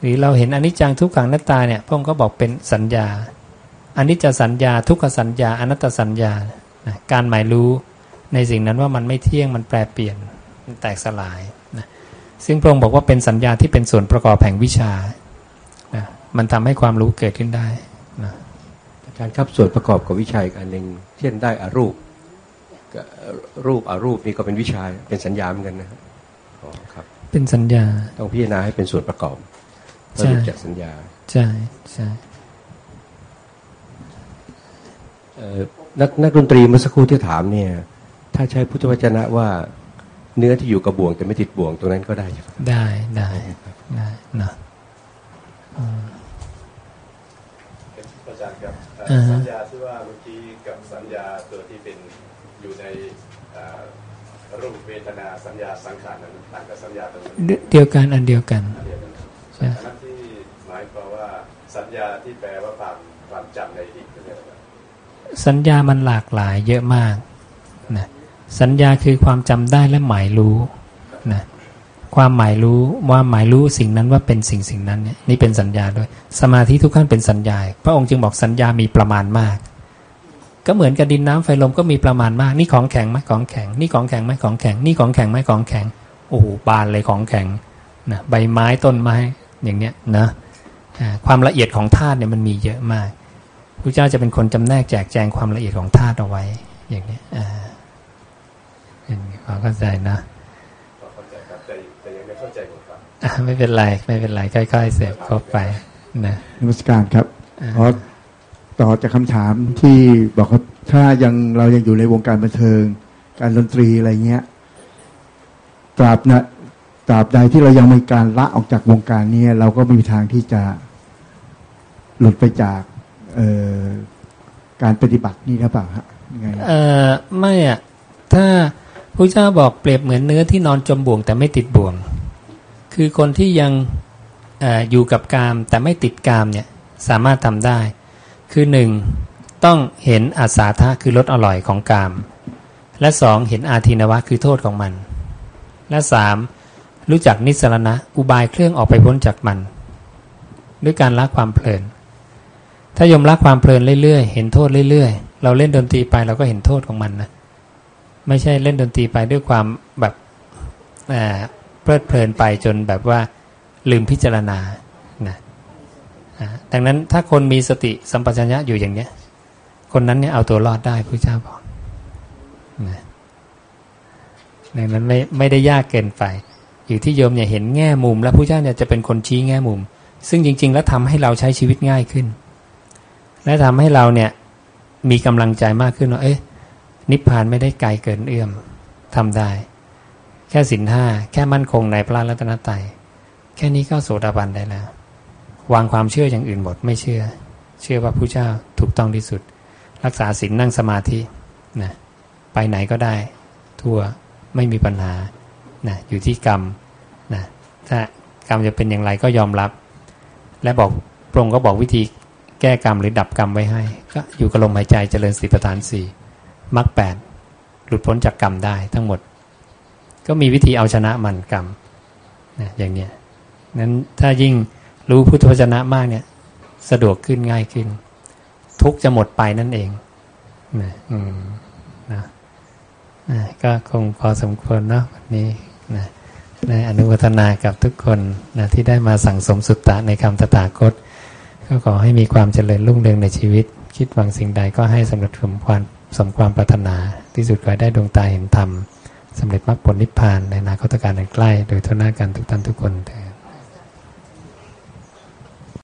หรือเราเห็นอนิจจังทุกขังนัตตาเนี่ยพระองค์ก็บอกเป็นสัญญาอนิจจสัญญาทุกขสัญญาอนัตตสัญญานะการหมายรู้ในสิ่งนั้นว่ามันไม่เที่ยงมันแปรเปลี่ยน มันแตกสลายนะซึ่งพระองค์บอกว่าเป็นสัญญาที่เป็นส่วนประกอบแห่งวิชานะมันทำให้ความรู้เกิดขึ้นได้นะอาจารย์ครับส่วนประกอบกับวิชาอีกอันหนึ่งเช่นได้อารูปก็รูปอารูปนี่ก็เป็นวิชาเป็นสัญญาเหมือนกันนะครับอ๋อครับ เป็นสัญญาต้องพิจารณาให้เป็นส่วนประกอบใช่สรุปจากสัญญาใช่ใช่เอ่อนักนักดนตรีเมื่อสักครู่ที่ถามเนี่ย ถ้าใช้พุทธวจนะว่า เนื้อที่อยู่กับบ่วงแต่ไม่ติดบ่วงตรงนั้นก็ได้ใช่ไหมได้ได้ได้นะอาจารย์ครับเอ่ออ่าฮะสัญญาที่ว่าเมื่อกี้กับสัญญาตัวที่เป็นอยู่ในเอ่อรูปเวทนาสัญญาสังขารนั้นต่างกับสัญญาตรงนั้นเดีเดียวกันอันเดียวกันอันเดียวกันใช่อันนั้นที่หมายความว่าสัญญาที่แปลว่าความความจำในอดีตนั่นเองครับสัญญามันหลากหลายเยอะมากนะ สัญญาคือความจำได้และหมายรู้นะความหมายรู้ว่าหมายรู้สิ่งนั้นว่าเป็นสิ่งสิ่งนั้นเนี่ยนี่เป็นสัญญาด้วย สมาธิทุกขั้นเป็นสัญญา พระองค์จึงบอกสัญญามีประมาณมาก ก็เหมือนกับดินน้ำไฟลมก็มีประมาณมาก นี่ของแข็งไหมของแข็ง นี่ของแข็งไหมของแข็ง นี่ของแข็งไหมของแข็งโอ้โหบานเลยของแข็งนะใบไม้ต้นไม้อย่างเนี้ยนะความละเอียดของธาตุเนี่ยมันมีเยอะมากพระเจ้าจะเป็นคนจำแนกแจกแจงความละเอียดของธาตุเอาไว้อย่างเนี้ย อ่าเป็นความเข้าใจนะก็เข้าใจครับแต่แต่ยังไม่เข้าใจหมดครับอะไม่เป็นไรไม่เป็นไรค่อยๆเสพเข้าไปนะนมัสการครับอ่าขอต่อจากคำถามที่บอกว่าถ้ายังเรายังอยู่ในวงการบันเทิง การดนตรีอะไรเงี้ยตราบนะตราบใดที่เรายังมีการละออกจากวงการเนี้เราก็ไม่มีทางที่จะหลุดไปจากเอ่อการปฏิบัตินี่หรือเปล่าฮะยังไงเอ่อไม่อะถ้า พระเจ้าบอกเปรียบเหมือนเนื้อที่นอนจมบ่วงแต่ไม่ติดบ่วง คือคนที่ยังออยู่กับกามแต่ไม่ติดกามเนี่ยสามารถทำได้ คือหนึ่งต้องเห็นอาสาทะคือรสอร่อยของกาม และสองเห็นอาทินวะคือโทษของมัน และสามรู้จักนิสรณะอุบายเครื่องออกไปพ้นจากมัน ด้วยการละความเพลิน ถ้ายมละความเพลินเรื่อยๆ เห็นโทษเรื่อยๆ เราเล่นดนตรีไปเราก็เห็นโทษของมันนะ ไม่ใช่เล่นดนตรีไปด้วยความแบบอ่าเพลิดเพลินไปจนแบบว่าลืมพิจารณานะดังนั้นถ้าคนมีสติสัมปชัญญะอยู่อย่างเนี้ย คนนั้นเนี่ยเอาตัวรอดได้พระเจ้าบอกนะดังนั้นไม่ไม่ได้ยากเกินไป อยู่ที่โยมเนี่ยเห็นแง่มุม แล้วพระเจ้าเนี่ยจะเป็นคนชี้แง่มุม ซึ่งจริง ๆ แล้วทำให้เราใช้ชีวิตง่ายขึ้น และทำให้เราเนี่ยมีกำลังใจมากขึ้นว่าเอ๊ะ นิพพานไม่ได้ไกลเกินเอื้อมทำได้ แค่สินห้าแค่มั่นคงในพระรัตนตรัยแค่นี้ก็โสดาบันได้แล้ว วางความเชื่ออย่างอื่นหมดไม่เชื่อ เชื่อว่าพระเจ้าถูกต้องที่สุด รักษาศีลนั่งสมาธินะไปไหนก็ได้ ทั่วไม่มีปัญหานะอยู่ที่กรรมนะถ้ากรรมจะเป็นอย่างไรก็ยอมรับ และบอกพระองค์ก็บอกวิธีแก้กรรมหรือดับกรรมไว้ให้ ก็อยู่กับลมหายใจเจริญสีประธานสี่ มรรคแปดหลุดพ้นจากกรรมได้ทั้งหมด ก็มีวิธีเอาชนะมันกรรมนะอย่างเนี้ยนั้นถ้ายิ่งรู้พุทธวจนะมากเนี่ยสะดวกขึ้นง่ายขึ้น ทุกจะหมดไปนั่นเองนะอืมนะนะก็คงพอสมควรเนาะวันนี้นะในอนุโมทนากับทุกคนนะที่ได้มาสั่งสมสุตตะในคำตถาคต ก็ขอให้มีความเจริญรุ่งเรืองในชีวิต คิดหวังสิ่งใดก็ให้สำเร็จสมความ สมความปรารถนาที่สุดก็ได้ดวงตาเห็นธรรมสำเร็จมรรคผลนิพพานในอนาคตการอันใกล้ โดยทั่วหน้ากันทุกท่านทุกคนเถิด